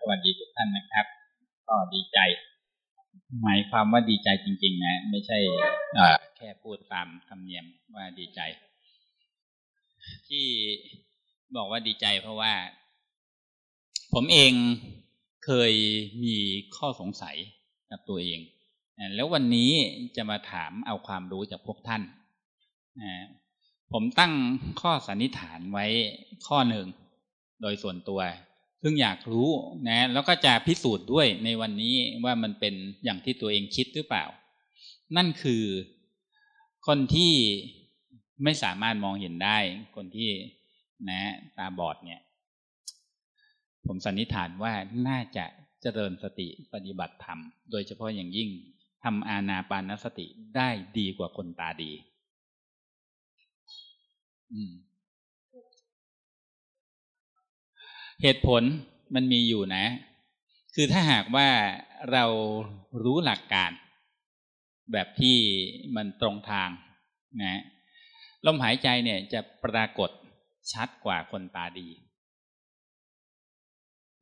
สวัสดีทุกท่านนะครับ ก็ดีใจ หมายความว่าดีใจจริง ๆ นะ ไม่ใช่แค่พูดตามธรรมเนียมว่าดีใจ ที่บอกว่าดีใจเพราะว่า ผมเองเคยมีข้อสงสัยกับตัวเอง แล้ววันนี้จะมาถามเอาความรู้จากพวกท่าน ผมตั้งข้อสันนิษฐานไว้ข้อหนึ่ง โดยส่วนตัว ซึ่งอยากรู้นะแล้วก็จะพิสูจน์ด้วยในวันนี้ว่ามันเป็นอย่างที่ตัวเองคิดหรือเปล่า นั่นคือคนที่ไม่สามารถมองเห็นได้ คนที่นะตาบอดเนี่ย ผมสันนิษฐานว่าน่าจะเจริญสติปฏิบัติธรรม โดยเฉพาะอย่างยิ่งทำอาณาปานสติได้ดีกว่าคนตาดี อืม เหตุผลมันมีอยู่นะ คือถ้าหากว่าเรารู้หลักการ แบบที่มันตรงทางนะลมหายใจเนี่ยจะปรากฏชัดกว่าคนตาดี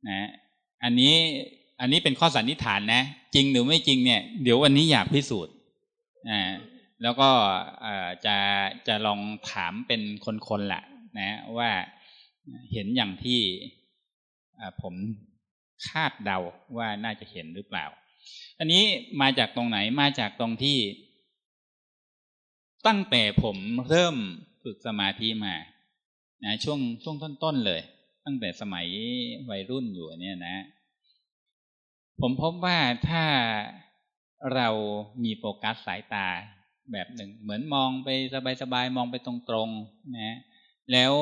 นะอันนี้อันนี้เป็นข้อสันนิษฐานนะ จริงหรือไม่จริงเนี่ย เดี๋ยววันนี้อยากพิสูจน์อ่าแล้วก็จะจะลองถามเป็นคนๆแหละนะ ว่าเห็นอย่างที่ ผมคาดเดาว่าน่าจะเห็นหรือเปล่า อันนี้มาจากตรงไหนมาจากตรงที่ ตั้งแต่ผมเริ่มฝึกสมาธิมานะช่วงช่วงต้นๆเลย ตั้งแต่สมัยวัยรุ่นอยู่เนี่ยนะ ผมพบว่าถ้าเรามีโฟกัสสายตาแบบหนึ่ง เหมือนมองไปสบายๆ มองไปตรงๆนะแล้ว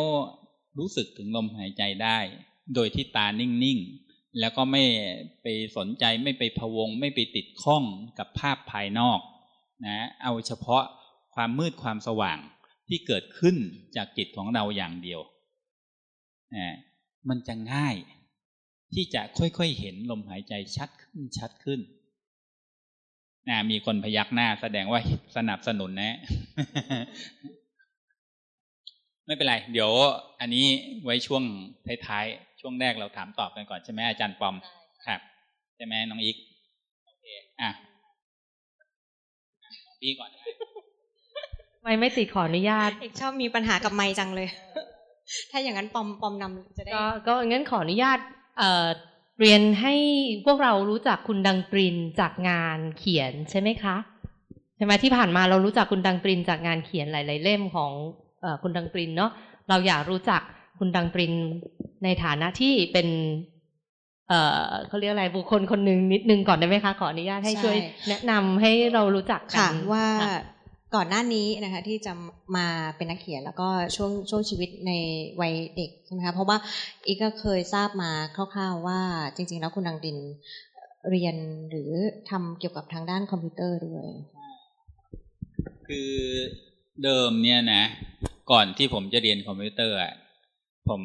รู้สึกถึงลมหายใจได้ โดยที่ตานิ่งๆ แล้วก็ไม่ไปสนใจไม่ไปพวง ไม่ไปติดข้องกับภาพภายนอกนะเอาเฉพาะความมืดความสว่างที่เกิดขึ้นจากจิตของเราอย่างเดียวนะมันจะง่ายที่จะค่อยๆเห็นลมหายใจชัดขึ้นชัดขึ้นนะมีคนพยักหน้าแสดงว่าสนับสนุนนะ ไม่เป็นไร เดี๋ยวอันนี้ไว้ช่วงท้ายๆ ช่วงแรกเราถามตอบกันก่อนใช่ไหมอาจารย์ปอมครับใช่ไหมน้องอีกโอเคอะพี่ก่อนไม่ไม่ติดขออนุญาตเอกชอบมีปัญหากับไม้จังเลย ถ้าอย่างนั้นปอมปอมนำจะได้ก็ก็งั้นขออนุญาตเอ่อเรียนให้พวกเรารู้จักคุณดังปรินจากงานเขียนใช่ไหมคะใช่ไหมที่ผ่านมาเรารู้จักคุณดังปรินจากงานเขียนหลาย ๆ เล่มของคุณดังปรินเนาะเราอยากรู้จัก คุณดังปรินในฐานะที่เป็น เอ่อเขาเรียกอะไรบุคคลคนหนึ่งนิดนึงก่อนได้ไหมคะ ขออนุญาตให้ช่วย แนะนำให้เรารู้จักกันว่าก่อนหน้านี้นะคะที่จะมาเป็นนักเขียนแล้วก็ช่วงช่วงชีวิตในวัยเด็กใช่ไหมคะเพราะว่าอีกก็เคยทราบมาคร่าวๆว่าจริง ๆ แล้วคุณดังดินเรียนหรือทำเกี่ยวกับทางด้านคอมพิวเตอร์ด้วย คือเดิมเนี่ยนะ ก่อนที่ผมจะเรียนคอมพิวเตอร์อะ ผม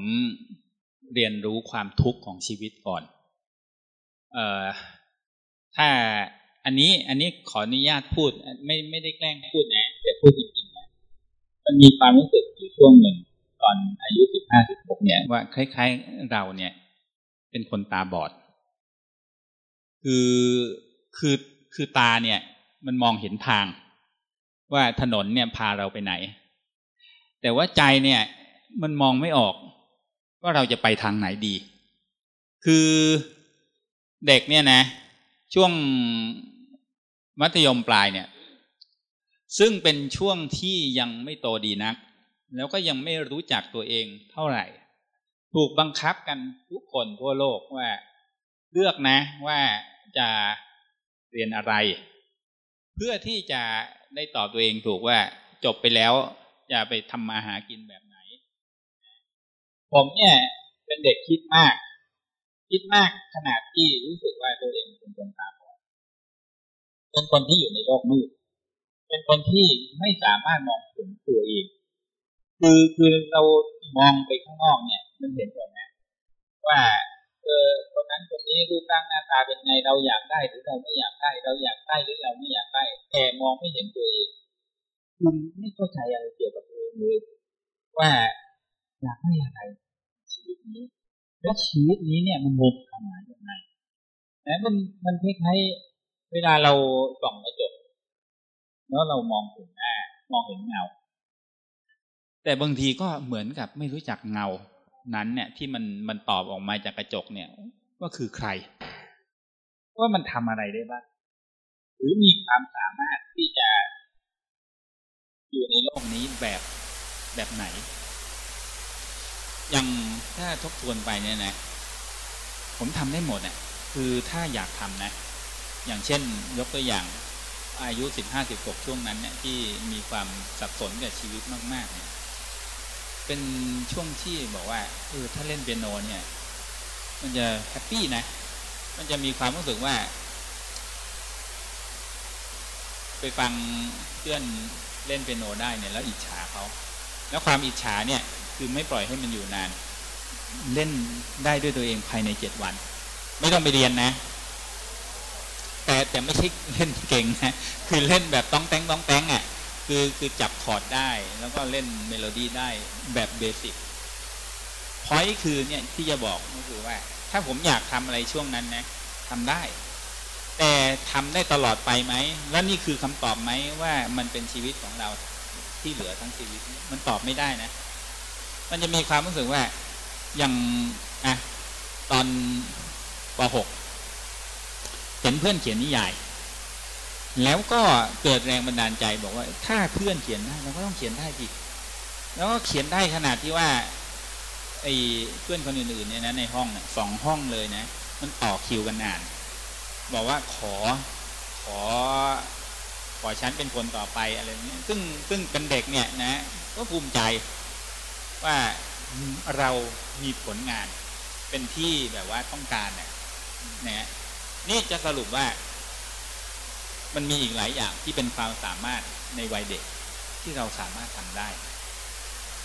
เรียนรู้ความทุกข์ของชีวิตก่อน เอ่อ ถ้าอันนี้อันนี้ขออนุญาตพูด ไม่ไม่ได้แกล้งพูดนะแต่พูดจริงๆนะมันมีความรู้สึกอยู่ช่วงหนึ่งตอนอายุสิบห้าสิบหกเนี่ยว่าคล้ายๆเราเนี่ย เป็นคนตาบอด คือคือคือตาเนี่ย มันมองเห็นทาง ว่าถนนเนี่ยพาเราไปไหน แต่ว่าใจเนี่ย มันมองไม่ออก ว่าเราจะไปทางไหนดี คือเด็กเนี่ยนะ ช่วงมัธยมปลายเนี่ย ซึ่งเป็นช่วงที่ยังไม่โตดีนัก แล้วก็ยังไม่รู้จักตัวเองเท่าไหร่ ถูกบังคับกันทุกคนทั่วโลกว่า เลือกนะว่าจะเรียนอะไร เพื่อที่จะได้ตอบตัวเองถูกว่าจบไปแล้วจะไปทำมาหากินแบบ ผมเนี่ยเป็นเด็กคิดมาก คิดมากขนาดที่รู้สึกว่าตัวเองเป็นคนตาบอดเป็นคนที่อยู่ในโลกมืดเป็นคนที่ไม่สามารถมองเห็นตัวเอง คือคือเรามองไปข้างนอกเนี่ย มันเห็นหมดนะว่าเออคนนั้นคนนี้รูปร่างหน้าตาเป็นไงเราอยากได้หรือเราไม่อยากได้ เราอยากได้หรือเราไม่อยากได้แต่มองไม่เห็นตัวเองมันไม่เข้าใจอะไรเกี่ยวกับตัวเองเลยว่า อยากได้อะไรชีวิตนี้ แล้วชีวิตนี้เนี่ยมันมุมขนาดยังไงนะมันมันคล้ายๆเวลาเราส่องกระจกแล้วเรามองเห็นหน้ามองเห็นเงา แต่บางทีก็เหมือนกับไม่รู้จักเงา นั้นเนี่ยที่มันมันตอบออกมาจากกระจกเนี่ยว่าคือใคร ว่ามันทำอะไรได้บ้างหรือมีความสามารถที่จะ อยู่ในโลกนี้แบบแบบไหน อย่างถ้าทบทวนไปเนี่ยนะ ผมทำได้หมดอะคือถ้าอยากทำนะ อย่างเช่นยกตัวอย่างอายุสิบห้าสิบหกช่วงนั้นเนี่ยที่มีความสับสนกับชีวิตมาก ๆ เนี่ย เป็นช่วงที่บอกว่าเออถ้าเล่นเปียโนเนี่ย มันจะแฮปปี้นะ มันจะมีความรู้สึกว่า ไปฟังเพื่อนเล่นเปียโนได้เนี่ย แล้วอิจฉาเขา แล้วความอิจฉาเนี่ย คือไม่ปล่อยให้มันอยู่นาน เล่นได้ด้วยตัวเองภายในเจ็ดวัน ไม่ต้องไปเรียนนะ แต่แต่ไม่ใช่เล่นเก่งนะคือเล่นแบบต้องแต้งต้องแต้งอะคือคือจับคอร์ดได้แล้วก็เล่นเมโลดี้ได้แบบ basic point คือเนี่ยที่จะบอกก็คือว่า ถ้าผมอยากทำอะไรช่วงนั้นนะทำได้ แต่ทำได้ตลอดไปไหม แล้วนี่คือคำตอบไหมว่ามันเป็นชีวิตของเราที่เหลือทั้งชีวิต มันตอบไม่ได้นะ มันจะมีความรู้สึกว่าอย่างอะตอนป .6 เห็นเพื่อนเขียนนิยาย แล้วก็เกิดแรงบันดาลใจบอกว่า ถ้าเพื่อนเขียนได้เราก็ต้องเขียนได้ดิแล้วก็เขียนได้ขนาดที่ว่าไอ้เพื่อนคนอื่นๆเนี่ยนะในห้องสองห้องเลยนะ มันต่อคิวกันนาน บอกว่าขอขอขอฉันเป็นคนต่อไปอะไรเงี้ยซึ่งซึ่งเป็นเด็กเนี่ยนะ ก็ภูมิใจ ว่าเรามีผลงานเป็นที่แบบว่าต้องการเนี่ยนะนี่จะสรุปว่า มันมีอีกหลายอย่างที่เป็นความสามารถในวัยเด็กที่เราสามารถทำได้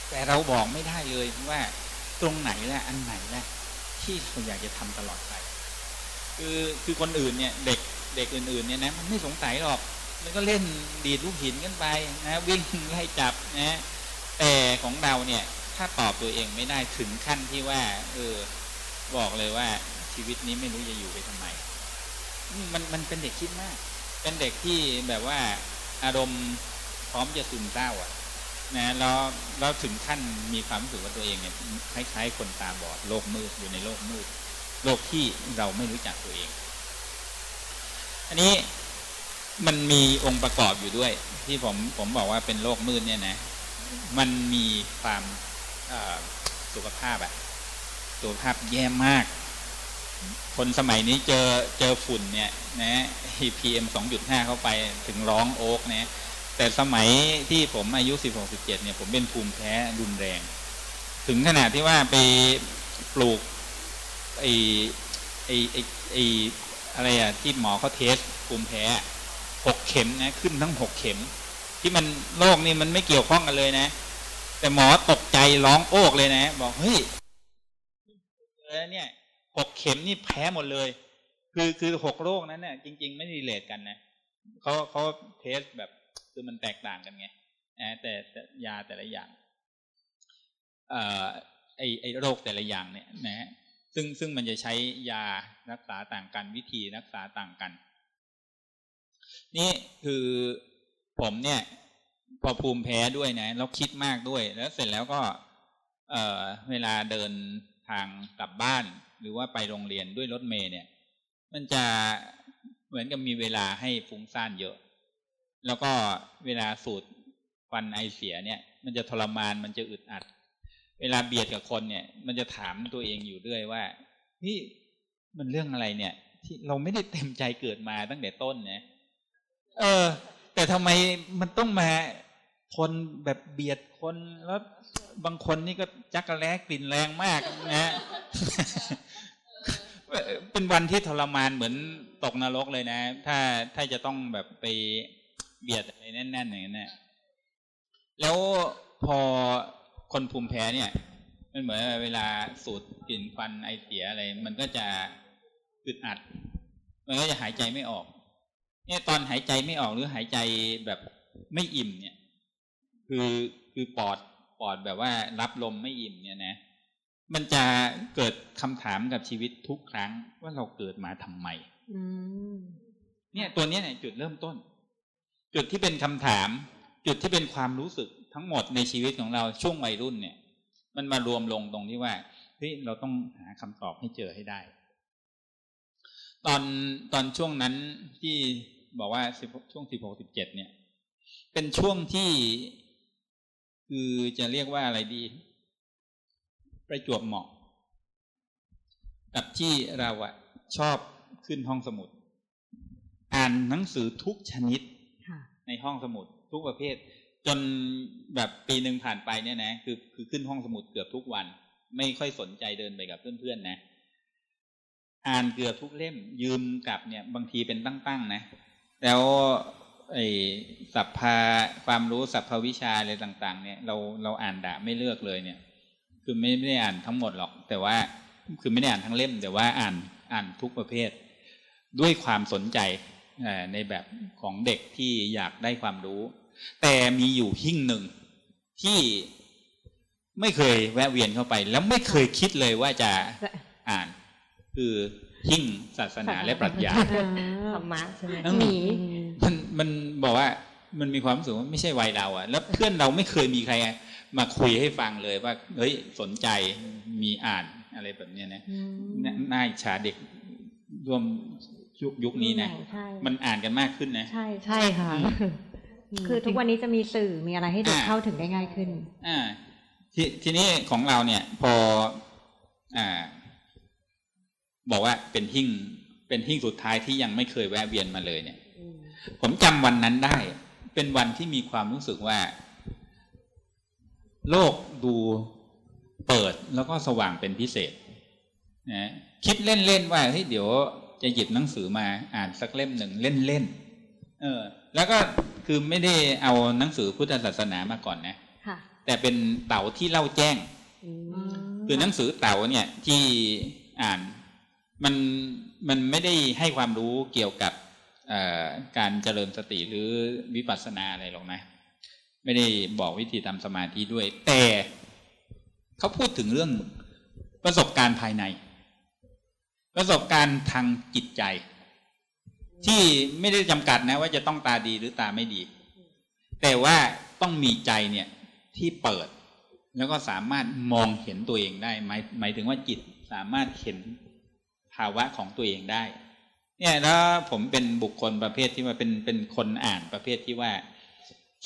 แต่เราบอกไม่ได้เลยว่าตรงไหนและอันไหนและที่เราอยากจะทำตลอดไป คือคือคนอื่นเนี่ยเด็กเด็กอื่นๆเนี่ยนะมันไม่สงสัยหรอกมันก็เล่นดีดลูกหินกันไปนะ วิ่งไล่จับนะแต่ของเราเนี่ย ถ้าตอบตัวเองไม่ได้ถึงขั้นที่ว่า เออ บอกเลยว่าชีวิตนี้ไม่รู้จะอยู่ไปทำไม มันมันเป็นเด็กคิดมาก เป็นเด็กที่แบบว่าอารมณ์พร้อมจะซึมเศร้าอะนะแล้วแล้วถึงขั้นมีความรู้สึกว่าตัวเองเนี่ยคล้ายๆ คนตาบอดโลกมืดอยู่ในโลกมืด โลกที่เราไม่รู้จักตัวเอง อันนี้มันมีองค์ประกอบอยู่ด้วย ที่ผมผมบอกว่าเป็นโลกมืดเนี่ยนะ มันมีความ สุขภาพอะสุขภาพแย่มาก คนสมัยนี้เจอเจอฝุ่นเนี่ยนะ PM 2.5 เข้าไปถึงร้องโอ๊กนะแต่สมัยที่ผมอายุ 16 17เนี่ยผมเป็นภูมิแพ้รุนแรง ถึงขนาดที่ว่าไปปลูกไอ้ไอ้ไอไออะไรอะที่หมอเขาเทสภูมิแพ้หกเข็มนะ ขึ้นทั้งหกเข็ม ที่มันโรคนี่มันไม่เกี่ยวข้องกันเลยนะ แต่หมอตกใจร้องโอกเลยนะ บอกเฮ้ยแล้วเนี่ยหกเข็มนี่แพ้หมดเลย คือคือหกโรคนั้นเนี่ยจริง ๆ ไม่ relate กันนะเขาเขา test แบบคือมันแตกต่างกันไงแต่ยาแต่ละอย่างเอ่อไอไอโรคแต่ละอย่างเนี่ยนะซึ่งซึ่งมันจะใช้ยารักษาต่างกันวิธีรักษาต่างกัน นี่คือผมเนี่ย พอภูมิแพ้ด้วยนะแล้วคิดมากด้วย แล้วเสร็จแล้วก็ เออเวลาเดินทางกลับบ้าน หรือว่าไปโรงเรียนด้วยรถเมย์เนี่ย มันจะเหมือนกับมีเวลาให้ฟุ้งซ่านเยอะ แล้วก็เวลาสูดควันไอเสียเนี่ย มันจะทรมานมันจะอึดอัด เวลาเบียดกับคนเนี่ย มันจะถามตัวเองอยู่ด้วยว่าพี่มันเรื่องอะไรเนี่ย ที่เราไม่ได้เต็มใจเกิดมาตั้งแต่ต้นเนี่ยเออ แต่ทำไมมันต้องมา ทนแบบเบียดคนแล้วบางคนนี่ก็จักระแลกลิ่นแรงมากนะเป็นวันที่ทรมานเหมือนตกนรกเลยนะ ถ้าถ้าจะต้องแบบไปเบียดอะไรแน่น ๆ อย่างนี้นแล้วพอคนภูมิแพ้เนี่ย มันเหมือนเวลาสูดกลิ่นควันไอเสียอะไร มันก็จะอึดอัด มันก็จะหายใจไม่ออก เนี่ยตอนหายใจไม่ออกหรือหายใจแบบไม่อิ่มเนี่ย คือคือปอดปอดแบบว่ารับลมไม่อิ่มเนี่ยนะ มันจะเกิดคำถามกับชีวิตทุกครั้งว่าเราเกิดมาทำไมอืมเนี่ยตัวเนี้ยเนี่ยจุดเริ่มต้น จุดที่เป็นคำถาม จุดที่เป็นความรู้สึกทั้งหมดในชีวิตของเราช่วงวัยรุ่นเนี่ย มันมารวมลงตรงที่ว่าเฮ้ยเราต้องหาคำตอบให้เจอให้ได้ ตอนตอนช่วงนั้นที่บอกว่าสิบช่วงสิบหกสิบเจ็ดเนี่ย เป็นช่วงที่ คือจะเรียกว่าอะไรดี ประจวบเหมาะ กับที่เราอะชอบขึ้นห้องสมุด อ่านหนังสือทุกชนิดค่ะในห้องสมุดทุกประเภท จนแบบปีหนึ่งผ่านไปเนี่ยนะคือคือขึ้นห้องสมุดเกือบทุกวัน ไม่ค่อยสนใจเดินไปกับเพื่อนๆนะ อ่านเกือบทุกเล่มยืมกลับเนี่ย บางทีเป็นตั้งๆนะ แล้ว ไอ้สัพพาความรู้สัพพวิชาอะไรต่าง ๆ เนี่ยเราเราอ่านดะไม่เลือกเลยเนี่ย คือไม่ไม่ได้อ่านทั้งหมดหรอก แต่ว่าคือไม่ได้อ่านทั้งเล่ม แต่ว่าอ่านอ่านทุกประเภท ด้วยความสนใจเอ่อในแบบของเด็กที่อยากได้ความรู้ แต่มีอยู่หิ่งหนึ่งที่ไม่เคยแวะเวียนเข้าไป แล้วไม่เคยคิดเลยว่าจะอ่าน คือหิ่งศาสนาและปรัชญาธรรมะใช่ไหมเออหมี มันมันบอกว่ามันมีความรู้สึกว่าไม่ใช่วัยเราอะแล้วเพื่อนเราไม่เคยมีใครมาคุยให้ฟังเลยว่าเฮ้ยสนใจมีอ่านอะไรแบบเนี้ยนะน่าน่าอิจฉาเด็กร่วมยุคยุคนี้นะใช่มันอ่านกันมากขึ้นนะ ใช่ใช่ค่ะ คือทุกวันนี้จะมีสื่อมีอะไรให้เด็กอ่าเข้าถึงได้ง่ายขึ้น อ่า ทีทีนี้ของเราเนี่ย พอ อ่า บอกว่าเป็นหิ่งเป็นหิ่งสุดท้ายที่ยังไม่เคยแวะเวียนมาเลยเนี่ย ผมจำวันนั้นได้ เป็นวันที่มีความรู้สึกว่า โลกดูเปิดแล้วก็สว่างเป็นพิเศษนะคิดเล่นๆว่าเฮ้ยเดี๋ยวจะหยิบหนังสือมาอ่านสักเล่มหนึ่งเล่นๆเออ แล้วก็คือไม่ได้เอาหนังสือพุทธศาสนามาก่อนนะค่ะแต่เป็นเต๋าที่เล่าแจ้งคือหนังสือเต๋าเนี่ยที่อ่านมันมันไม่ได้ให้ความรู้เกี่ยวกับเอ่อ การเจริญสติหรือวิปัสสนาอะไรหรอกนะ ไม่ได้บอกวิธีทำสมาธิด้วย แต่เขาพูดถึงเรื่องประสบการณ์ภายใน ประสบการณ์ทางจิตใจ ที่ไม่ได้จำกัดนะ ว่าจะต้องตาดีหรือตาไม่ดี แต่ว่าต้องมีใจเนี่ยที่เปิด แล้วก็สามารถมองเห็นตัวเองได้หมายหมายถึงว่าจิตสามารถเห็นภาวะของตัวเองได้ เนี่ยแล้วผมเป็นบุคคลประเภทที่ว่าเป็นเป็นคนอ่านประเภทที่ว่า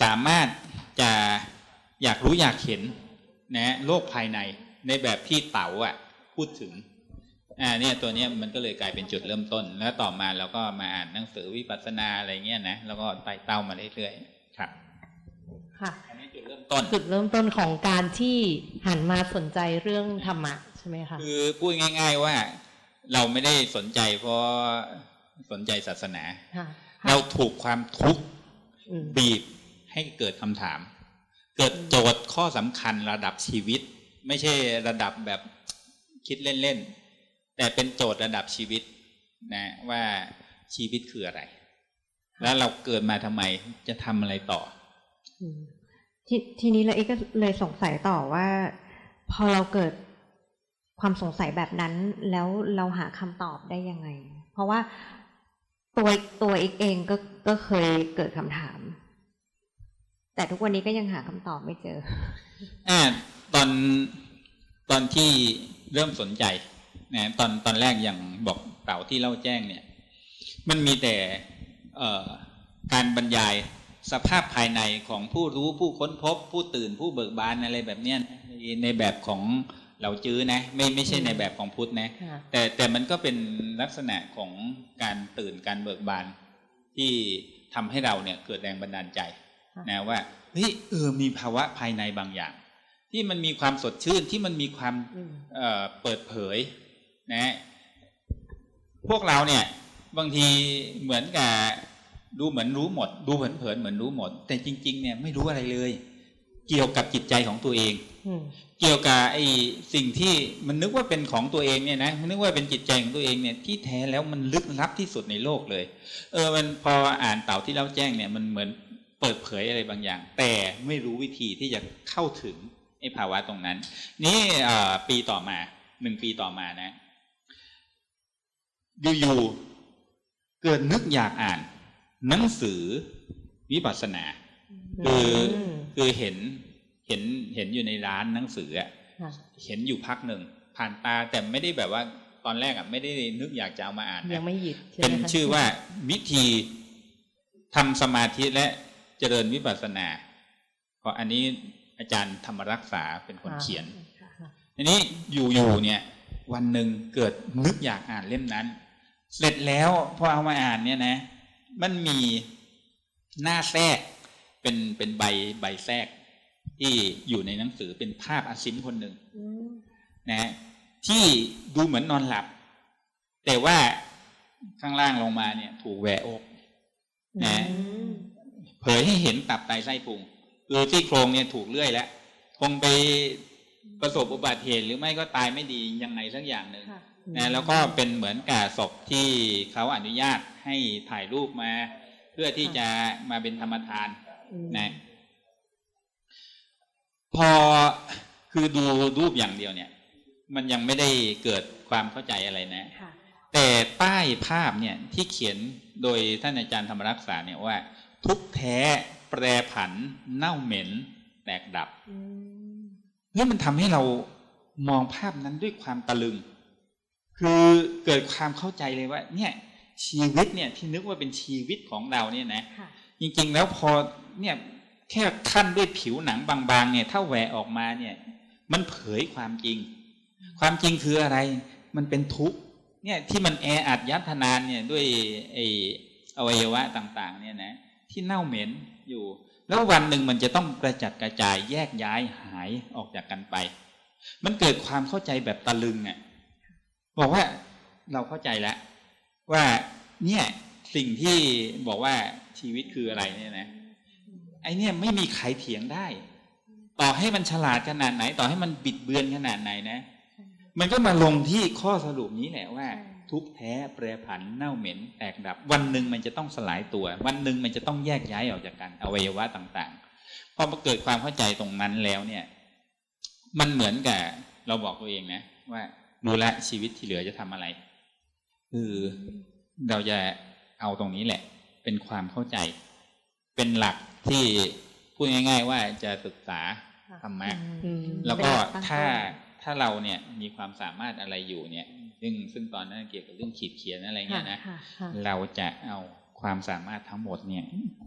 สามารถจะอยากรู้อยากเห็นนะโลกภายในในแบบที่เต๋าอะพูดถึงอ่าเนี่ยตัวเนี้ยมันก็เลยกลายเป็นจุดเริ่มต้น แล้วต่อมาเราก็มาอ่านหนังสือวิปัสสนาอะไรเงี้ยนะแล้วก็ไต่เต้ามาเรื่อยๆครับค่ะอันนี้จุดเริ่มต้นจุดเริ่มต้นของการที่หันมาสนใจเรื่องธรรมะใช่ไหมคะคือพูดง่าย ๆว่าเราไม่ได้สนใจเพราะ สนใจศาสนาค่ะเราถูกความทุกข์อืมบีบให้เกิดคำถาม เกิดโจทย์ข้อสำคัญระดับชีวิต ไม่ใช่ระดับแบบคิดเล่นๆ แต่เป็นโจทย์ระดับชีวิตนะว่าชีวิตคืออะไร แล้วเราเกิดมาทำไมจะทำอะไรต่ออืมทีทีนี้เราเอกก็เลยสงสัยต่อว่า พอเราเกิดความสงสัยแบบนั้น แล้วเราหาคำตอบได้ยังไง เพราะว่า ตัวตัวเอกเองก็ก็เคยเกิดคำถาม แต่ทุกวันนี้ก็ยังหาคำตอบไม่เจออ่าตอนตอนที่เริ่มสนใจนะตอนตอนแรกอย่างบอกเต่าที่เล่าแจ้งเนี่ย มันมีแต่การบรรยายสภาพภายในของผู้รู้ผู้ค้นพบ ผู้ตื่นผู้เบิกบานอะไรแบบเนี้ยในในแบบของ เหล่าจื้อนะไม่ไม่ใช่ในแบบของพุทธนะค่ะแต่แต่มันก็เป็นลักษณะของการตื่นการเบิกบานที่ทำให้เราเนี่ยเกิดแรงบันดาลใจค่ะนะว่าเฮ้ยเออมีภาวะภายในบางอย่าง ที่มันมีความสดชื่นที่มันมีความอืมเอ่อเปิดเผยนะพวกเราเนี่ยบางทีเหมือนกับดูเหมือนรู้หมด ดูเผินๆเหมือนรู้หมด แต่จริง ๆ เนี่ยไม่รู้อะไรเลย เกี่ยวกับจิตใจของตัวเองอืม เกี่ยวกับไอ้สิ่งที่มันนึกว่าเป็นของตัวเองเนี่ยนะมันนึกว่าเป็นจิตใจของตัวเองเนี่ยที่แท้แล้วมันลึกลับที่สุดในโลกเลย เออมันพออ่านเต่าที่เล่าแจ้งเนี่ยมันเหมือนเปิดเผยอะไรบางอย่าง แต่ไม่รู้วิธีที่จะเข้าถึงไอ้อ้ภาวะตรงนั้น นี่เอ่อปีต่อมาหนึ่งปีต่อมานะอยู่ๆเกิดนึกอยากอ่าน หนังสือวิปัสสนาคือมคือเห็น เห็นเห็นอยู่ในร้านหนังสืออะค่ะเห็นอยู่พักหนึ่งผ่านตาแต่ไม่ได้แบบว่าตอนแรกอะไม่ได้นึกอยากจะเอามาอ่านนะยังไม่หยิบใช่เป็นไหมคะชื่อว่าวิธีทำสมาธิและเจริญวิปัสสนา เพราะอันนี้อาจารย์ธรรมรักษาเป็นคนเขียนค่ะอันนี้อยู่ๆเนี่ย วันหนึ่งเกิดนึกอยากอ่านเล่มนั้น เสร็จแล้วพอเอามาอ่านเนี่ยนะ มันมีหน้าแทรกเป็นเป็นใบใบแทรก ที่อยู่ในหนังสือเป็นภาพอาซิมคนหนึ่งอืมนะฮะที่ดูเหมือนนอนหลับ แต่ว่าข้างล่างลงมาเนี่ย ถูกแหวะอกนะอืมเผยให้เห็นตับไตไส้พุงคือที่โครงเนี่ยถูกเลื่อยแล้วคงไปประสบอุบัติเหตุหรือไม่ก็ตายไม่ดียังไงสักอย่างหนึ่งค่ะนะแล้วก็เป็นเหมือนกับศพที่เขาอนุญาตให้ถ่ายรูปมา เพื่อที่จะมาเป็นธรรมทานอืมนะ พอคือดูรูปอย่างเดียวเนี่ย มันยังไม่ได้เกิดความเข้าใจอะไรนะค่ะแต่ใต้ภาพเนี่ยที่เขียนโดยท่านอาจารย์ธรรมรักษาเนี่ยว่า ทุกแท้แปรผันเน่าเหม็น แตกดับอืมแล้วมันทำให้เรามองภาพนั้นด้วยความตะลึง คือเกิดความเข้าใจเลยว่า เนี่ย ชีวิตเนี่ยที่นึกว่าเป็นชีวิตของเราเนี่ยนะค่ะจริงๆแล้วพอเนี่ย แค่ขั้นด้วยผิวหนังบางๆเนี่ยถ้าแหวะออกมาเนี่ยมันเผยความจริง ความจริงคืออะไร มันเป็นทุกข์เนี่ยที่มันแออัดยัดทนานเนี่ยด้วยไออวัยวะต่างๆเนี่ยนะที่เน่าเหม็นอยู่ แล้ววันหนึ่งมันจะต้องกระจัดกระจายแยกย้ายหายออกจากกันไป มันเกิดความเข้าใจแบบตะลึงอะบอกว่าเราเข้าใจแล้วว่าเนี่ยสิ่งที่บอกว่าชีวิตคืออะไรเนี่ยนะ ไอเนี่ยไม่มีใครเถียงได้ ต่อให้มันฉลาดขนาดไหน ต่อให้มันบิดเบือนขนาดไหนนะ มันก็มาลงที่ข้อสรุปนี้แหละว่า ทุกข์แท้แปรผันเน่าเหม็นแตกดับ วันหนึ่งมันจะต้องสลายตัว วันหนึ่งมันจะต้องแยกย้ายออกจากกันอวัยวะต่างๆพอมาเกิดความเข้าใจตรงนั้นแล้วเนี่ย มันเหมือนกับเราบอกตัวเองนะ ว่ารู้ละชีวิตที่เหลือจะทำอะไร คือเราจะเอาตรงนี้แหละ เป็นความเข้าใจ เป็นหลัก ที่พูดง่าย ๆ ว่าจะศึกษาธรรมะอืมแล้วก็เป็นหลักตั้งต้นถ้าถ้าเราเนี่ยมีความสามารถอะไรอยู่เนี่ย ซึ่งซึ่งตอนนั้นเกี่ยวกับเรื่องขีดเขียนอะไรเงี้ยนะค่ะค่ะเราจะเอาความสามารถทั้งหมดเนี่ย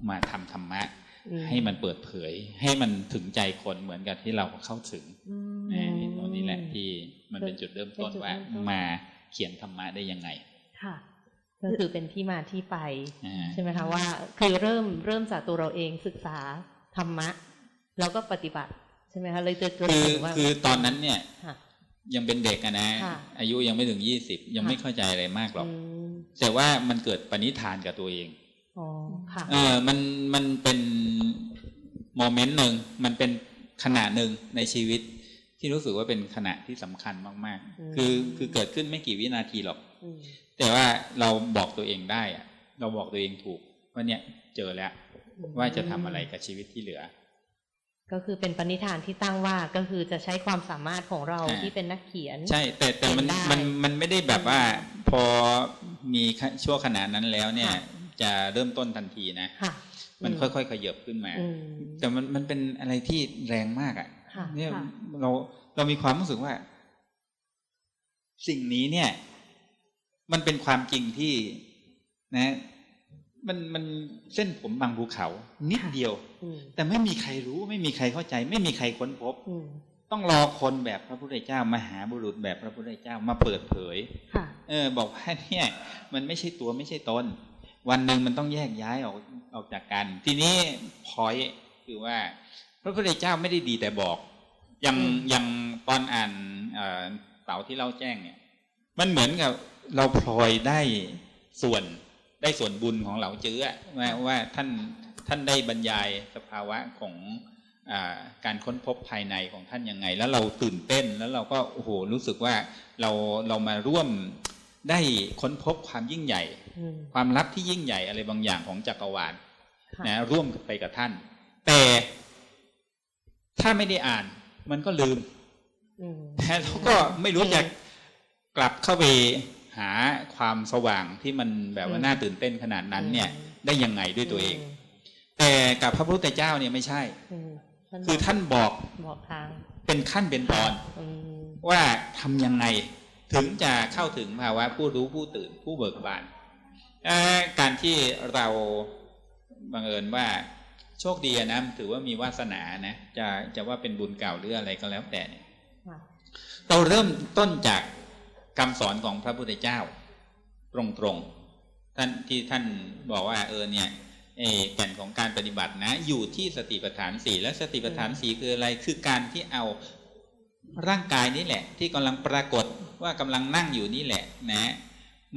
มาทำธรรมะอืมให้มันเปิดเผย ให้มันถึงใจคนเหมือนกับที่เราเข้าถึงอืมนะตรงนี้แหละที่มันเป็นจุดเริ่มต้นเป็นจุดว่าเริ่มต้นมาเขียนธรรมะได้ยังไง ค่ะ ก็คือเป็นที่มาที่ไปอ่าใช่ไหมคะว่าคือเริ่มเริ่มจากตัวเราเองศึกษาธรรมะ แล้วก็ปฏิบัติ ใช่ไหมคะเลยจะจนคือถึงว่าคือตอนนั้นเนี่ยค่ะยังเป็นเด็กอะนะค่ะอายุยังไม่ถึงยี่สิบยังค่ะไม่เข้าใจอะไรมากหรอกอืมแต่ว่ามันเกิดปณิธานกับตัวเองอ๋อค่ะเออมันมันเป็นโมเมนต์หนึ่งมันเป็นขณะหนึ่งในชีวิต ที่รู้สึกว่าเป็นขณะที่สำคัญมากอืมๆคือคือเกิดขึ้นไม่กี่วินาทีหรอกอืม แต่ว่าเราบอกตัวเองได้อะเราบอกตัวเองถูกว่าเนี่ยเจอแล้ว ว่าจะทำอะไรกับชีวิตที่เหลือ ก็คือเป็นปณิธานที่ตั้งว่าก็คือจะใช้ความสามารถของเราอ่าที่เป็นนักเขียน ใช่ แต่แต่มันเห็นได้มันมันไม่ได้แบบว่าพอมีช่วงขณะนั้นแล้วเนี่ยค่ะจะเริ่มต้นทันทีนะค่ะมันอืค่อยๆขยับขึ้นมาอืมแต่มันมันเป็นอะไรที่แรงมากอะค่ะเนี่ยค่ะเราเรามีความรู้สึกว่า สิ่งนี้เนี่ย มันเป็นความจริงที่นะมันมันเส้นผมบางภูเขา นิดเดียวอืมแต่ไม่มีใครรู้ไม่มีใครเข้าใจ ไม่มีใครค้นพบอืมต้องรอคนแบบพระพุทธเจ้ามหาบุรุษแบบพระพุทธเจ้ามาเปิดเผยค่ะเออ บอกว่าเนี่ย มันไม่ใช่ตัวไม่ใช่ตนวันหนึ่งมันต้องแยกย้ายออกออกจากกัน ทีนี้พอยคือว่า พระพุทธเจ้าไม่ได้ดีแต่บอกอย่างอืมอย่างตอนอ่านเอ่อเต่าที่เล่าแจ้งเนี่ย มันเหมือนกับ เราพลอยได้ส่วนได้ส่วนบุญของเหล่าจื้ออะว่าว่าท่านท่านได้บรรยายสภาวะของอาการค้นพบภายในของท่านยังไง แล้วเราตื่นเต้นแล้วเราก็โอ้โหรู้สึกว่าเราเรามาร่วมได้ค้นพบความยิ่งใหญ่อืมความลับที่ยิ่งใหญ่อะไรบางอย่างของจักรวาลค่ะนะร่วมไปกับท่าน แต่ถ้าไม่ได้อ่าน มันก็ลืมอืมแต่เราก็ไม่รู้จะกลับเข้าไป หาความสว่างที่มันแบบว่าน่าตื่นเต้นขนาดนั้นเนี่ย ได้ยังไงด้วยตัวเอง แต่กับพระพุทธเจ้าเนี่ยไม่ใช่อืมคือท่านบอกบอกทางเป็นขั้นเป็นตอนอืมว่าทำยังไงถึงจะเข้าถึงภาวะผู้รู้ผู้ตื่นผู้เบิกบานเอ่อการที่เราบังเอิญว่าโชคดีอะนะถือว่ามีวาสนานะจะจะว่าเป็นบุญเก่าหรืออะไรก็แล้วแต่เนี่ยค่ะเราเริ่มต้นจาก คำสอนของพระพุทธเจ้า ตรงๆท่านที่ท่านบอกว่าเออเนี่ยเอ่อแก่นของการปฏิบัตินะ อยู่ที่สติปัฏฐานสี่และสติปัฏฐานสี่คืออะไรคือการที่เอาร่างกายนี่แหละ ที่กำลังปรากฏว่ากำลังนั่งอยู่นี่แหละนะ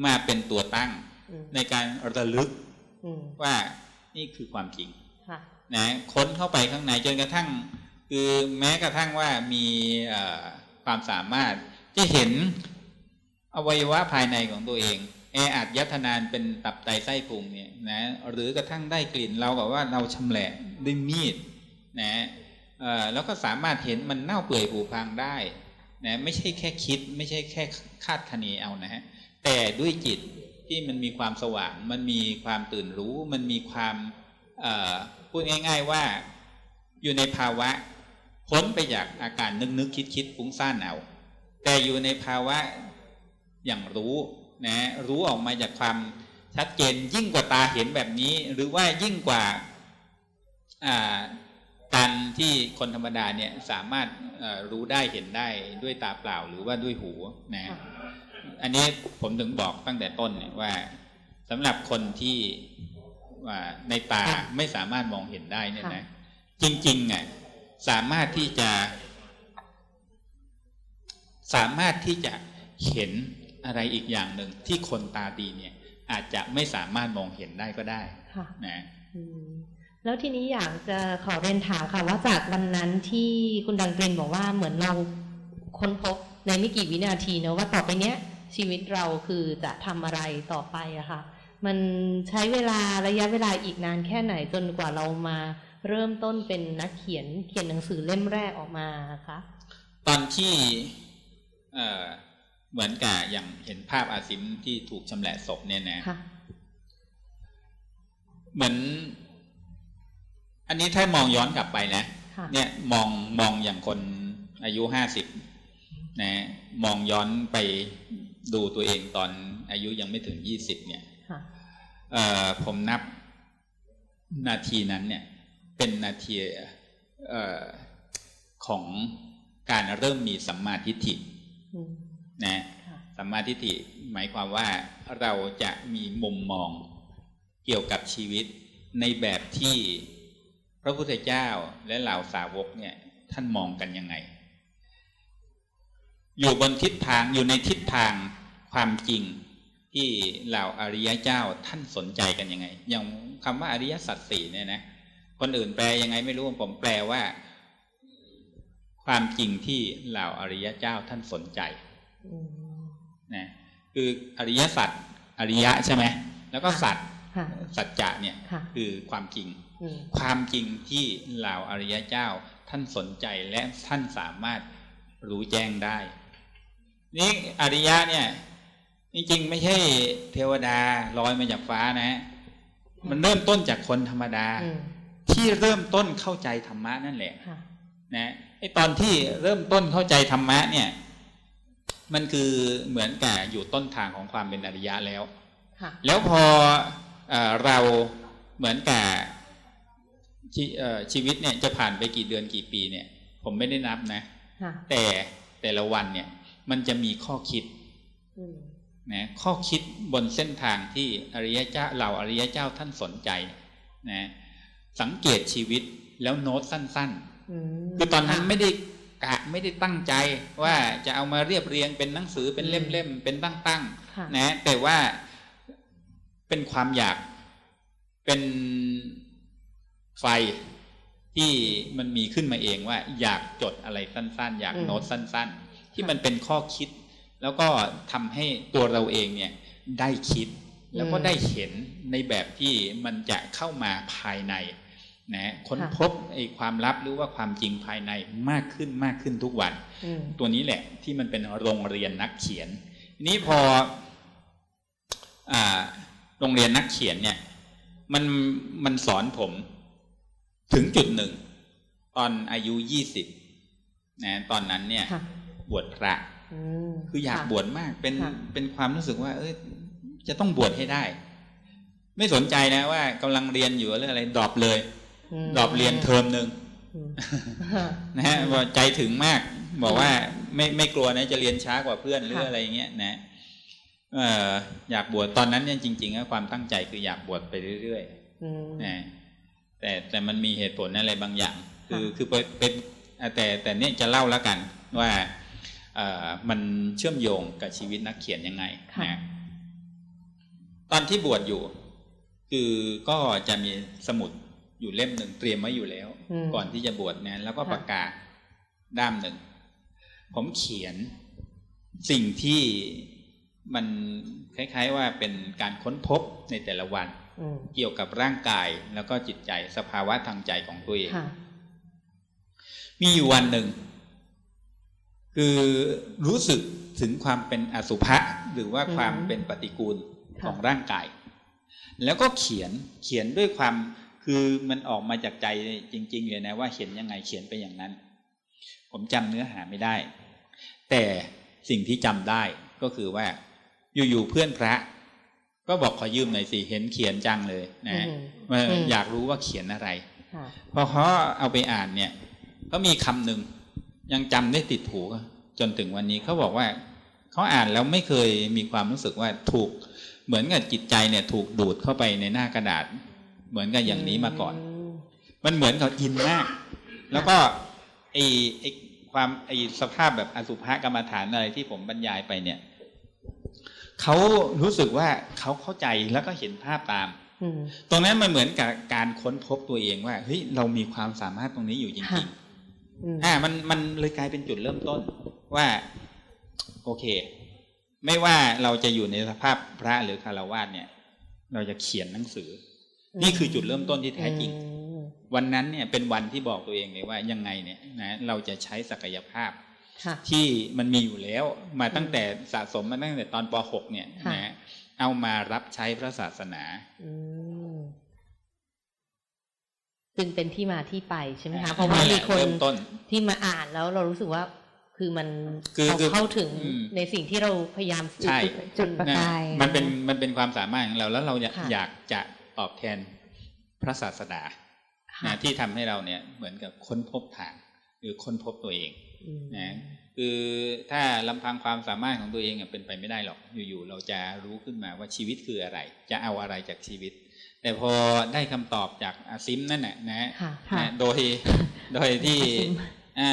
มาเป็นตัวตั้งอืมในการระลึกอืมว่านี่คือความจริงค่ะนะค้นเข้าไปข้างในจนกระทั่ง คือแม้กระทั่งว่ามีเอ่อความสามารถที่เห็น อวัยวะภายในของตัวเองแออัดยัตนานเป็นตับไตไส้พุงเนี่ยนะหรือกระทั่งได้กลิ่นเรากับว่าเราชำแหละด้วยมีดนะเอ่อแล้วก็สามารถเห็นมันเน่าเปื่อยผุพังได้นะไม่ใช่แค่คิดไม่ใช่แค่คาดคะเนเอานะฮะแต่ด้วยจิตที่มันมีความสว่าง มันมีความตื่นรู้ มันมีความพูดง่าย ๆว่าอยู่ในภาวะพ้นไปจากอาการนึกนึกคิดคิดฟุ้งซ่านเอาแต่อยู่ในภาวะ อย่างรู้นะรู้ออกมาจากความชัดเจนยิ่งกว่าตาเห็นแบบนี้ หรือว่ายิ่งกว่าอ่าการที่คนธรรมดาเนี่ยสามารถเอ่อรู้ได้เห็นได้ด้วยตาเปล่าหรือว่าด้วยหูนะค่ะอันนี้ผมถึงบอกตั้งแต่ต้นเนี่ยว่าสำหรับคนที่ว่าในตาไม่สามารถมองเห็นได้เนี่ยนะจริงๆอะสามารถที่จะ สามารถที่จะเห็น อะไรอีกอย่างหนึ่งที่คนตาดีเนี่ย อาจจะไม่สามารถมองเห็นได้ก็ได้ค่ะนะอืมแล้วทีนี้อยากจะขอเรียนถามค่ะ ว่าจากวันนั้นที่คุณดังเกรนบอกว่าเหมือนเราค้นพบในไม่กี่วินาทีเนอะว่าต่อไปเนี้ย ชีวิตเราคือจะทำอะไรต่อไปอะค่ะ มันใช้เวลาระยะเวลาอีกนานแค่ไหนจนกว่าเรามาเริ่มต้นเป็นนักเขียนเขียนหนังสือเล่มแรกออกมาคะ ตอนที่ เอ่อเหมือนกับอย่างเห็นภาพอาซิมที่ถูกชำแหละศพเนี่ยนะค่ะเหมือน อันนี้ถ้ามองย้อนกลับไปนะค่ะเนี่ยมองมองอย่างคนอายุห้าสิบนะมองย้อนไปดูตัวเองตอนอายุยังไม่ถึงยี่สิบเนี่ยค่ะเอ่อผมนับนาทีนั้นเนี่ย เป็นนาทีเอ่อของการเริ่มมีสัมมาทิฏฐิอืม นะค่ะสัมมาทิฏฐิหมายความว่าเราจะมีมุมมองเกี่ยวกับชีวิตในแบบที่พระพุทธเจ้าและเหล่าสาวกเนี่ยท่านมองกันยังไง อยู่บนทิศทางอยู่ในทิศทางความจริงที่เหล่าอริยเจ้าท่านสนใจกันยังไง อย่างคำว่าอริยสัจสี่เนี่ยนะคนอื่นแปลยังไงไม่รู้ผมแปลว่า ความจริงที่เหล่าอริยเจ้าท่านสนใจอืม นะคืออริยสัจอริยะใช่ไหมแล้วก็สัจค่ะสัจจะเนี่ยค่ะคือความจริงอืมความจริงที่เหล่าอริยเจ้าท่านสนใจและท่านสามารถรู้แจ้งได้ นี่อริยะเนี่ย จริง ๆ ไม่ใช่เทวดาลอยมาจากฟ้านะ มันเริ่มต้นจากคนธรรมดาอืมที่เริ่มต้นเข้าใจธรรมะนั่นแหละค่ะนะไอตอนที่เริ่มต้นเข้าใจธรรมะเนี่ย มันคือเหมือนกับอยู่ต้นทางของความเป็นอริยะแล้วค่ะแล้วพอเออเราเหมือนกับชีเอ่อชีวิตเนี่ยจะผ่านไปกี่เดือนกี่ปีเนี่ย ผมไม่ได้นับนะค่ะแต่แต่ละวันเนี่ย มันจะมีข้อคิดอืมนะข้อคิดบนเส้นทางที่อริยเจ้าเหล่าอริยเจ้าท่านสนใจนะสังเกตชีวิตแล้วโน้ตสั้นๆอืมคือตอนนั้นค่ะไม่ได้ กะไม่ได้ตั้งใจว่าจะเอามาเรียบเรียงเป็นหนังสือเป็นอืมเล่มๆเป็นตั้งค่ะๆนะแต่ว่าเป็นความอยากเป็นไฟที่มันมีขึ้นมาเองว่า อยากจดอะไรสั้น ๆ อยากโน้ตสั้น ๆ ที่มันเป็นข้อคิด แล้วก็ทำให้ตัวเราเองเนี่ยได้คิด แล้วก็ได้เห็นในแบบที่มันจะเข้ามาภายใน นะค้นค่ะพบไอ้ความลับหรือว่าความจริงภายในมากขึ้นมากขึ้นทุกวันอืมตัวนี้แหละที่มันเป็นโรงเรียนนักเขียนทีนี้พออ่าโรงเรียนนักเขียนเนี่ย มันมันสอนผมถึงจุดหนึ่ง ตอนอายุยี่สิบนะตอนนั้นเนี่ยค่ะบวชพระอืมคืออยากค่ะบวชมากเป็นค่ะเป็นความรู้สึกว่า เอ้ยจะต้องบวชให้ได้ ไม่สนใจนะว่ากำลังเรียนอยู่เรื่องอะไรดรอปเลยม drop เรียนเทอมหนึ่งอืมนะฮะว่าใจถึงมาก บอกว่าไม่ไม่กลัวนะจะเรียนช้ากว่าเพื่อนหรือค่ะอะไรเงี้ยนะเอ่ออยากบวชตอนนั้นเนี่ยจริงๆแล้วความตั้งใจคืออยากบวชไปเรื่อยอืมๆนะแต่แต่มันมีเหตุผลอะไรบางอย่าง คือค่ะคือเป็นเป็นอะแต่แต่เนี่ยจะเล่าแล้วกันว่าเอ่อมันเชื่อมโยงกับชีวิตนักเขียนยังไงนะตอนที่บวชอยู่ คือก็จะมีสมุด อยู่เล่มหนึ่งเตรียมไว้อยู่แล้วมก่อนที่จะบวชนะแล้วก็ค่ะปากกาด้ามหนึ่ง ผมเขียนสิ่งที่มันคล้าย ๆ ว่าเป็นการค้นพบในแต่ละวันอืมเกี่ยวกับร่างกายแล้วก็จิตใจสภาวะทางใจของตัวเองค่ะมีอยู่วันหนึ่ง คือรู้สึกถึงความเป็นอสุภะหรือว่าอืมความเป็นปฏิกูลค่ะของร่างกาย แล้วก็เขียนเขียนด้วยความ คือมันออกมาจากใจจริง ๆ เลยนะว่าเขียนยังไงเขียนไปอย่างนั้น ผมจำเนื้อหาไม่ได้ แต่สิ่งที่จำได้ก็คือว่า อยู่ๆเพื่อนพระ ก็บอกขอยืมหน่อยสิเห็นเขียนจังเลยนะอืมว่าอืมอยากรู้ว่าเขียนอะไรค่ะพอเขาเอาไปอ่านเนี่ย ก็มีคำหนึ่งยังจำได้ติดหูจนถึงวันนี้เขาบอกว่าเขาอ่านแล้วไม่เคยมีความรู้สึกว่าถูก เหมือนกับจิตใจเนี่ย ถูกดูดเข้าไปในหน้ากระดาษ เหมือนกับอย่างนี้มาก่อนมมันเหมือนกับอินมาก แล้วก็ไอไอความไอสภาพแบบอสุภกรรมฐานอะไรที่ผมบรรยายไปเนี่ยเขารู้สึกว่าเขาเข้าใจแล้วก็เห็นภาพตามอืมตรงนั้นมันเหมือนกับการค้นพบตัวเองว่าเฮ้ยเรามีความสามารถตรงนี้อยู่จค่ะริงอืมๆอ่ามันมันเลยกลายเป็นจุดเริ่มต้นว่า โอเค ไม่ว่าเราจะอยู่ในสภาพพระหรือคารวาสเนี่ย เราจะเขียนหนังสืออ นี่คือจุดเริ่มต้นที่แท้จริงอืมวันนั้นเนี่ยเป็นวันที่บอกตัวเองเลยว่ายังไงเนี่ยนะเราจะใช้ศักยภาพค่ะที่มันมีอยู่แล้วมาตั้งแต่สะสมมาตั้งแต่ตอนป .6 เนี่ยค่ะนะเอามารับใช้พระศาสนาอืมจึงเป็นที่มาที่ไปใช่ไหมอ่าคะเพราะว่านั่นแหมีละคนเริ่มต้นที่มาอ่านแล้วเรารู้สึกว่าคือมันคือเขาคือเข้าถึงอืมในสิ่งที่เราพยายามใช่จุดประนะกายมันเป็นมันเป็นความสามารถของเราแล้วเราอยากค่ะอยากจะ ตอบแทนพระศาสดาค่ะนะที่ทำให้เราเนี่ยเหมือนกับค้นพบทางหรือค้นพบตัวเองอืมนะคือถ้าลำพังความสามารถของตัวเองอะเป็นไปไม่ได้หรอกอยู่ๆเราจะรู้ขึ้นมาว่าชีวิตคืออะไร จะเอาอะไรจากชีวิต แต่พอได้คำตอบจากอาซิมนั่นแหละนะค่ะนะโดยโดยที่อาซิมอ่า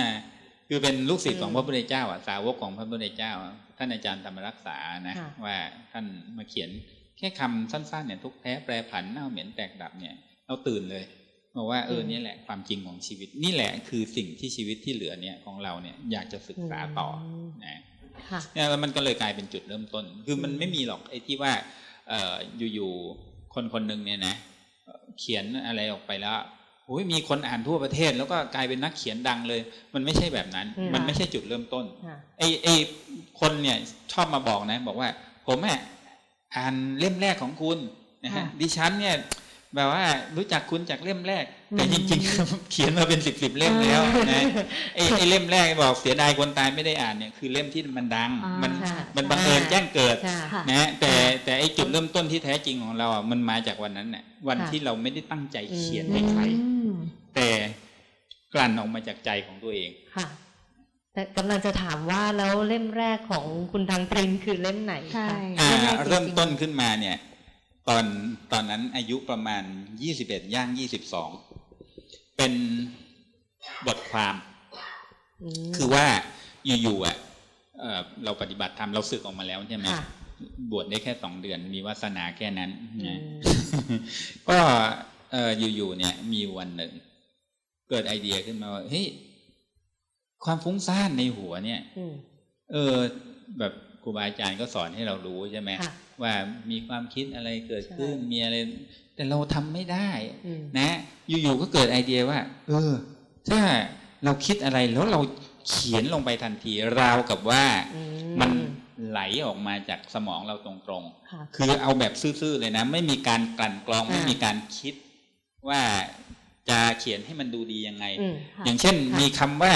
คือเป็นลูกศิษย์ของอืมพระพุทธเจ้าอะสาวกของพระพุทธเจ้าอะท่านอาจารย์ธรรมรักษานะค่ะว่าท่านมาเขียน แค่คำสั้นๆเนี่ยทุกแท้แปรผันเน่าเหม็นแตกดับเนี่ยเราตื่นเลยบอกว่าเออนี่แหละความจริงของชีวิต นี่แหละคือสิ่งที่ชีวิตที่เหลือเนี่ยของเราเนี่ยอยากจะศึกษาต่ออมนะค่ะเนี่ยแล้วมันก็เลยกลายเป็นจุดเริ่มต้น คือมันไม่มีหรอกไอ้ที่ว่าเอ่ออยู่ๆคนคนหนึ่งเนี่ยนะเอ่อเขียนอะไรออกไปแล้วโอ้ยมีคนอ่านทั่วประเทศ แล้วก็กลายเป็นนักเขียนดังเลย มันไม่ใช่แบบนั้นอืมมันไม่ใช่จุดเริ่มต้นค่ะไอ้ไอ้คนเนี่ยชอบมาบอกนะ บอกว่า ผมอะ อ่านเล่มแรกของคุณนะฮะค่ะดิฉันเนี่ยแบบว่ารู้จักคุณจากเล่มแรก แต่อืมจริงๆ เขียนมาเป็นสิบสิบเล่มแล้วนะไอ้ไอ้เล่มแรกบอกเสียดายคนตายไม่ได้อ่านเนี่ยคือเล่มที่มันดังอ่ามัมันค่ะมันบังเอิญแจ้งเกิดค่ะค่ะนะฮะแต่แต่ไอ้จุดเริ่มต้นที่แท้จริงของเราอะมันมาจากวันนั้นเนี่ยวันค่ะที่เราไม่ได้ตั้งใจเขียนอืมให้ใครอืมแต่กลั่นออกมาจากใจของตัวเองค่ะ แต่กำลังจะถามว่าแล้วเล่มแรกของคุณทางตรินคือเล่มไหนใช่คะอ่าเล่มแรกจริงๆเริ่มต้นขึ้นมาเนี่ย ตอนตอนนั้นอายุประมาณยี่สิบเอ็ดย่างยี่สิบสองเป็นบทความมคือว่าอยู่ๆอะเอ่อเราปฏิบัติธรรมเราสึกออกมาแล้วใช่ไหมค่ะบวชได้แค่สองเดือนมีวาสนาแค่นั้นอืนะมก็เอ่ออยู่ๆเนี่ย มีวันหนึ่ง เกิดไอเดียขึ้นมาว่าเฮ้ย ความฟุ้งซ่านในหัวเนี่ยอืมเออ แบบครูบาอาจารย์ก็สอนให้เรารู้ใช่ไหมค่ะว่ามีความคิดอะไรเกิดขึ้นใช่มีอะไร แต่เราทำไม่ได้อืมนะ อยู่ๆก็เกิดไอเดียว่า เออ ถ้าเราคิดอะไรแล้วเราเขียนลงไปทันทีราวกับว่าอืมันไหลออกมาจากสมองเราตรงๆค่ะคือเอาแบบซื่อๆเลยนะ ไม่มีการกลั่นกรองอ่าไม่มีการคิดว่าจะเขียนให้มันดูดียังไงอืมค่ะอย่างเช่นค่ะมีคำว่า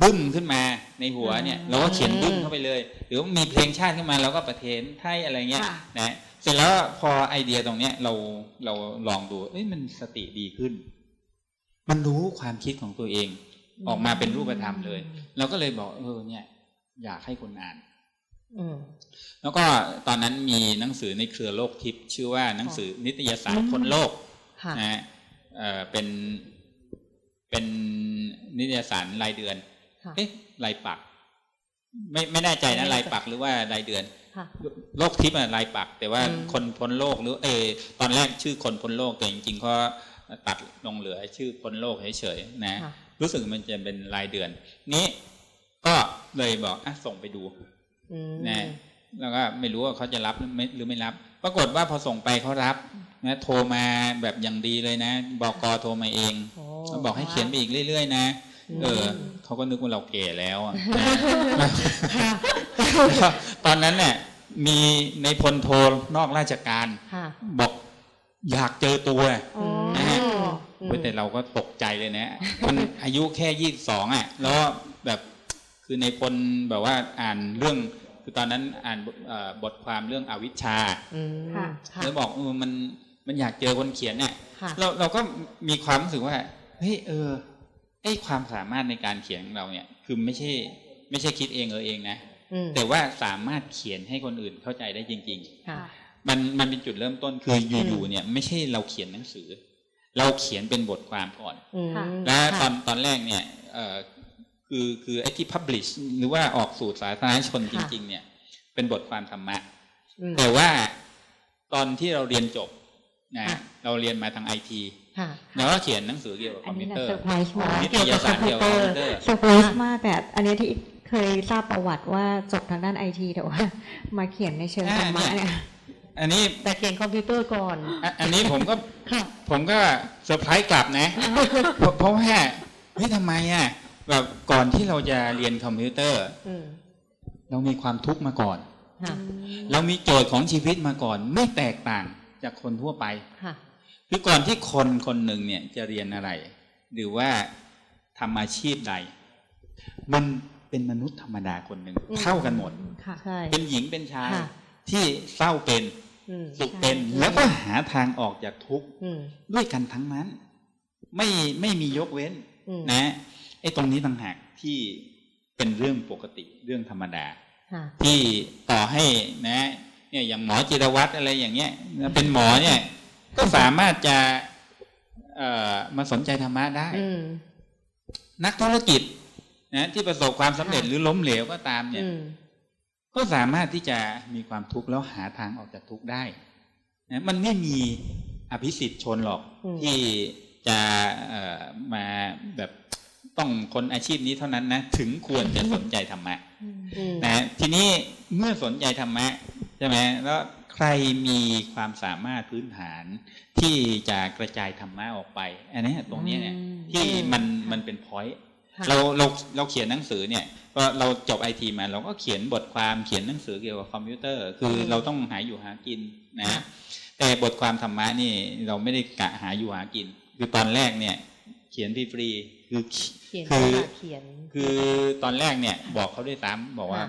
บึ้มขึ้นมาในหัวเนี่ยอืมเราก็เขียนบึ้มเข้าไปเลย หรือว่ามีเพลงชาติขึ้นมาเราก็ประเทนไทยอะไรเงี้ยค่ะนะเสร็จแล้วพอไอเดียตรงเนี้ยเราเราลองดูเอ้ยมันสติดีขึ้น มันรู้ความคิดของตัวเอง ออกมาเป็นรูปธรรมเลยเราก็เลยบอกเออเนี่ย อยากให้คนอ่านอืมแล้วก็ตอนนั้นมีหนังสือในเครือโลกทิพย์ชื่อว่าหนังสือนิตยสารคนโลกค่ะนะฮะเอ่อเป็นเป็นนิตยสารรายเดือนค่ะ เอ๊ะรายปัก ไม่ไม่แน่ใจนะไม่แน่ใจรายปักหรือว่ารายเดือนค่ะโลกทิพย์อะรายปัก แต่ว่าอืมคนพ้นโลกหรือเออตอนแรกชื่อคนพ้นโลกแต่จริงๆเขาตัดลงเหลือชื่อพ้นโลกเฉยๆนะค่ะรู้สึกมันจะเป็นรายเดือน นี้ก็เลยบอกอะส่งไปดูอืมนะแล้วก็ไม่รู้ว่าเขาจะรับหรือไม่หรือไม่รับ ปรากฏว่าพอส่งไปเขารับนะโทรมาแบบอย่างดีเลยนะ บอกกโทรมาเองโอ้บอกให้เขียนไปอีกเรื่อยๆนะอืม เออเขาก็นึกว่าเราเก๋แล้วอะค่ะตอนนั้นเนี่ยมีในพลโทนอกราชการค่ะบอกอยากเจอตัวอ๋อนะฮะอืมเว้ยแต่เราก็ตกใจเลยนะมันอายุแค่ยี่สิบสองอะ แล้วแบบคือในพลแบบว่าอ่านเรื่องคือตอนนั้นอ่านบทเอ่อบทความเรื่องอวิชชาอืมค่ะค่ะแล้วบอกเออมันมันอยากเจอคนเขียนเนี่ยค่ะเราเราก็มีความรู้สึกว่าเฮ้ยเออ ไอความสามารถในการเขียนของเราเนี่ย คือไม่ใช่ ไม่ใช่คิดเองเออเองนะอืมแต่ว่าสามารถเขียนให้คนอื่นเข้าใจได้จริงค่ะๆมันมันเป็นจุดเริ่มต้นคืออยู่ๆเนี่ย ไม่ใช่เราเขียนหนังสือ เราเขียนเป็นบทความก่อนอืมค่ะและตค่ะอนตอนแรกเนี่ยเอ่อคือคือไอ้ที่ publish หรือว่าออกสู่สาธารณชนจริง ๆ เนี่ย เป็นบทความธรรมะอืมแต่ว่าตอนที่เราเรียนจบนะค่ะเราเรียนมาทางไอที ค่ะเราก็เขียนหนังสือเกี่ยวกับคอมพิวเตอร์อร์ไพรส์มากนิตยสารเกี่ยวกับคอมพิวเตอร์เซอร์ไพรส์มากแต่อันนี้ที่เคยทราบประวัติว่าจบทางด้านไอทีแต่ว่ามาเขียนในเชิงธรรมะเนี่ยอันนี้แต่เขียนคอมพิวเตอร์ก่อนอะอันนี้ผมก็ค่ะผมก็เซอร์ไพรส์กลับนะเพราะเพราะว่าเฮ้ยทำไมอะแบบก่อนที่เราจะเรียนคอมพิวเตอร์อืมเรามีความทุกข์มาก่อนค่ะเรามีโจทย์ของชีวิตมาก่อน ไม่แตกต่างจากคนทั่วไป ค่ะคือก่อนที่คนคนหนึ่งเนี่ยจะเรียนอะไร หรือว่าทำอาชีพใด มันเป็นมนุษย์ธรรมดาคนหนึ่งอืมเท่ากันหมดค่ะใช่เป็นหญิงเป็นชายค่ะที่เศร้าเป็นอืมสุขเป็นใช่แล้วก็หาทางออกจากทุกข์อืมด้วยกันทั้งนั้น ไม่ไม่มียกเว้นอืมนะไอ้ตรงนี้ต่างหากที่เป็นเรื่องปกติเรื่องธรรมดาค่ะที่ต่อให้นะ เนี่ยอย่างหมอจิรวัตรอะไรอย่างเงี้ยเป็นหมอเนี่ย ก็สามารถจะเอ่อมาสนใจธรรมะได้อืมนักธุรกิจนะที่ประสบความสำเร็จค่ะหรือล้มเหลวก็ตามเนี่ยอืมก็สามารถที่จะมีความทุกข์แล้วหาทางออกจากทุกข์ได้นะมันไม่มีอภิสิทธิ์ชนหรอกอืมที่จะเอ่อมาแบบต้องคนอาชีพนี้เท่านั้นนะถึงควรจะสนใจธรรมะอืมนะทีนี้เมื่อสนใจธรรมะใช่ไหมแล้ว ใครมีความสามารถพื้นฐานที่จะกระจายธรรมะออกไป อันนี้ตรงเนี้ยเนี่ยอืมที่มันมันเป็นพอยต์ค่ะเราเราเราเขียนหนังสือเนี่ยก็เราจบไอทีมาเราก็เขียนบทความเขียนหนังสือเกี่ยวกับคอมพิวเตอร์ คือเราต้องหาอยู่หากินนะค่ะแต่บทความธรรมะนี่เราไม่ได้กะหาอยู่หากิน คือตอนแรกเนี่ยเขียนฟรีๆคือเขียนคือค่ะเขียนคือตอนแรกเนี่ย บอกเขาด้วยซ้ำบอกว่าค่ะ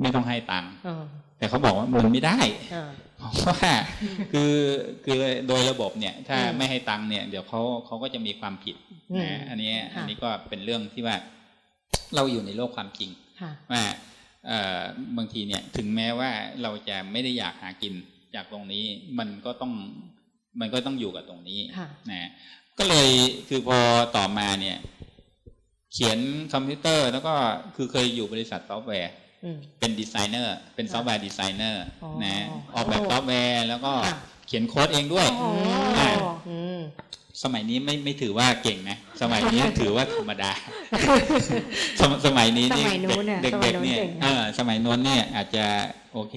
ไม่ต้องให้ตังค์เออ แต่เขาบอกว่ามันไม่ได้เออเพราะว่าคือคือโดยระบบเนี่ยถ้าอืมไม่ให้ตังค์เนี่ย เดี๋ยวเขาเขาก็จะมีความผิดอืมนะอันนี้ค่ะอันนี้ก็เป็นเรื่องที่ว่าเราอยู่ในโลกความจริงค่ะว่าเอ่อบางทีเนี่ยถึงแม้ว่าเราจะไม่ได้อยากหากินจากตรงนี้มันก็ต้องมันก็ต้องอยู่กับตรงนี้ค่ะนะก็เลยคือพอต่อมาเนี่ย เขียนคอมพิวเตอร์แล้วก็คือเคยอยู่บริษัทซอฟต์แวร์อืม เป็นดีไซเนอร์เป็น software designer อ๋อนะออกแบบซอฟต์แวร์แล้วก็ค่ะเขียนโค้ดเองด้วยอ๋ออ่าอืมสมัยนี้ไม่ไม่ถือว่าเก่งนะ สมัยนี้ถือว่าธรรมดา สมสมัยนี้นี่สมัยนู้นน่ะเด็กสมัยเด็กนู้นเนี่ยเก่งเออสมัยโน้นเนี่ยอาจจะโอเค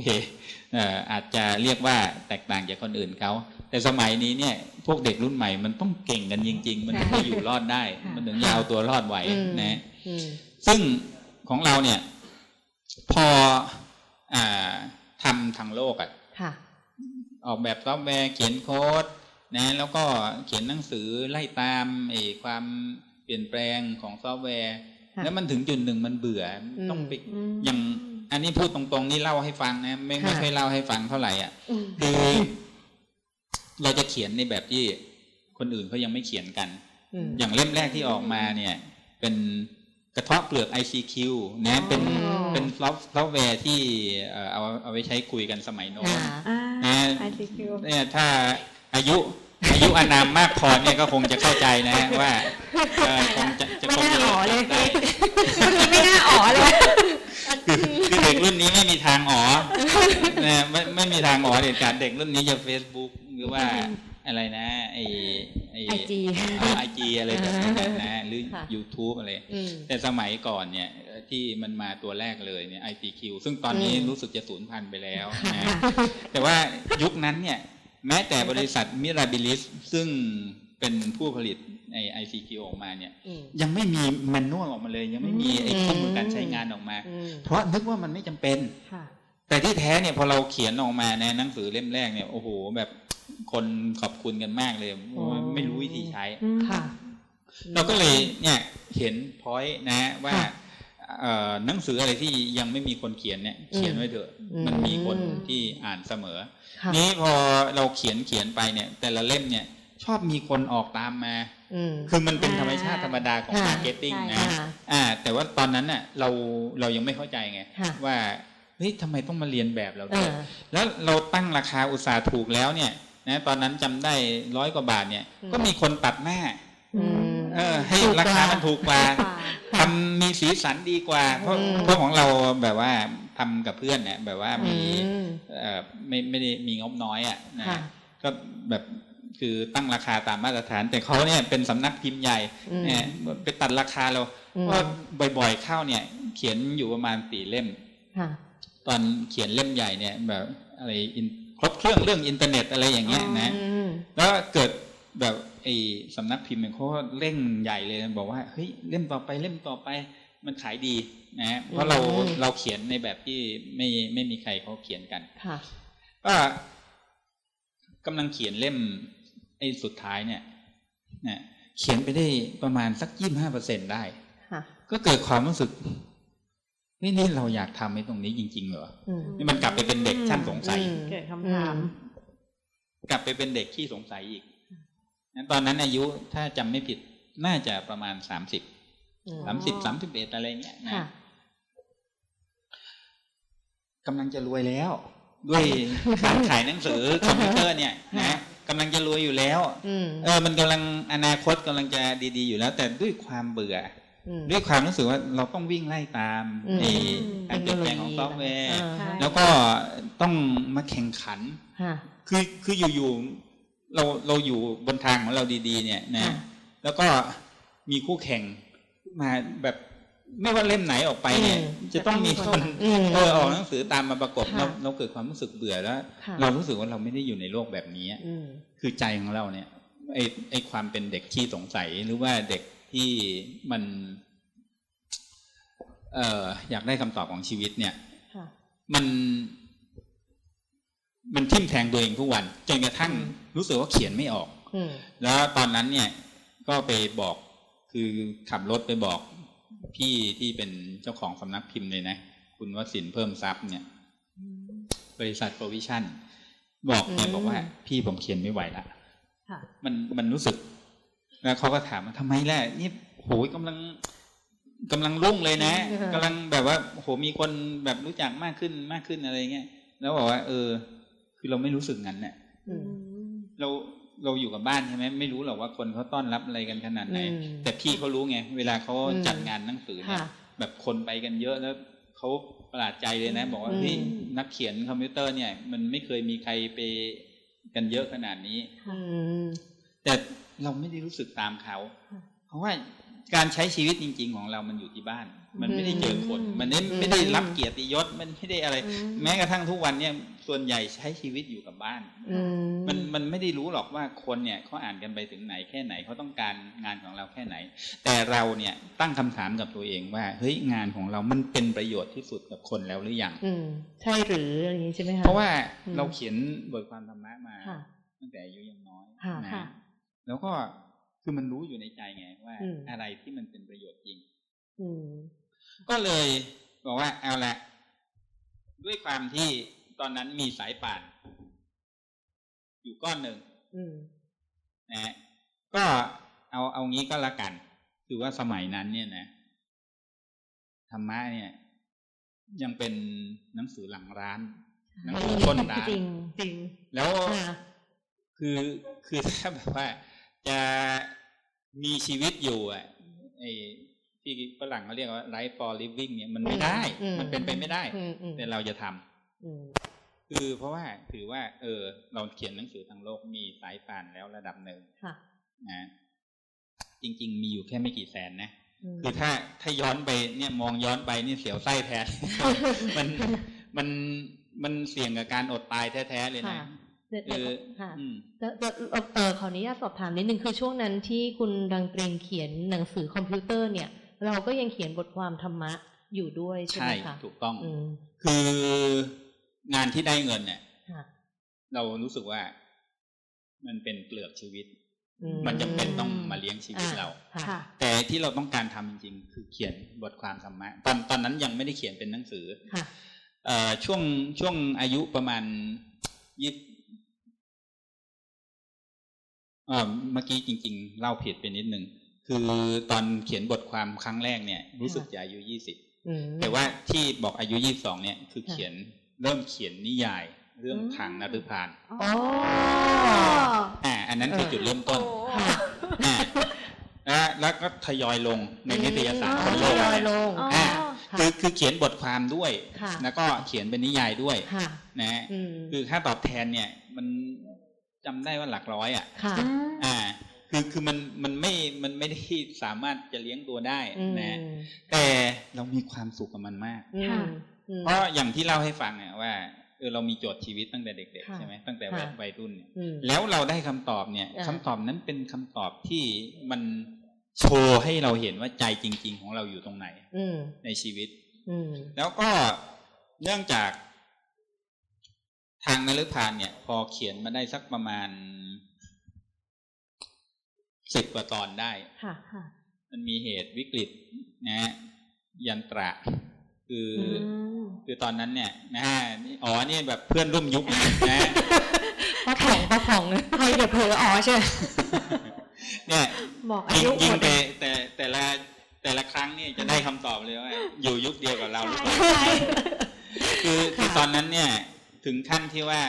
เอ่ออาจจะเรียกว่าแตกต่างจากคนอื่นเขาแต่สมัยนี้เนี่ยพวกเด็กรุ่นใหม่มันต้องเก่งกันจริง ๆ มันถึงจะอยู่รอดได้ค่ะมันถึงจะเอาตัวรอดไหวอืมนะอืมซึ่งของเราเนี่ย พออ่าทำทางโลกอะค่ะออกแบบซอฟต์แวร์เขียนโค้ดนะ แล้วก็เขียนหนังสือไล่ตามไอ้ความเปลี่ยนแปลงของซอฟต์แวร์ค่ะแล้วมันถึงจุดหนึ่งมันเบื่ออมต้องไปอืมอย่างอันนี้พูดตรงๆนี่เล่าให้ฟังนะ ไม่ไม่ค่ะค่อยเล่าให้ฟังเท่าไหร่อะอืมคือเราจะเขียนในแบบที่คนอื่นเขายังไม่เขียนกันอืมอย่างเล่มแรกที่ออกมาเนี่ย เป็น กระเทาะเปลือก ICQ นะเป็นอ๋อเป็นซอฟต์ซอฟต์แวร์ที่เอ่อเอาเอาไว้ใช้คุยกันสมัยโน้นอ่าอ่านะ ICQ เนี่ยถ้าอายุอายุอานามมากพอเนี่ยก็คงจะเข้าใจนะว่าเอ่อคงจะจะไม่คงน่าจะอ๋อเลยได้เมื่อกี้ไม่น่าอ๋อเลยคือคือเด็กรุ่นนี้ไม่มีทางอ๋อนะไม่ไม่มีทางอ๋อเด็ดขาดเด็กรุ่นนี้จะ Facebook หรือว่า อะไรนะไอไอ IG ไอจีอะไรแบบนั้นนะหรือค่ะ YouTube อะไรอืมแต่สมัยก่อนเนี่ย ที่มันมาตัวแรกเลยเนี่ย ICQ ซึ่งตอนนี้อืมรู้สึกจะสูญพันธุ์ไปแล้วนะแต่ว่ายุคนั้นเนี่ย แม้แต่บริษัทมิราบิลิสซึ่งเป็นผู้ผลิตไอ ICQ ออกมาเนี่ยอืมยังไม่มีแมนนวลออกมาเลย ยังไม่มีไอ้ข้อมูลการใช้งานออกมาอืมเพราะนึกว่ามันไม่จำเป็นค่ะแต่ที่แท้เนี่ยพอเราเขียนออกมาในหนังสือเล่มแรกเนี่ยโอ้โหแบบ คนขอบคุณกันมากเลยเพราะว่าไม่รู้วิธีใช้ค่ะ เราก็เลยเนี่ยเห็น point นะว่าค่ะเอ่อหนังสืออะไรที่ยังไม่มีคนเขียนเนี่ยเขียนไว้เถอะอืมมันมีคนที่อ่านเสมอค่ะนี้พอเราเขียนเขียนไปเนี่ย แต่ละเล่มเนี่ย ชอบมีคนออกตามมาอืมคือมันเป็นอ่าธรรมชาติธรรมดาของค่ะ marketing ใช่นะค่ะอ่า แต่ว่าตอนนั้นน่ะ เราเรายังไม่เข้าใจไงค่ะว่าเฮ้ยทำไมต้องมาเรียนแบบเราเอด้วยอแล้วเราตั้งราคาอุตสาห์ถูกแล้วเนี่ย นะตอนนั้นจำได้ร้อยกว่าบาทเนี่ยอืมก็มีคนตัดหน้าอืมเออ ให้ถูกกว่าราคามันถูกกว่าค่ะทำมีสีสันดีกว่า เพราะอืมเพราะของเราแบบว่าทำกับเพื่อนเนี่ยแบบว่ามีอืมเอ่อไม่ไม่ได้มีงบน้อยอะนะค่ะก็แบบคือตั้งราคาตามมาตรฐาน แต่เขาเนี่ยเป็นสำนักพิมพ์ใหญ่อืมเนี่ยไปตัดราคาเราอืมเพราะบ่อยๆเข้าเนี่ย เขียนอยู่ประมาณสี่เล่มค่ะตอนเขียนเล่มใหญ่เนี่ย แบบอะไรอิน ครบเครื่องเรื่องอินเทอร์เน็ตอะไรอย่างเงี้ยนะอืมแล้วเกิดแบบไอ้สำนักพิมพ์เนี่ยเขาก็เร่งใหญ่เลยนะบอกว่าเฮ้ยเล่มต่อไปเล่มต่อไปมันขายดีนะฮะเพราะเราอืมเราเขียนในแบบที่ไม่ไม่มีใครเขาเขียนกันค่ะก็กำลังเขียนเล่มไอ้สุดท้ายเนี่ยนะเขียนไปได้ประมาณสักยี่ห้าเปอร์เซ็นได้ค่ะก็เกิดความรู้สึก นี่นี่เราอยากทำไอ้ตรงนี้จริง ๆ เหรออืมนี่มันกลับไปเป็นเด็กช่างสงสัยอืมเกิดคำถาม กลับไปเป็นเด็กขี้สงสัยอีกนั้นตอนนั้นอายุถ้าจำไม่ผิดน่าจะประมาณสามสิบอืมสามสิบสามสิบเอ็ดอะไรเงี้ยนะค่ะกำลังจะรวยแล้ว ด้วยการขายหนังสือคอมพิวเตอร์เนี่ยนะกำลังจะรวยอยู่แล้วอืมเออ มันกำลังอนาคตกำลังจะดี ๆ อยู่แล้ว แต่ด้วยความเบื่ออืม ด้วยความรู้สึกว่าเราต้องวิ่งไล่ตามอืมไอ้การเปลี่ยนแปลงของซอฟต์แวร์อ่าใช่แล้วก็ต้องมาแข่งขันค่ะคือคืออยู่ๆเราเราอยู่บนทางของเราดี ๆ เนี่ยนะค่ะแล้วก็มีคู่แข่งมาแบบไม่ว่าเล่มไหนออกไปเนี่ยอืมจะต้องมีคนอืมเออออกหนังสือตามมาประกบค่ะเราเราเกิดความรู้สึกเบื่อแล้วค่ะเรารู้สึกว่าเราไม่ได้อยู่ในโลกแบบนี้อืมคือใจของเราเนี่ยไอไอความเป็นเด็กที่สงสัยหรือว่าเด็ก ที่มัน เอ่ออยากได้คำตอบของชีวิตเนี่ยค่ะมัน มันทิ่มแทงตัวเองทุกวัน จนกระทั่งอืมรู้สึกว่าเขียนไม่ออกอืมแล้วตอนนั้นเนี่ย ก็ไปบอกคือขับรถไปบอกพี่ที่เป็นเจ้าของสำนักพิมพ์เลยนะ คุณวสินทร์เพิ่มทรัพย์เนี่ย บริษัทโปรวิชั่น บอกเนี่ยอืมบอกว่า พี่ผมเขียนไม่ไหวละค่ะมันมันรู้สึก แล้วเขาก็ถามว่าทำไมล่ะนี่โหยกำลังกำลังรุ่งเลยนะอืมกำลังแบบว่าโหมีคนแบบรู้จักมากขึ้นมากขึ้นอะไรเงี้ยแล้วบอกว่า เออ คือเราไม่รู้สึกงั้นเนี่ยอืมเราเราอยู่กับบ้านใช่ไหมไม่รู้หรอกว่าคนเขาต้อนรับอะไรกันขนาดไหนอืมแต่พี่เขารู้ไงเวลาเขาอืมจัดงานหนังสือเนี่ยค่ะแบบคนไปกันเยอะแล้วเขาประหลาดใจเลยนะ บอกว่าอืมเฮ้ยนักเขียนคอมพิวเตอร์เนี่ย มันไม่เคยมีใครไปกันเยอะขนาดนี้อืมแต่ เราไม่ได้รู้สึกตามเขา เพราะว่าการใช้ชีวิตจริง ๆ ของเรามันอยู่ที่บ้าน มันไม่ได้เจอคน มันไม่ไม่ได้รับเกียรติยศ มันไม่ได้อะไร แม้กระทั่งทุกวันเนี่ย ส่วนใหญ่ใช้ชีวิตอยู่กับบ้านอืมมันมันไม่ได้รู้หรอกว่าคนเนี่ยเขาอ่านกันไปถึงไหนแค่ไหนเขาต้องการงานของเราแค่ไหน แต่เราเนี่ยตั้งคำถามกับตัวเองว่า เฮ้ยงานของเรามันเป็นประโยชน์ที่สุดกับคนแล้วหรือยังอืมใช่หรืออะไรอย่างนี้ใช่ไหมคะ เพราะว่าอืมเราเขียนบทความธรรมะมาค่ะตั้งแต่อายุยังน้อยค่ะนะค่ะ แล้วก็คือมันรู้อยู่ในใจไงว่าอืมอะไรที่มันเป็นประโยชน์จริงอืมก็เลยบอกว่าเอาละด้วยความที่ตอนนั้นมีสายป่าน อยู่ก้อนหนึ่งอืมนะฮะก็เอาเอางี้ก็แล้วกัน คือว่าสมัยนั้นเนี่ยนะธรรมะเนี่ย ยังเป็นหนังสือหลังร้านหนังสือต้นร้านจริงจริงแล้วค่ะคือคือถ้าแบบว่า จะมีชีวิตอยู่อะไอ้ที่ฝรั่งเขาเรียกว่า life for living เนี่ยมันไม่ได้อืมันเป็นไปไม่ได้อืมอืมแต่เราจะทำอืมคือเพราะว่าถือว่า เออ เราเขียนหนังสือทางโลกมีสายป่านแล้วระดับหนึ่งค่ะนะจริง ๆ มีอยู่แค่ไม่กี่แสนนะมคือถ้าถ้าย้อนไปเนี่ยมองย้อนไปนี่เสียวไส้แท้มันมันมันเสี่ยงกับการอดตายแท้ๆเลยค่ะนะเดี๋ยว คือค่ะอืมจะจะเอ่อเออขออนุญาตสอบถามนิดนึงคือช่วงนั้นที่คุณดังเตรงเขียนหนังสือคอมพิวเตอร์เนี่ย เราก็ยังเขียนบทความธรรมะอยู่ด้วยใช่ใช่ไหมคะถูกต้องอืมคืองานที่ได้เงินเนี่ยค่ะเรารู้สึกว่า มันเป็นเปลือกชีวิตอืมันจำเป็นต้องมาเลี้ยงชีวิตเราอ่ค่ะแต่ที่เราต้องการทำจริงๆ คือเขียนบทความธรรมะตอนตอนนั้นยังไม่ได้เขียนเป็นหนังสือค่ะเอ่อช่วงช่วงอายุประมาณยี่เอ่ เมื่อกี้จริง ๆ เล่าผิดไปนิดนึงคือตอนเขียนบทความครั้งแรกเนี่ย รู้สึกจะอายุยี่สิบอืมแต่ว่าที่บอกอายุยี่สองเนี่ยคือค่ะเขียนเริ่มเขียนนิยายเรื่องอืมทางนฤพานอ๋ออ่าอันนั้นคือเออจุดเริ่มต้นค่ะอ่าแล้วแล้วก็ทยอยลงในนิตยสารอืมคนโลกทยอยเนี่ยลงอ๋ออ่าค่ะคือคือเขียนบทความด้วยค่ะแล้วก็เขียนเป็นนิยายด้วยค่ะนะฮะอืมคือค่าตอบแทนเนี่ยมัน จำได้ว่าหลักร้อยอะค่ะอ่า คือคือมันมันไม่มันไม่ได้สามารถจะเลี้ยงตัวได้อืมนะแต่เรามีความสุขกับมันมากอืมค่ะอืมเพราะอย่างที่เล่าให้ฟังเนี่ยว่าเออเรามีโจทย์ชีวิตตั้งแต่เด็กๆค่ะใช่ไหมตั้งแต่ค่ะวัยรุ่นเนี่ยอืมแล้วเราได้คำตอบเนี่ยอ่าคำตอบนั้นเป็นคำตอบที่มันโชว์ให้เราเห็นว่าใจจริง ๆ ของเราอยู่ตรงไหนอืมในชีวิตอืมแล้วก็เนื่องจาก ทางนฤพานเนี่ย พอเขียนมาได้สักประมาณสิบกว่าตอนได้ค่ะค่ะมันมีเหตุวิกฤตนะฮะยันตระ คืออือมคือตอนนั้นเนี่ยนะฮะนี่อ๋อนี่แบบเพื่อนร่วมยุคนะฮะป้าผ่องป้าผ่องใครเดี๋ยวเผลออ๋อใช่ไหมเนี่ยบอกอายิงยุยิหงมดแต่แต่แต่ละแต่ละครั้งเนี่ยจะได้คำตอบเลยว่า อยู่ยุคเดียวกับเราหรือเปล่าใช่คือคือตอนนั้นเนี่ย ถึงขั้นที่ว่า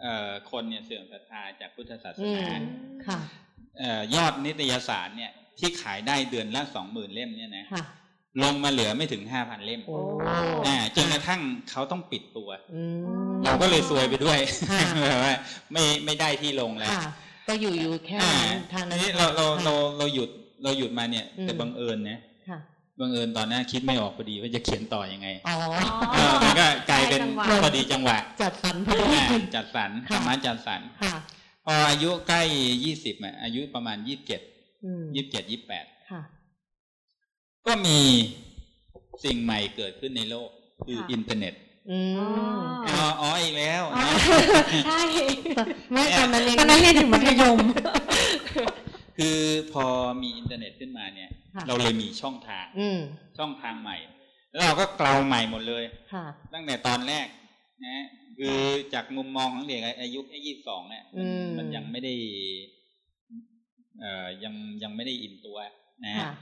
เอ่อคนเนี่ยเสื่อมศรัทธาจากพุทธศาสอืมนาค่ะเอ่อยอดนิตยสารเนี่ยที่ขายได้เดือนละสองหมื่นเล่มเนี่ยนะค่ะลงมาเหลือไม่ถึงห้าพันเล่มโอ้อ่าจนกระทั่งเขาต้องปิดตัวอืมเราก็เลยซวยไปด้วยค่ะแบบว่าไม่ไม่ได้ที่ลงแล้วค่ะก็อยู่อยู่แค่อ่านั้นทางทีนั้นนี้เราเราค่ะเราเราหยุดเราหยุดมาเนี่ยอืมแต่บังเอิญนะค่ะ บังเอิญตอนนั้นคิดไม่ออกพอดีว่าจะเขียนต่อยังไงอ๋อเออมันก็กลายเป็นได้จังหวะพอดีจังหวะ จัดสรรพอดีอ่าจัดสรรค่ะธรรมะจัดสรรค่ะพออายุใกล้ยี่สิบอะอายุประมาณยี่สิบเจ็ดอืมยี่สิบเจ็ดยี่แปดค่ะก็มีสิ่งใหม่เกิดขึ้นในโลกคือค่ะอินเทอร์เน็ตอืมอ๋ออ๋ออีกแล้วอ๋อนะใช่ไม่ตอนนั้นยังตอนนั้นเรียนถึงมัธยม คือพอมีอินเทอร์เน็ตขึ้นมาเนี่ยค่ะเราเลยมีช่องทางอืมช่องทางใหม่ แล้วเราก็เกลาใหม่หมดเลยค่ะตั้งแต่ตอนแรกนะคือจากมุมมองของเด็กอายุแค่ยี่สิบสองเนี่ยมันอืมมันยังไม่ได้เอ่อยังยังไม่ได้อิ่มตัวนะฮะค่ะ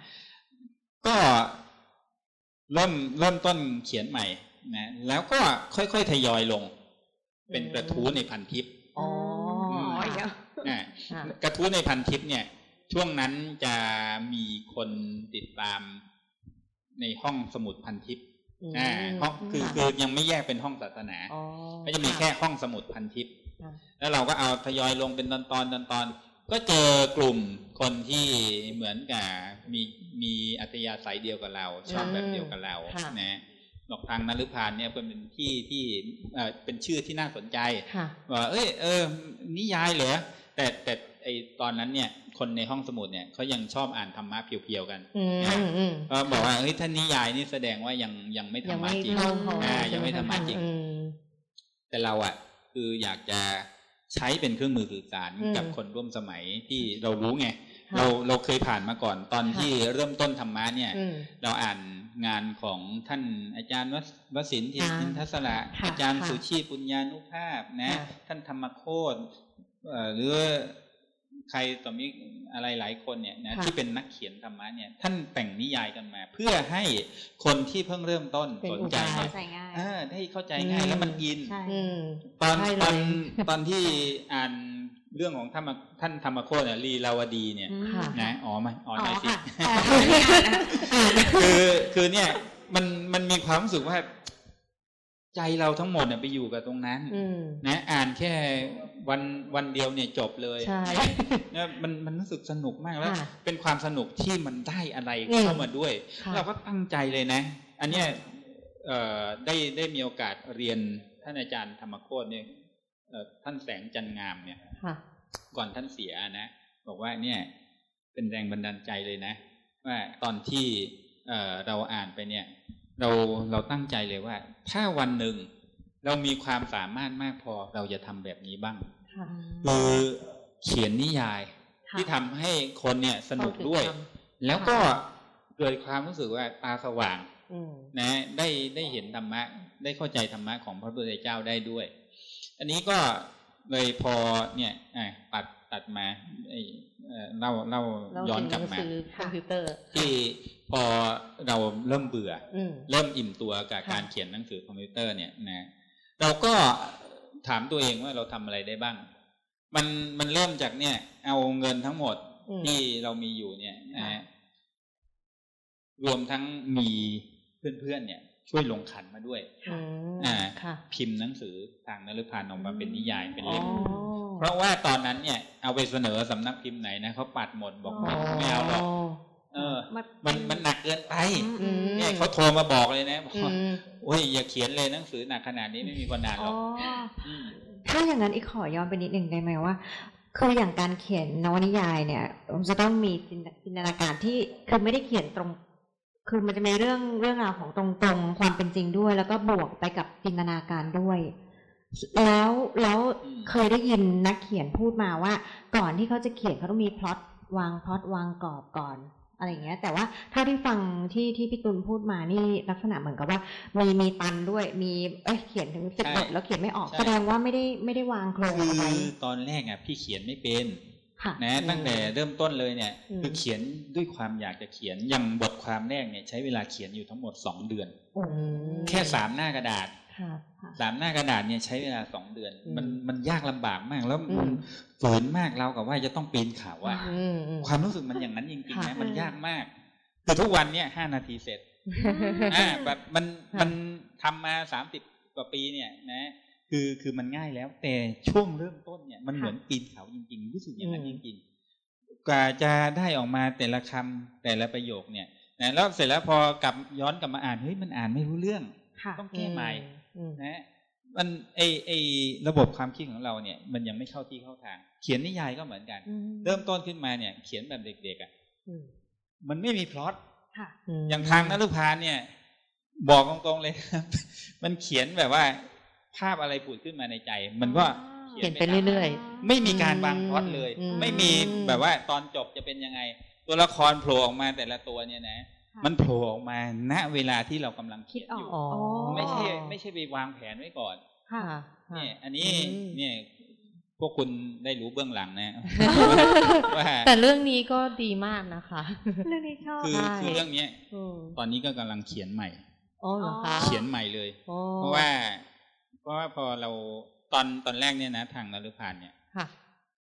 ก็เริ่มเริ่มต้นเขียนใหม่นะแล้วก็ค่อยๆทยอยลง เป็นกระทู้ในพันทิปอ๋ออ๋ออีกแล้วอ่าค่ะกระทู้ในพันทิปเนี่ย ช่วงนั้นจะมีคนติดตามในห้องสมุดพันทิปมอ่าห้องคือคือยังไม่แยกเป็นห้องศาสนาอ๋อก็จะมีแค่ห้องสมุดพันทิปค่ะแล้วเราก็เอาทยอยลงเป็นตอนตอนตอนตอนๆพก็เจอกลุ่มคนที่เหมือนกับมีมีอัตยาศัยเดียวกับเรา ชอบแบบเดียวกับเราค่ะนะบอกทางนฤพานเนี่ยเป็นที่ที่เอ่อเป็นชื่อที่น่าสนใจค่ะว่าเอ้ยเออนิยายเหรอแต่แต่ไอตอนนั้นเนี่ย คนในห้องสมุดเนี่ยเขายังชอบอ่านธรรมะเพียวๆกันอืมอืมก็บอกว่าเฮ้ยถ้านิยายนี่แสดงว่ายังยังไม่ธรยัรงมะไม่จริงเข้าพออ่าใช่หยังไม่ธรรมะจริงอืมแต่เราอะ คืออยากจะใช้เป็นเครื่องมือสื่อสารอืมกับคนร่วมสมัยที่เรารู้ไงค่ะเราเราเคยผ่านมาก่อนตอนค่ะที่เริ่มต้นธรรมะเนี่ยอืมเราอ่านงานของท่านอาจารย์วสวสินทร์อ่าทินทศระค่ะอาจารย์ค่ะสุชีพปุญญานุภาพนะค่ะท่านธรรมโคตเอ่อหรือ ใครต่อมีอะไรหลายคนเนี่ยนะค่ะที่เป็นนักเขียนธรรมะเนี่ยท่านแต่งนิยายกันมา เพื่อให้คนที่เพิ่งเริ่มต้นเป็นสนอุใจบายเนี่ยใส่ง่ายเออได้เข้าใจง่ายอืมแล้วมันอินใช่อืมตอนใช่เลยตอนตอนที่อ่านเรื่องของท่านท่านธรรมโคตเนี่ยลีลาวดีเนี่ยค่ะนะอ๋อมาอ๋ออ๋อหน่อยสิค่ะอ๋อไม่อ่านนะคือคือเนี่ยมันมันมีความรู้สึกว่า ใจเราทั้งหมดเนี่ยไปอยู่กับตรงนั้นอืมนะอ่านแค่วันวันเดียวเนี่ยจบเลยใช่เนี่ยมันมันรู้สึกสนุกมากแล้วค่ะเป็นความสนุกที่มันได้อะไรอืมเข้ามาด้วยค่ะเราก็ตั้งใจเลยนะ อันเนี้ยเอ่อได้ได้มีโอกาสเรียนท่านอาจารย์ธรรมโคตเนี่ยเอ่อท่านแสงจันงามเนี่ยค่ะก่อนท่านเสียนะ บอกว่าเนี่ย เป็นแรงบันดาลใจเลยนะ ว่าตอนที่เอ่อเราอ่านไปเนี่ย เราเราตั้งใจเลยว่า ถ้าวันหนึ่งเรามีความสามารถมากพอเราจะทำแบบนี้บ้างค่ะคือเขียนนิยายค่ะที่ทำให้คนเนี่ยสนุกด้วยเข้าถึงธรรมแล้วก็เกิดความรู้สึกว่าตาสว่างอืมนะ ได้ได้เห็นธรรมะ ได้เข้าใจธรรมะของพระพุทธเจ้าได้ด้วย อันนี้ก็เลยพอเนี่ยอะตัดตัดมาไอ้เอ่อเล่าเล่าเราย้อนถึงกลับหนังมาสือคอมพิวเตอร์ที่ พอเราเริ่มเบื่ออืมเริ่มอิ่มตัวกับค่ะการเขียนหนังสือคอมพิวเตอร์เนี่ยนะเราก็ถามตัวเองว่าเราทำอะไรได้บ้าง มันมันเริ่มจากเนี่ย เอาเงินทั้งหมดอืมที่เรามีอยู่เนี่ยนะค่ะฮะรวมทั้งมีเพื่อนๆเนี่ย ช่วยลงขันมาด้วยอืมอ่าค่ะพิมพ์หนังสือทางนฤพานออกมาเป็นนิยายเป็นอ๋อเล่มเพราะว่าตอนนั้นเนี่ยเอาไปเสนอสำนักพิมพ์ไหนนะเขาปัดหมดบอกอ๋อไม่เอาหรอก เออ มันมันหนักเกินไปอืมเนี่ยเขาโทรมาบอกเลยนะบอกอืว่ามโอ้ยอย่าเขียนเลยหนังสือหนักขนาดนี้ไม่มีคนอ่านหรอ๋ออกมถ้าอย่างนั้นอีกขอย้อนไปนิดหนึ่งได้ไหมว่าคืออย่างการเขียนนวนิยายเนี่ยมันจะต้องมีจินจินตนาการที่คือไม่ได้เขียนตรง คือมันจะมีเรื่องเรื่องราวของตรงๆความเป็นจริงด้วย แล้วก็บวกไปกับจินตนาการด้วย แล้วแล้วอืมเคยได้ยินนักเขียนพูดมาว่า ก่อนที่เขาจะเขียนเขาต้องมีพล็อตวางพล็อตวางกรอบก่อน อะไรอย่างเงี้ย แต่ว่าเท่าที่ฟังที่ที่พี่ตุลพูดมานี่ลักษณะเหมือนกับว่ามีมีตันด้วยมีเอ้ยเขียนถึงสิบใช่บทแล้วเขียนไม่ออกใช่แสดงว่าไม่ได้ไม่ได้วางโครงคืเอาไว้อตอนแรกอะพี่เขียนไม่เป็นค่ะนะตั้งแต่เริ่มต้นเลยเนี่ยอืมคือเขียนด้วยความอยากจะเขียนอย่างบทความแรกเนี่ยใช้เวลาเขียนอยู่ทั้งหมดสองเดือนอืมแค่สามหน้ากระดาษค่ะ สามหน้ากระดาษเนี่ยใช้เวลาสองเดือนอืมมันมันยากลำบากมากแล้วอืมมันฝืนมากเรากับว่าจะต้องปีนเขาอะอืมอืมความรู้สึกมันอย่างนั้นจริงๆค่ะนะมันยากมากคือทุกวันเนี่ยห้านาทีเสร็จอ่าแบบมันค่ะมันทำมาสามสิบกว่าปีเนี่ยนะคือคือมันง่ายแล้ว แต่ช่วงเริ่มต้นเนี่ยมันเหมือนปีนเขาจริงๆรู้สึกอย่างนั้นอืจมริงๆกว่าจะได้ออกมาแต่ละคำแต่ละประโยคเนี่ยนะแล้วเสร็จแล้วพอกลับย้อนกลับมาอ่านเฮ้ยมันอ่านไม่รู้เรื่องค่ะต้องแก้ใหม่อืม นะมันไอไอระบบความคิดของเราเนี่ย มันยังไม่เข้าที่เข้าทาง เขียนนิยายก็เหมือนกัน เริ่มต้นขึ้นมาเนี่ย เขียนแบบเด็กๆอะอืมมันไม่มีพล็อตค่ะมอย่างทางนฤพานเนี่ย บอกตรงๆเลยครับ มันเขียนแบบว่า ภาพอะไรผุดขึ้นมาในใจ มันก็เขียนไปเรื่อยไม่มีการวางพล็อตเลยอืมไม่มีแบบว่าตอนจบจะเป็นยังไง ตัวละครโผล่ออกมาแต่ละตัวเนี่ยนะค่ะ มันโผล่ออกมาณเวลาที่เรากำลังคิเขีดยนอออกยู่อ๋อไม่ใช่ ไม่ใช่ไปวางแผนไว้ก่อนค่ะค่ะค่ะเนี่ยอันนี้อืมเนี่ยพวกคุณได้รู้เบื้องหลังนะว่าแต่เรื่องนี้ก็ดีมากนะคะ เรื่องนี้ชอบคือใช่คือเรื่องเนี้ยอืมตอนนี้ก็กำลังเขียนใหม่อ๋อเหรอคะเขียนใหม่เลยอ๋อเพราะว่า เพราะว่าพอเราตอนตอนแรกเนี่ยนะทางนฤพานเนี่ยค่ะ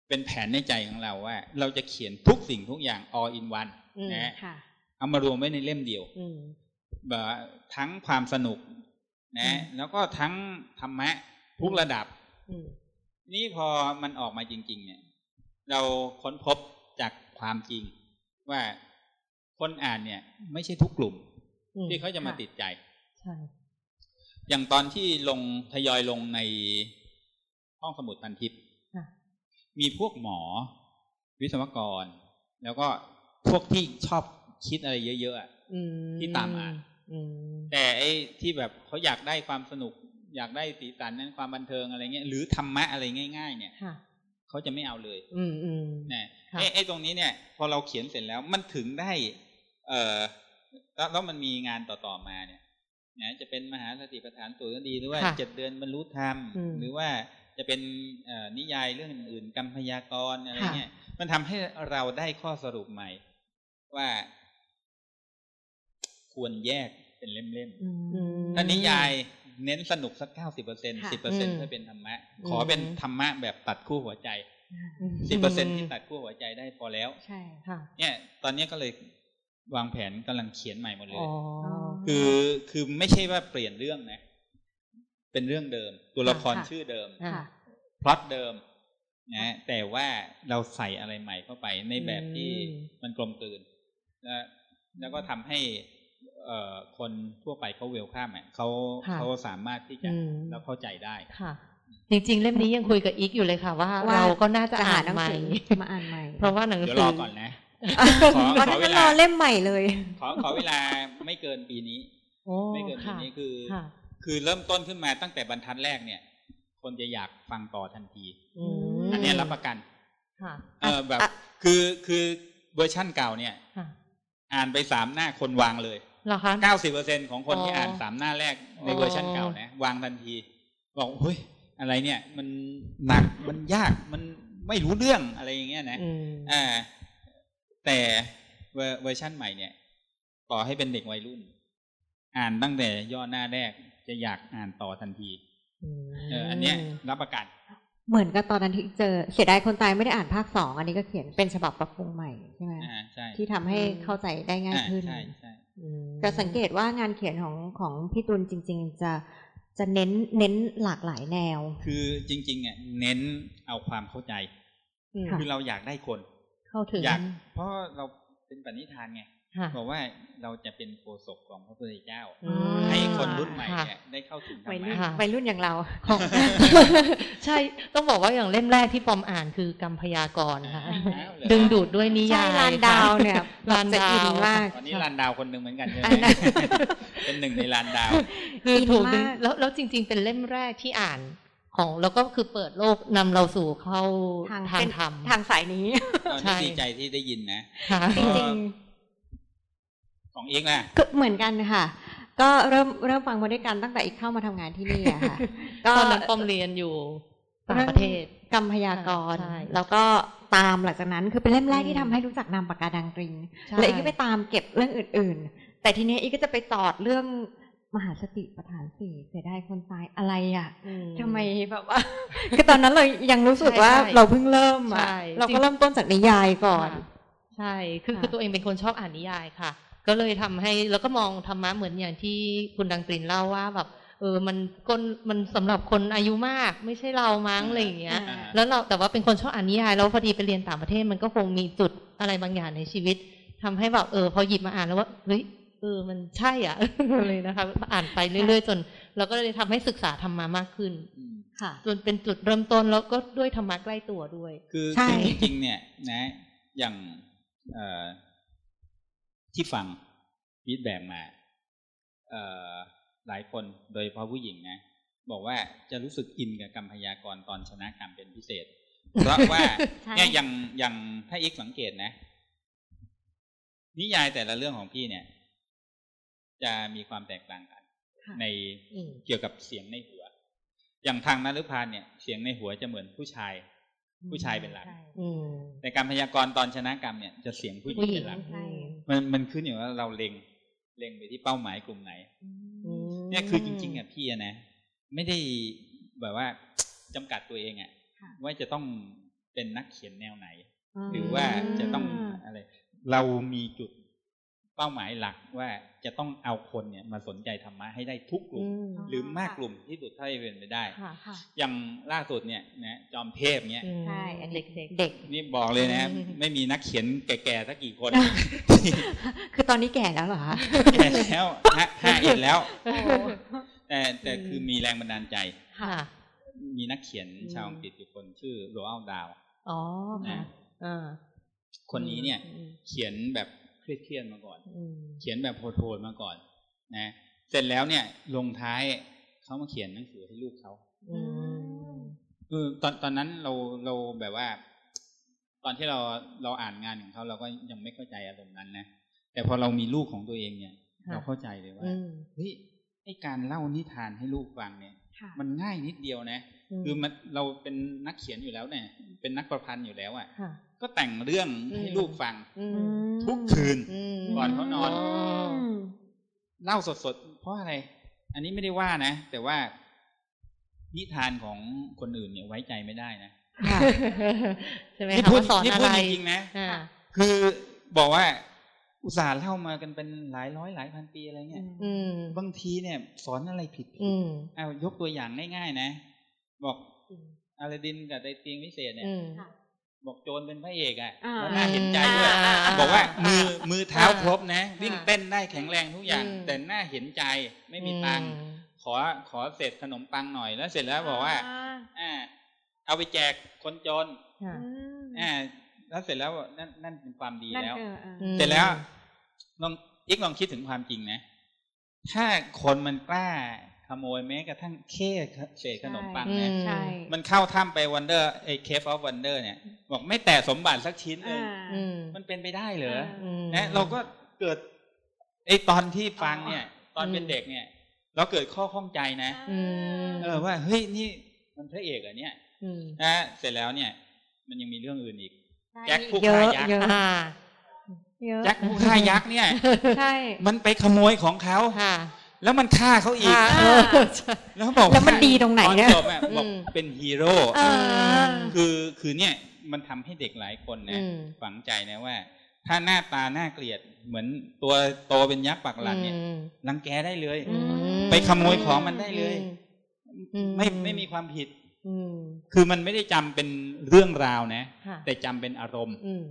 เป็นแผนในใจของเราว่า เราจะขียนทุกสิ่งทุกอย่าง all in one อืมนะค่ะ เอามารวมไว้ในเล่มเดียวอืมแบบว่าทั้งความสนุก นะอืมแล้วก็ทั้งธรรมะทุกระดับอืมนี่พอมันออกมาจริง ๆ เนี่ย เราค้นพบจากความจริง ว่าคนอ่านเนี่ย ไม่ใช่ทุกกลุ่มอืมที่เขาจะมาค่ะติดใจใช่อย่างตอนที่ลงทยอยลงในห้องสมุดพันทิพย์ค่ะมีพวกหมอ วิศวกร แล้วก็พวกที่ชอบ คิดอะไรเยอะๆอะอืมที่ตามอ่านอืมแต่ไอ้ที่แบบเขาอยากได้ความสนุก อยากได้สีสันนั้นความบันเทิงอะไรเงี้ยหรือธรรมะอะไรง่าย ๆ เนี่ยค่ะเขาจะไม่เอาเลย อืมอืมนะค่ะไอ้ไอ้ตรงนี้เนี่ย พอเราเขียนเสร็จแล้วมันถึงได้ เออแล้วแล้วมันมีงานต่อๆมาเนี่ยนะจะเป็นมหาสติปัฏฐานสูตรก็ดีหรือว่าค่ะเจ็ดเดือนบรรลุธรรมอืมหรือว่าจะเป็นเอ่อนิยายเรื่องอื่นๆกรรมพยากรณ์อะไรค่ะเงี้ยมันทำให้เราได้ข้อสรุปใหม่ ว่า ควรแยกเป็นเล่มๆอืมอืมถ้านิยายเน้นสนุกสักเก้าสิบเปอร์เซ็นค่ะสิบเปอร์เซ็นอืมถ้าเป็นธรรมะอืมขอเป็นธรรมะแบบตัดคู่หัวใจอืมสิบเปอร์เซ็นที่ตัดคู่หัวใจได้พอแล้ว ใช่ค่ะ เนี่ย ตอนนี้ก็เลยวางแผนกำลังเขียนใหม่หมดเลยอ๋อคือคือไม่ใช่ว่าเปลี่ยนเรื่องนะ เป็นเรื่องเดิม ตัวละครค่ะชื่อเดิมอ่าค่ะพล็อตเดิมนะแต่ว่าเราใส่อะไรใหม่เข้าไปในแบบที่อืมมันกลมกลืนแล้วแล้วก็ทำให้เอ่อ คนทั่วไปเขาเวลข้ามอะเขาค่ะเขาสามารถที่จะอืมแล้วเข้าใจได้ค่ะจริงๆ เล่มนี้ยังคุยกับอีกอยู่เลยค่ะ ว่าว่าเราก็น่าจะจะหาอ่านหนังใหม่สือมาอ่านใหม่ เพราะว่าหนังเดี๋ยวสืรออก่อนนะขอตอนขอนี้ก็รอเล่มใหม่เลย ขอขอเวลาไม่เกินปีนี้โอ้ไม่เกินปีค่ะนี้คือค่ะคือเริ่มต้นขึ้นมาตั้งแต่บรรทัดแรกเนี่ย คนจะอยากฟังต่อทันทีอืมอันเนี้ยรับประกันค่ะเออแบบอะคือคือเวอร์ชั่นเก่าเนี่ยค่ะอ่านไปสามหน้าคนวางเลยเหรอคะเก้าสิบเปอร์เซ็นของคนที่อ๋ออ่อ่านสามหน้าแรกในอ๋อเวอร์ชันเก่านะวางทันที บอกเฮ้ยอะไรเนี่ย มันหนักมันยากมันไม่รู้เรื่องอะไรอย่างเงี้ยนะอืมอ่า แต่เวอร์เวอร์ชันใหม่เนี่ย ต่อให้เป็นเด็กวัยรุ่น อ่านตั้งแต่ย่อหน้าแรกจะอยากอ่านต่อทันทีมเอออันเนี้ยรับประกันเหมือนกับตอนนั้นที่เจอเสียดายคนตายไม่ได้อ่านภาคสองอันนี้ก็เขียนเป็นฉบับปรับปรุงใหม่ใช่ไหมอ่าใช่ที่ทำให้เข้าใจได้ง่ายอ่าขึ้นใช่ใช่ อืมแต่สังเกตว่างานเขียนของของพี่ตุลจริง ๆ จะจะเน้นเน้นหลากหลายแนว คือจริงๆอะเน้นเอาความเข้าใจอืมคือเราอยากได้คน เข้าถึงอยากเพราะเราเป็นปณิธานไงค่ะ บอกว่าเราจะเป็นโฆษกของพระพุทธเจ้าอืมให้คนรุ่นใหม่ค่ะเนี่ยได้เข้าถึงธรวัยรรุ่นมะค่ะวัยรุ่นอย่างเราของใช่ต้องบอกว่าอย่างเล่มแรกที่ปอมอ่านคือกรรมพยากรณ์ค่ะอ้าวเหรอดึงดูดด้วยนิใช่ยายลานดาวเนี่ยลานจะดาอินวมากตอนนี้ลานดาวคนหนึ่งเหมือนกันใช่ไหมอันนั้นเป็นหนึ่งในลานดาว คือถูกอินมากดึงแล้วแล้วจริง ๆ เป็นเล่มแรกที่อ่านของแล้วก็คือเปิดโลกนำเราสู่เข้าทางทางเป็นธรรมทางสายนี้ตอนใช่นี้ดีใจที่ได้ยินนะค่ะจริง ของเอกล่ะๆก็เหมือนกันค่ะ ก็เริ่มเริ่มฟังมาด้วยกันตั้งแต่อีกเข้ามาทำงานที่นี่อะค่ะก็ตอนนั้นปอมเรียนอยู่ต่างประเทศกรรมพยากรณ์ใช่แล้วก็ตามหลังจากนั้นคือเป็นเล่มแรกอืมที่ทำให้รู้จักนามปากกาดังตริงใช่แล้วอีกก็ไปตามเก็บเรื่องอื่น ๆ แต่ทีนี้อีกก็จะไปตอดเรื่องมหาสติปัฏฐานสี่เสียดายคนตายอะไรอะอืทำไมแบบว่าคือตอนนั้นเรายังรู้สึกว่าใช่ใช่เราเพิ่งเริ่มอะใช่เราจริก็งเริ่มต้นจากนิยายก่อนค่ะใช่คือค่ะคือตัวเองเป็นคนชอบอ่านนิยายค่ะ ก็เลยทำให้แล้วก็มองธรรมะเหมือนอย่างที่คุณดังตรินเล่าว่าแบบเออ มันคนมันสำหรับคนอายุมาก ไม่ใช่เรามั้งอะไรอย่างเงี้ยอ่าแล้วเราแต่ว่าเป็นคนชอบอ่านนิยายแล้วพอดีไปเรียนต่างประเทศมันก็คงมีจุดอะไรบางอย่างในชีวิตทำให้แบบเออ พอหยิบมาอ่านแล้วว่าเฮ้ยเออมันใช่อะเลยนะคะอ่านไปเรื่อย ๆ จน เราก็เลยทำให้ศึกษาธรรมะมากขึ้นอืมค่ะจนเป็นจุดเริ่มต้นแล้วก็ด้วยธรรมะใกล้ตัวด้วย คือใช่คือจริงๆเนี่ย นะ อย่างเอ่อ ที่ฟังฟีดแบ็มาเอ่อหลายคนโดยเฉพาะผู้หญิงนะ บอกว่าจะรู้สึกอินกับกรรมพยากรณ์ตอนชนะกรรมเป็นพิเศษ เพราะว่าใช่เนี่ยอย่างอย่างถ้าเอกสังเกตนะ นิยายแต่ละเรื่องของพี่เนี่ย จะมีความแตกต่างกันค่ะในอืมเกี่ยวกับเสียงในหัว อย่างทางนฤพานเนี่ย เสียงในหัวจะเหมือนผู้ชาย ผู้ชายเป็นหลักใช่อืมแต่การพยากรณ์ตอนชนะกรรมเนี่ยจะเสียงผู้หญิงเป็นหลักใช่มันมันขึ้นอยู่ว่าเราเล็งเล็งไปที่เป้าหมายกลุ่มไหนอืมเนี่ยคือจริง ๆอะพี่อะนะไม่ได้แบบว่าจำกัดตัวเองอะค่ะว่าจะต้องเป็นนักเขียนแนวไหนมหรือว่าจะต้องอะไร เรามีจุดเป้าป้าหมายหลักว่าจะต้องเอาคนเนี่ยมาสนใจธรรมะให้ได้ทุกกลุ่มอืมหรือมากกลุ่มที่สุดเท่าที่เป็นไปได้ค่ะค่ะอย่างล่าสุดเนี่ยนะจอมเทพเนี่ยอืมใช่อันนี้เด็กๆเด็กนี่บอกเลยนะอืมไม่มีนักเขียนแก่ๆสักกี่คน คือตอนนี้แก่แล้วเหรอคะแก่แล้วห้าห้าเอ็ดแล้วโอ้แต่แต่คือมีแรงบันดาลใจค่ะมีนักเขียนอืมชาวอังกฤษอยู่คนชื่อโรอัลดาวอ๋อค่ะนะอ่าคนนี้เนี่ยอืมเขียนแบบ เครียดๆมาก่อนอืมเขียนแบบโหดๆมาก่อน นะ เสร็จแล้วเนี่ยลงท้ายเขามาเขียนหนังสือให้ลูกเขาอืมคือตอนตอนนั้นเราเราแบบว่า ตอนที่เราเราอ่านงานของเขาเราก็ยังไม่เข้าใจอารมณ์นั้นนะแต่พอเรามีลูกของตัวเองเนี่ย เราเข้าใจเลยว่าอืมเฮ้ยไอการเล่านิทานให้ลูกฟังเนี่ยค่ะมันง่ายนิดเดียวนะ คือมันเราเป็นนักเขียนอยู่แล้วเนี่ย เป็นนักประพันธ์อยู่แล้วอะค่ะ ก็แต่งเรื่องให้ลูกฟังอืมทุกคืนมก่อนเขานอนมเล่าสดๆ เพราะอะไร อันนี้ไม่ได้ว่านะ แต่ว่านิทานของคนอื่นเนี่ยไว้ใจไม่ได้นะค่ะใช่ไหมนี่คะพูดว่าสอนนี่อะพูดไรจริงๆนะอ่าคือบอกว่า อุตส่าห์เล่ามากันเป็นหลายร้อยหลายพันปีอะไรเงี้ยอืมบางทีเนี่ย สอนอะไรผิดอืมๆเอายกตัวอย่างง่ายๆนะ บอกอลาดินกับไดเตียงวิเศษเนี่ยอืมค่ะ บอกโจรเป็นพระเอกอะอ่าแล้วน่าเห็นใจด้วยอ่าบอกว่ามือมือเท้าอ่าครบนะวิ่งเต้นได้แข็งแรงทุกอย่างอืมแต่น่าเห็นใจไม่มีตังค์ขอขอเศษขนมปังหน่อยแล้วเสร็จแล้วบอกว่าอ่าเอาไปแจกคนจนค่ะอ่าแล้วเสร็จแล้วนั่นนั่นเป็นความดีนั่นแล้วเออเอออืมเสร็จแล้วลองอีกลองคิดถึงความจริงนะ ถ้าคนมันกล้าข โมยแม้กระทั่งแค่เศษขนมปังอืนะมใช่มันเข้าถ้ำไป wonder ไอ้ cave of wonder เนี่ย บอกไม่แตะสมบัติสักชิ้นเลยอ่าอืมมันเป็นไปได้เหรออืมนะเราก็เกิดไอ้ตอนที่ฟังเนี่ย ตอนเป็นอืมเด็กเนี่ย เราเกิดข้อข้องใจนะอืมเออว่าเฮ้ยนี่มันพระเอกเหรอเนี่ยอืมนะเสร็จแล้วเนี่ย มันยังมีเรื่องอื่นอีกใช่แจ็คผู้เยอะฆ่ายักษ์เยอะอ่าเยอะแจ็คผู้ฆ่ายักษ์เนี่ยใช่มันไปขโมยของเขาค่ะ แล้วมันฆ่าเขาอีกค่ะเออใช่ แล้วเขาบอกแล้วมันดีตรงไหนเนี่ยตอจบอะบอกอืม เป็นฮีโร่เออคือคือเนี่ยมันทำให้เด็กหลายคนนะอืม ฝังใจนะว่า ถ้าหน้าตาน่าเกลียดเหมือนตัวโตเป็นยักษ์ปักหลังเนี่ยอืมรังแกได้เลย อืมไปขโมยของมันได้เลย อืมไม่ไม่มีความผิด อืมคือมันไม่ได้จำเป็นเรื่องราวนะ ค่ะแต่จำเป็นอารมณ์ อืม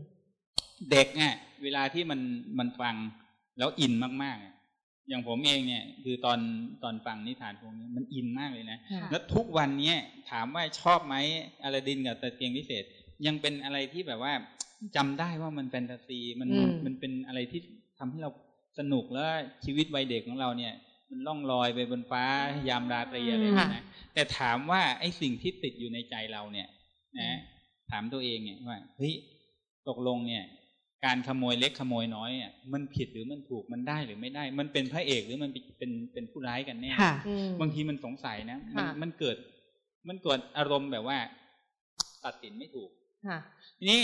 เด็กเนี่ยเวลาที่มันมันฟังแล้วอินมากๆอะ อย่างผมเองเนี่ย คือตอนตอนฟังนิทานพวกนี้มันอินมากเลยนะค่ะแล้วทุกวันเนี้ยถามว่าชอบไหมอลาดินกับตะเกียงพิเศษ ยังเป็นอะไรที่แบบว่าจำได้ว่ามันแฟนตาซีมันอืมมันเป็นอะไรที่ทำให้เราสนุกแล้วชีวิตวัยเด็กของเราเนี่ย มันล่องลอยไปบนฟ้ายามราตรีอะไรอย่างเงี้ยนะแต่ถามว่าไอ้สิ่งที่ติดอยู่ในใจเราเนี่ย นะ ถามตัวเองเนี่ยว่าเฮ้ยตกลงเนี่ย การขโมยเล็กขโมยน้อยอะมันผิดหรือมันถูกมันได้หรือไม่ได้ มันเป็นพระเอกหรือมันเป็นเป็นเป็นผู้ร้ายกันแน่ค่ะอืมบางทีมันสงสัยนะมันค่ะมันเกิด มันเกิดอารมณ์แบบว่า ตัดสินไม่ถูกค่ะทีนี้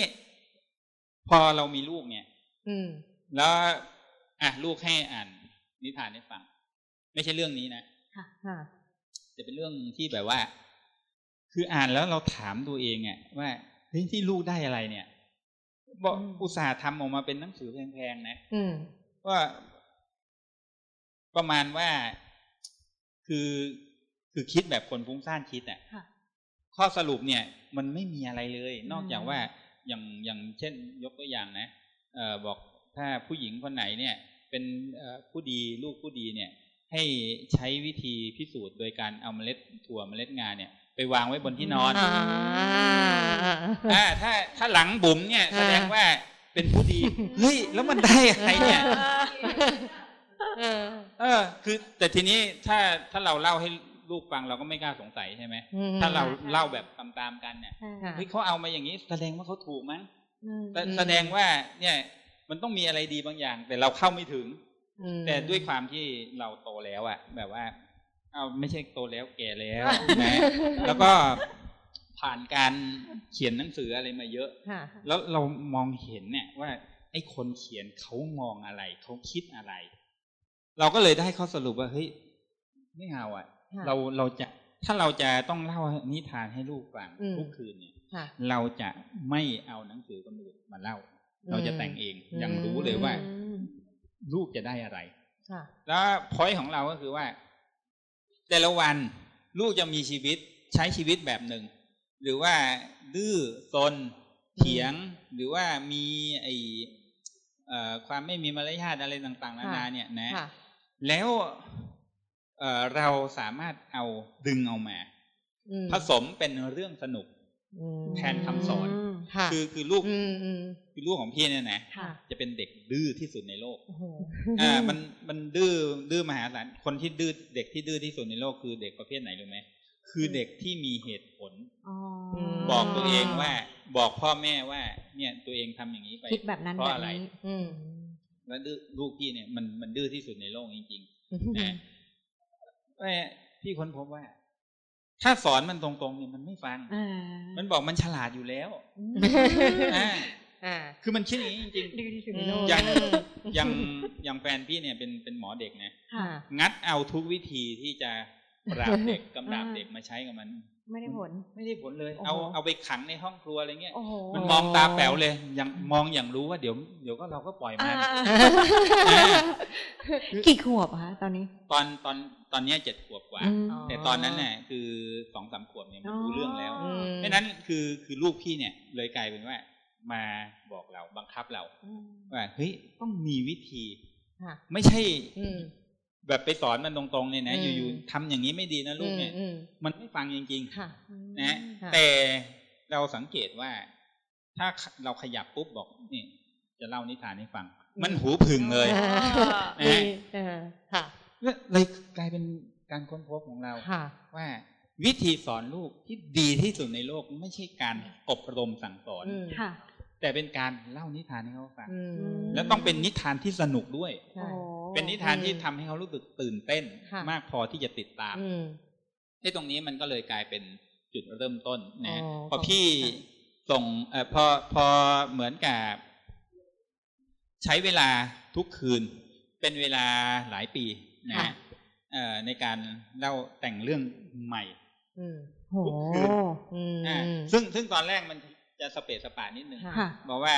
พอเรามีลูกเนี่ย อืมแล้วอะลูกให้อ่านนิทานให้ฟังไม่ใช่เรื่องนี้นะค่ะจะเป็นเรื่องที่แบบว่า คืออ่านแล้วเราถามตัวเองอะว่าเฮ้ยที่ลูกได้อะไรเนี่ย บอกอืมอุตส่าห์ทำออกมาเป็นหนังสือแพงๆนะอืมว่าประมาณว่าคือคือคิดแบบคนฟุ้งซ่านคิดอะค่ะข้อสรุปเนี่ย มันไม่มีอะไรเลย นอกจากอืมว่าอย่างอย่างเช่น ยกตัวอย่างนะเออบอกถ้าผู้หญิงคนไหนเนี่ย เป็นเอ่อผู้ดีลูกผู้ดีเนี่ย ให้ใช้วิธีพิสูจน์โดยการเอาเมล็ดถั่วเมล็ดงาเนี่ย ไปวางไว้บนที่นอนอ่าอ่าถ้าถ้าหลังบุ๋มเนี่ยอ่าแสดงว่าเป็นผู้ดี เฮ้ย แล้วมันได้อะไรเนี่ยเออเออ คือ แต่ทีนี้ถ้าถ้าเราเล่าให้ลูกฟังเราก็ไม่กล้าสงสัยใช่ไหมอืมถ้าเราเล่าแบบตามๆกันเนี่ยค่ะเฮ้ยเขาเอามาอย่างนี้ แสดงว่าเขาถูกมั้งอืมแสอืมแสดงว่าเนี่ย มันต้องมีอะไรดีบางอย่าง แต่เราเข้าไม่ถึงอืมแต่ด้วยความที่เราโตแล้วอะแบบว่า เอาไม่ใช่โตแล้วแก่แล้วนะแล้วก็ผ่านการเขียนหนังสืออะไรมาเยอะค่ะแล้วเรามองเห็นเนี่ยว่า ไอ้คนเขียนเขามองอะไร เขาคิดอะไร เราก็เลยได้ข้อสรุปว่าเฮ้ยไม่เอาอะค่ะเราเราจะถ้าเราจะต้องเล่านิทานให้ลูกฟังอืมทุกคืนเนี่ยค่ะเราจะไม่เอาหนังสือคนอื่นมาเล่า เราจะแต่งเองอืมอย่างรู้เลยว่าอืมลูกจะได้อะไรค่ะแล้วพอยของเราก็คือว่า แต่ละวันลูกจะมีชีวิตใช้ชีวิตแบบหนึ่ง หรือว่าดื้อซนเถียงหรือว่ามีไอเอ่อความไม่มีมารยาทอะไรต่างๆนานาเนี่ยนะค่ะแล้วเอ่อเราสามารถเอาดึงเอามาอืมผสมเป็นเรื่องสนุกอืม แทนคำสอนมค่ะคือคือลูกอืมอืมคือลูกของพี่เนี่ยนะค่ะจะเป็นเด็กดื้อที่สุดในโลกโอ้โหอ่ามันมันดื้อดื้อมหาศาลคนที่ดื้อเด็กที่ดื้อที่สุดในโลกคือเด็กประเภทไหนรู้ไหมคือเด็กที่มีเหตุผลอ๋อบอกตัวเองว่า บอกพ่อแม่ว่า เนี่ยตัวเองทำอย่างนี้ไปคิดแบบนั้นเพแบราะบอะไรนี้อืมแล้วดื้อลูกพี่เนี่ยมันมันดื้อที่สุดในโลกจริงๆนะว่าพี่ค้นพบว่า ถ้าสอนมันตรงๆเนี่ยมันไม่ฟังอ่ามันบอกมันฉลาดอยู่แล้วอ่าอ่าคือมันคิดอย่างนี้จริงดื้อที่สุดอืในมโลกอย่างๆอย่างอย่างแฟนพี่เนี่ยเป็นเป็นหมอเด็กนะค่ะงัดเอาทุกวิธีที่จะปราบเด็กกำราบอ่าเด็กมาใช้กับมัน ไม่ได้ผล ไม่ได้ผลเลยโอ้โหเอาเอาไปขังในห้องครัวอะไรเงี้ยโอ้โหมันมองตาแป๋วเลยยังมองอย่างรู้ว่าเดี๋ยวเดี๋ยวก็เราก็ปล่อยมันอ่าอ่ากี่ขวบคะตอนนี้ ตอนตอนตอนเนี้ยเจ็ดขวบกว่าอืมแต่ตอนนั้นเนี่ยคือสองสามขวบเนี่ยมันรู้เรื่องแล้วอ๋อเพราะฉะนั้นคือคือลูกพี่เนี่ย เลยกลายเป็นว่า มาบอกเราบังคับเราว่าเฮ้ยต้องมีวิธีค่ะไม่ใช่อืม แบบไปสอนมันตรงๆเนี่ยนะอืมอยู่ๆทำอย่างนี้ไม่ดีนะลูกเนี่ยอืมมันไม่ฟังจริงค่ะๆนะค่ะแต่เราสังเกตว่า ถ้าเราขยับปุ๊บบอกนี่จะเล่านิทานให้ฟัง มันหูผึ่งเลยอ่านะเออค่ะเลยกลายเป็นการค้นพบของเราค่ะว่าวิธีสอนลูกที่ดีที่สุดในโลกไม่ใช่การอบรมสั่งสอนอืมค่ะ แต่เป็นการเล่านิทานให้เขาฟังอืมแล้วต้องเป็นนิทานที่สนุกด้วยใช่โอ้เป็นนิทานที่ทำให้เขารู้สึกตื่นเต้นค่ะมากพอที่จะติดตามอืมที่ตรงนี้มันก็เลยกลายเป็นจุดเริ่มต้นนะอ๋อพอพี่ค่ะส่งเอ่อพอพอเหมือนกับ ใช้เวลาทุกคืน เป็นเวลาหลายปีนะค่ะเอ่อในการเล่าแต่งเรื่องใหม่อืมโหทุกคืนอืมอ่าซึ่งซึ่งตอนแรกมัน จะสเปซสปานิดนึงค่ะค่ะบอกว่า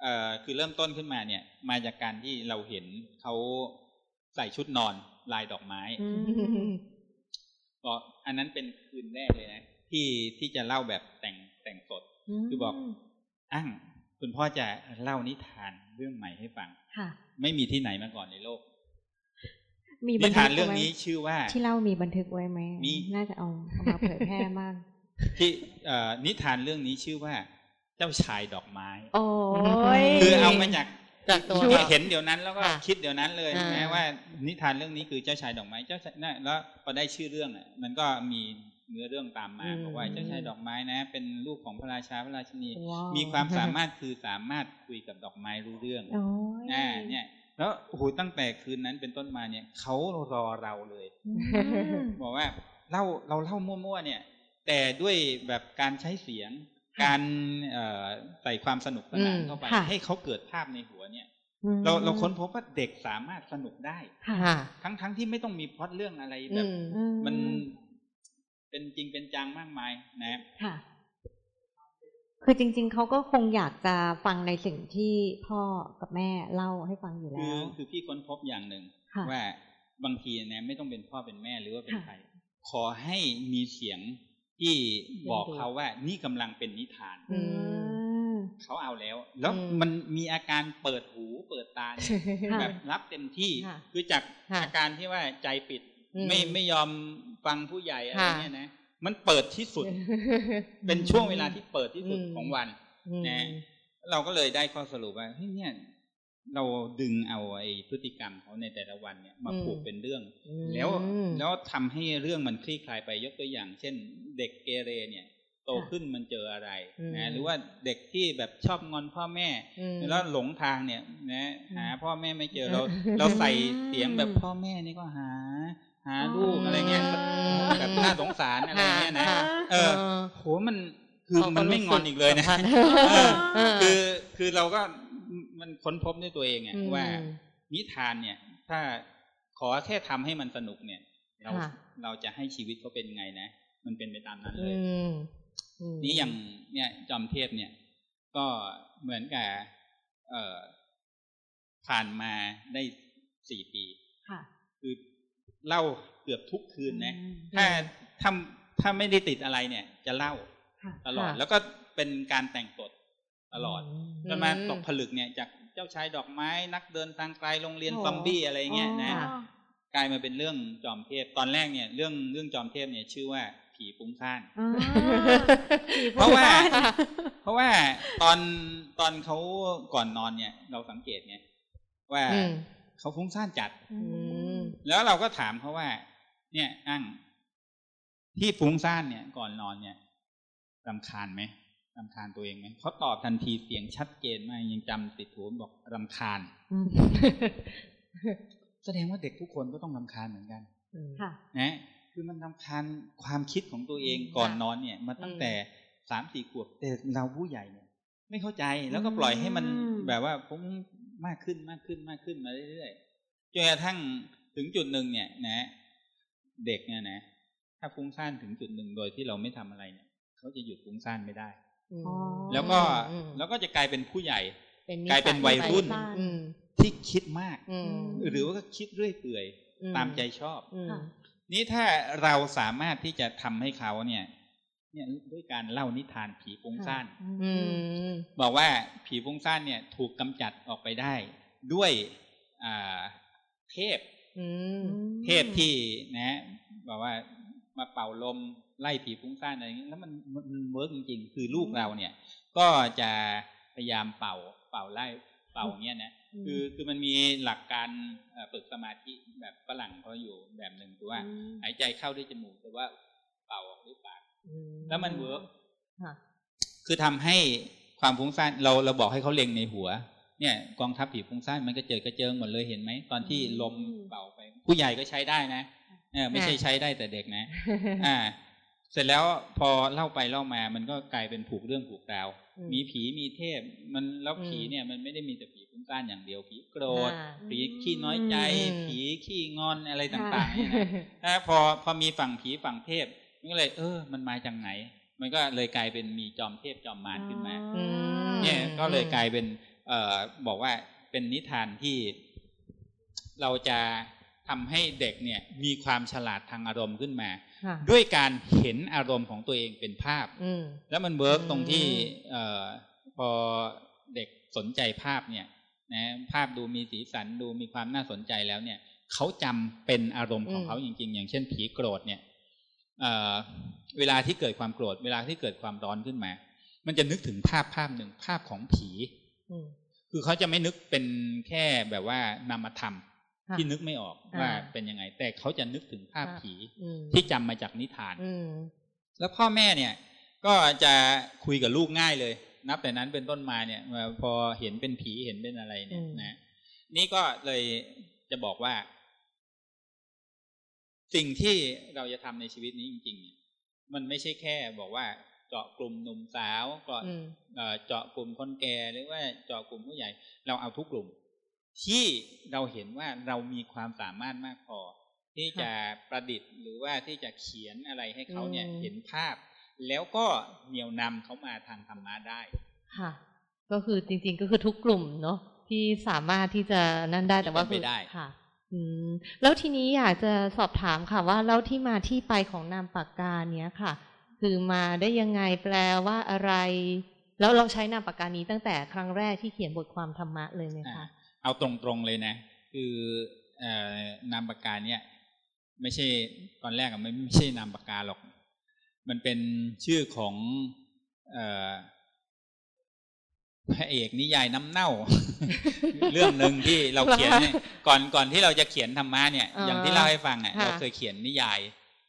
เอ่อคือเริ่มต้นขึ้นมาเนี่ย มาจากการที่เราเห็นเขาใส่ชุดนอนลายดอกไม้อืมก็อันนั้นเป็นคืนแรกเลยนะที่ที่จะเล่าแบบแต่งแต่งสด คือบอกอ้างคุณพ่อจะเล่านิทานเรื่องใหม่ให้ฟังค่ะไม่มีที่ไหนมาก่อนในโลก มีนิบันทึทานกเรื่องไว้นี้ชื่อว่า ที่เล่ามีบันทึกไว้ไหมมีน่าจะเอาเอามาเผยแพร่มาก ที่เอ่อนิทานเรื่องนี้ชื่อว่า เจ้าชายดอกไม้ โอ้ยคือเอามาจากจากตัวคือเราเห็นเดี๋ยวนั้นแล้วก็ค่ะคิดเดี๋ยวนั้นเลยอ่านะว่า นิทานเรื่องนี้คือเจ้าชายดอกไม้เจ้าชายน่ะแล้วพอได้ชื่อเรื่องอะมันก็มีเนื้อเรื่องตามมาบอกว่าเจ้าชายดอกไม้นะ เป็นลูกของพระราชาพระราชินีว้าวมีความสามารถคือสามารถคุยกับดอกไม้รู้เรื่องโอ้ยอ่าเนี่ยแล้วโอ้โหตั้งแต่คืนนั้นเป็นต้นมาเนี่ยเขารอเราเลยอืมบอกว่าเล่าเราเล่ามั่วๆเนี่ย แต่ด้วยแบบการใช้เสียง การเอ่อใส่ความสนุกสนานอืมเข้าไปค่ะให้เขาเกิดภาพในหัวเนี่ยอืมเราเราค้นพบว่าเด็กสามารถสนุกได้ค่ะค่ะทั้งทั้งที่ไม่ต้องมีพล็อตเรื่องอะไรแบอืบมอืมันเป็นจริงเป็นจังมากมายนะค่ะคือจริง ๆ เขาก็คงอยากจะฟังในสิ่งที่พ่อกับแม่เล่าให้ฟังอยู่คืแล้อวคือพี่ค้นพบอย่างหนึ่งค่ะว่าบางทีนะไม่ต้องเป็นพ่อเป็นแม่หรือว่าเป็นค่ะใคร ขอให้มีเสียง ที่บอกเขาว่านี่กำลังเป็นนิทานอืมเขาเอาแล้ว แล้วอืมมันมีอาการเปิดหูเปิดตาเนี่ยค่ะแบบรับเต็มที่ค่ะคือจากค่ะอาการที่ว่าใจปิดอืมไม่ไม่ยอมฟังผู้ใหญ่อะไรค่ะเนี่ยนะมันเปิดที่สุด เป็นช่วงเวลาที่เปิดที่สุดอืมของวันอืมนะเราก็เลยได้ข้อสรุปว่าเฮ้ยเนี่ย เราดึงเอาไอ้พฤติกรรมเขาในแต่ละวันเนี่ยมาผูกเป็นเรื่องอืมแล้วแล้วทำให้เรื่องมันคลี่คลายไปยกตัวอย่าง เช่น เด็กเกเรเนี่ย โตขึ้นมันเจออะไรอืมนะหรือว่าเด็กที่แบบชอบงอนพ่อแม่อืมแล้วหลงทางเนี่ยนะอืมหาพ่อแม่ไม่เจอเราอืมเราใส่เสียงแบบพ่อแม่นี่ก็หา หาลูกอะไรเงี้ยอืมแบบน่าสงสารอะไรเงี้ยนะค่ะเออโหมันคือมันไม่งอนอีกเลยนะขาก็รู้สึเออเออคือคือเราก็ มันค้นพบด้วยตัวเองอะอืมว่านิทานเนี่ย ถ้าขอแค่ทำให้มันสนุกเนี่ย เราค่ะเราจะให้ชีวิตเขาเป็นไงนะ มันเป็นไปตามนั้นเลอืยมอืมนี่อย่างเนี่ย จอมเทพเนี่ย ก็เหมือนกับเอ่อผ่านมาได้สี่ปีค่ะคือเล่าเกือบทุกคืนนะอืมถ้าถ้าถ้าไม่ได้ติดอะไรเนี่ย จะเล่าค่ะตลอดค่ะแล้วก็เป็นการแต่งบท ตลอดมจนมาตกผลึกเนี่ยจากเจ้าชายดอกไม้ นักเดินทางไกลโรงเรียนโอ้ซอมบี้อะไรเงี้ยนะค่ะกลายมาเป็นเรื่องจอมเทพตอนแรกเนี่ยเรื่องเรื่องจอมเทพเนี่ยชื่อว่าผีฟุ้งซ่านอ่าเพราะว่า เพราะว่าตอนตอนเขาก่อนนอนเนี่ย เราสังเกตไงว่าอืมเขาฟุ้งซ่านจัดอืมแล้วเราก็ถามเขาว่า เนี่ยอั้งที่ฟุ้งซ่านเนี่ย ก่อนนอนเนี่ยรำคาญไหม รำคาญตัวเองไหมเขาตอบทันทีเสียงชัดเจนมากยังจำติดหูบอกรำคาญแสดงว่าเด็กทุกคนก็ต้องรำคาญเหมือนกันค่ะนะคือมันรำคาญความคิดของตัวเองก่อนนอนเนี่ย มาตั้งแต่สามสี่ขวบแต่เราผู้ใหญ่เนี่ย ไม่เข้าใจแล้วก็ปล่อยให้มันอืมแบบว่าฟุ้งมากขึ้นมากขึ้นมากขึ้นมาเรื่อยๆจนกระทั่งถึงจุดหนึ่งเนี่ย นะ เด็กเนี่ยนะถ้าฟุ้งซ่านถึงจุดหนึ่งโดยที่เราไม่ทำอะไรเนี่ยเขาจะหยุดฟุ้งซ่านไม่ได้อ๋อ แล้วก็อืมแล้วก็จะกลายเป็นผู้ใหญ่เป็นกลายเป็นวัยรุ่นสัอืมที่คิดมากอืมหรือว่าก็คิดเรื่อยเปื่อยอืมตามใจชอบอืมค่ะนี่ถ้าเราสามารถที่จะทำให้เขาเนี่ย เนี่ยด้วยการเล่านิทานผีฟุ้งซ่านอืมบอกว่าผีฟุ้งซ่านเนี่ย ถูกกำจัดออกไปได้ ด้วยอ่าเทพอืมเทพที่นะบอกว่ามาเป่าลม ไล่ผีฟุ้งซ่านอะไรอย่างนี้แล้วมันมันมัน work จริงๆ คือลูกเราเนี่ย ก็จะพยายามเป่าเป่าไล่เป่าอย่างเงี้ยนะคือคือมันมีหลักการเอ่อฝึกสมาธิแบบฝรั่งเขาอยู่แบบหนึ่งคือว่าหายใจเข้าด้วยจมูกแต่ว่าเป่าออกด้วยปากแล้วมัน work ค่ะคือทำให้ความฟุ้งซ่านเราเราบอกให้เขาเล็งในหัวเนี่ยกองทัพผีฟุ้งซ่านมันก็เจอกระเจิงหมดเลยเห็นไหมตอนที่ลมเป่าไป ผู้ใหญ่ก็ใช้ได้นะเออไม่ใช่ใช้ได้แต่เด็กนะ อ่า เสร็จแล้วพอเล่าไปเล่ามามันก็กลายเป็นผูกเรื่องผูกราวอืมมีผีมีเทพ มันแล้วอืมผีเนี่ยมันไม่ได้มีแต่ผีฟุ้งซ่านอย่างเดียวผีโกรธอ่าผีขี้น้อยใจอืมผีขี้งอนอะไรต่างๆเนี่ยนะถ้าพอพอมีฝั่งผีฝั่งเทพมันก็เลย เออ มันมาจากไหน มันก็เลยกลายเป็นมีจอมเทพจอมมารขึ้นมาอืมเนี่ยก็เลยกลายเป็น เอ่อบอกว่าเป็นนิทานที่เราจะ ทำให้เด็กเนี่ยมีความฉลาดทางอารมณ์ขึ้นมาค่ะด้วยการเห็นอารมณ์ของตัวเองเป็นภาพอืมแล้วมัน work อืมตรงที่เอ่อพอเด็กสนใจภาพเนี่ยนะภาพดูมีสีสันดูมีความน่าสนใจแล้วเนี่ยเขาจำเป็นอารมณ์ของเขาจริง ๆ อย่างเช่นผีโกรธเนี่ยเอ่อเวลาที่เกิดความโกรธ เวลาที่เกิดความร้อนขึ้นมา มันจะนึกถึงภาพภาพหนึ่งภาพของผีอืมคือเขาจะไม่นึกเป็นแค่แบบว่านามธรรมค่ะ ที่นึกไม่ออกอ่าว่าเป็นยังไง แต่เขาจะนึกถึงภาพครับผีอืมที่จำมาจากนิทานอืมแล้วพ่อแม่เนี่ย ก็จะคุยกับลูกง่ายเลย นับแต่นั้นเป็นต้นมาเนี่ยพอเห็นเป็นผีเห็นเป็นอะไรเนี่ยอืมนะนี่ก็เลยจะบอกว่า สิ่งที่เราจะทำในชีวิตนี้จริง ๆ เนี่ย มันไม่ใช่แค่บอกว่าเจาะกลุ่มหนุ่มสาวก็อืมเอ่อเจาะกลุ่มคนแก่หรือว่าเจาะกลุ่มผู้ใหญ่ เราเอาทุกกลุ่ม ที่เราเห็นว่าเรามีความสามารถมากพอ ที่จะประดิษฐ์หรือว่าที่จะเขียนอะไรให้เขาเนี่ยอืมเห็นภาพ แล้วก็เหนี่ยวนำเขามาทางธรรมะได้ค่ะ ก็คือจริง ๆ ก็คือทุกกลุ่มเนาะที่สามารถที่จะนั่นได้แต่ว่าเป็นไปได้ค่ะ อืม แล้วทีนี้อยากจะสอบถามค่ะว่าแล้วที่มาที่ไปของนามปากกาเนี้ยค่ะ คือมาได้ยังไงแปลว่าอะไร แล้วเราใช้นามปากกานี้ตั้งแต่ครั้งแรกที่เขียนบทความธรรมะเลยไหมอ่าคะ เอาตรงๆเลยนะ คือเอ่อนามปากกาเนี่ยไม่ใช่ตอนแรกอะไม่ไม่ใช่นามปากกาหรอก มันเป็นชื่อของเอ่อพระเอกนิยายน้ำเน่า เรื่องหนึ่งที่เราเขียนเนี่ยก่อนก่อนที่เราจะเขียนธรรมะเนี่ยอ่าอย่างที่เล่าให้ฟังอะค่ะเราเคยเขียนนิยาย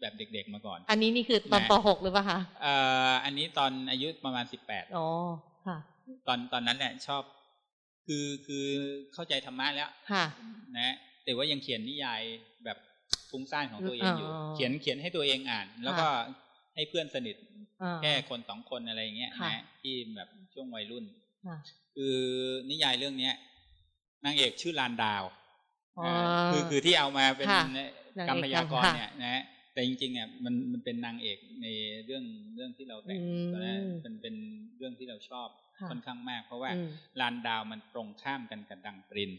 แบบเด็ก ๆ มาก่อน อันนี้นี่คือตอนนะป .6 หรือเปล่าคะเอ่ออันนี้ตอนอายุประมาณสิบแปดอ๋อค่ะ ตอนตอนนั้นเนี่ยชอบ คือคือเข้าใจธรรมะแล้วค่ะนะแต่ว่ายังเขียนนิยายแบบฟุ้งซ่านของตัวเองอยู่อ๋อเขียนเขียนให้ตัวเองอ่าน แล้วก็ให้เพื่อนสนิทอ่าแค่คนสองคนอะไรอย่างเงี้ยค่ะนะที่แบบช่วงวัยรุ่นค่ะคือนิยายเรื่องเนี้ยนางเอกชื่อลานดาวอ๋อาคือคือที่เอามาเป็นค่ะกรรมพยากรค่ะเนี่ยนะแต่จริงๆเนี่ยมันมันเป็นนางเอกในเรื่องเรื่องที่เราแต่งอืมตอนนั้นมันเป็นเรื่องที่เราชอบ ค่ะค่อนข้างมาก เพราะว่าอืมลานดาวมันตรงข้ามกันกับดังปริน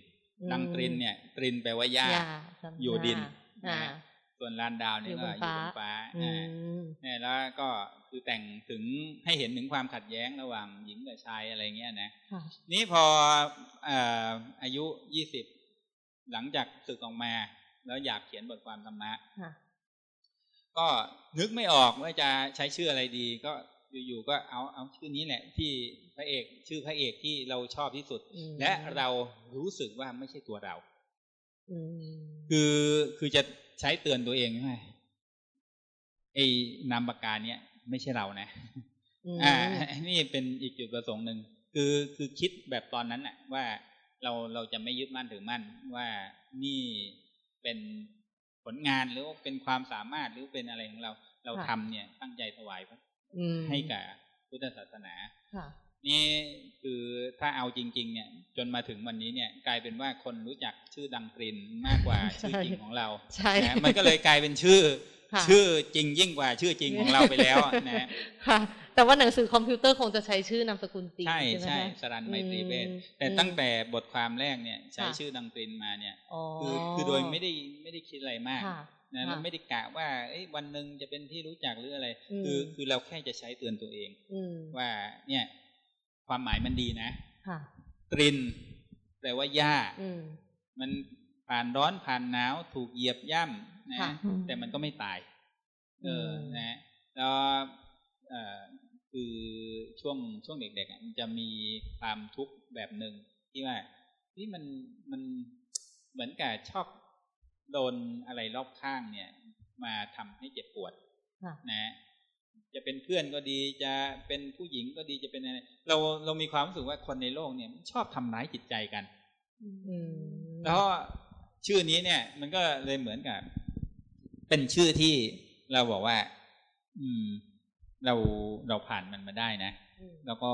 ดังตรินเนี่ย ตรินแปลว่าหญ้าหญ้าจำอยู่ดินอ่านะส่วนลานดาวเนี่ยก็อยู่บนอยู่ฟ้าบนฟ้าอือ่ามเนี่ยแล้วก็คือแต่งถึงให้เห็นถึงความขัดแย้งระหว่างหญิงกับชายอะไรเงี้ยนะค่ะนี่พอเอ่ออายุยี่สิบหลังจากศึกออกมา แล้วอยากเขียนบทความธรรมะค่ะก็นึกไม่ออกว่าจะใช้ชื่ออะไรดี ก็ อยู่ๆก็เอาเอาชื่อนี้แหละ ที่พระเอกชื่อพระเอกที่เราชอบที่สุดอืมและเรารู้สึกว่าไม่ใช่ตัวเราอืมคือคือจะใช้เตือนตัวเองใช่ไหมไอ้นามปากกาเนี้ยไม่ใช่เรานะมอ่า นี่เป็นอีกจุดประสงค์หนึ่งคือคือคิดแบบตอนนั้นน่ะ ว่าเราเราจะไม่ยึดมั่นถือมั่น ว่านี่เป็นผลงานหรือว่าเป็นความสามารถหรือเป็นอะไรของเรา เราทำเนี่ย ตั้งใจถวายอืม ให้กับพุทธศาสนาค่ะนี่คือถ้าเอาจริง ๆ เนี่ย จนมาถึงวันนี้เนี่ย กลายเป็นว่าคนรู้จักชื่อดังตรินมากกว่าใช่ชื่อจริงของเราใช่นะมันก็เลยกลายเป็นชื่อค่ะชื่อจริงยิ่งกว่าชื่อจริงของเราไปแล้วนะค่ะ แต่ว่าหนังสือคอมพิวเตอร์คงจะใช้ชื่อนามสกุลจริงใช่ใช่ไหมใช่คะสรันไมตรีเวทอืมแต่อืมตั้งแต่บทความแรกเนี่ย ใช้ค่ะชื่อดังตรินมาเนี่ยอ๋อคือคือโดยไม่ได้ไม่ได้คิดอะไรมากค่ะ นะค่ะแล้วไม่ได้กะว่าเอ้ยวันหนึ่งจะเป็นที่รู้จักหรืออะไรอืมคือคือเราแค่จะใช้เตือนตัวเองอืมว่าเนี่ย ความหมายมันดีนะค่ะตรินแปลว่าหญ้าอืมมันผ่านร้อนผ่านหนาวถูกเหยียบย่ำนะค่ะแต่มันก็ไม่ตาย เอออืมนะแล้วเอ่อคือช่วงช่วงเด็กๆอะมันจะมีความทุกข์แบบหนึ่งที่ว่าที่มันมันเหมือนกับชอบ โดนอะไรรอบข้างเนี่ย มาทำให้เจ็บปวดค่ะนะจะเป็นเพื่อนก็ดีจะเป็นผู้หญิงก็ดีจะเป็นอะไรเราเรามีความรู้สึกว่าคนในโลกเนี่ยชอบทำร้ายจิตใจกันอืมแล้วชื่อนี้เนี่ย มันก็เลยเหมือนกับ เป็นชื่อที่เราบอกว่า อืม เราเราผ่านมันมาได้นะอืมแล้วก็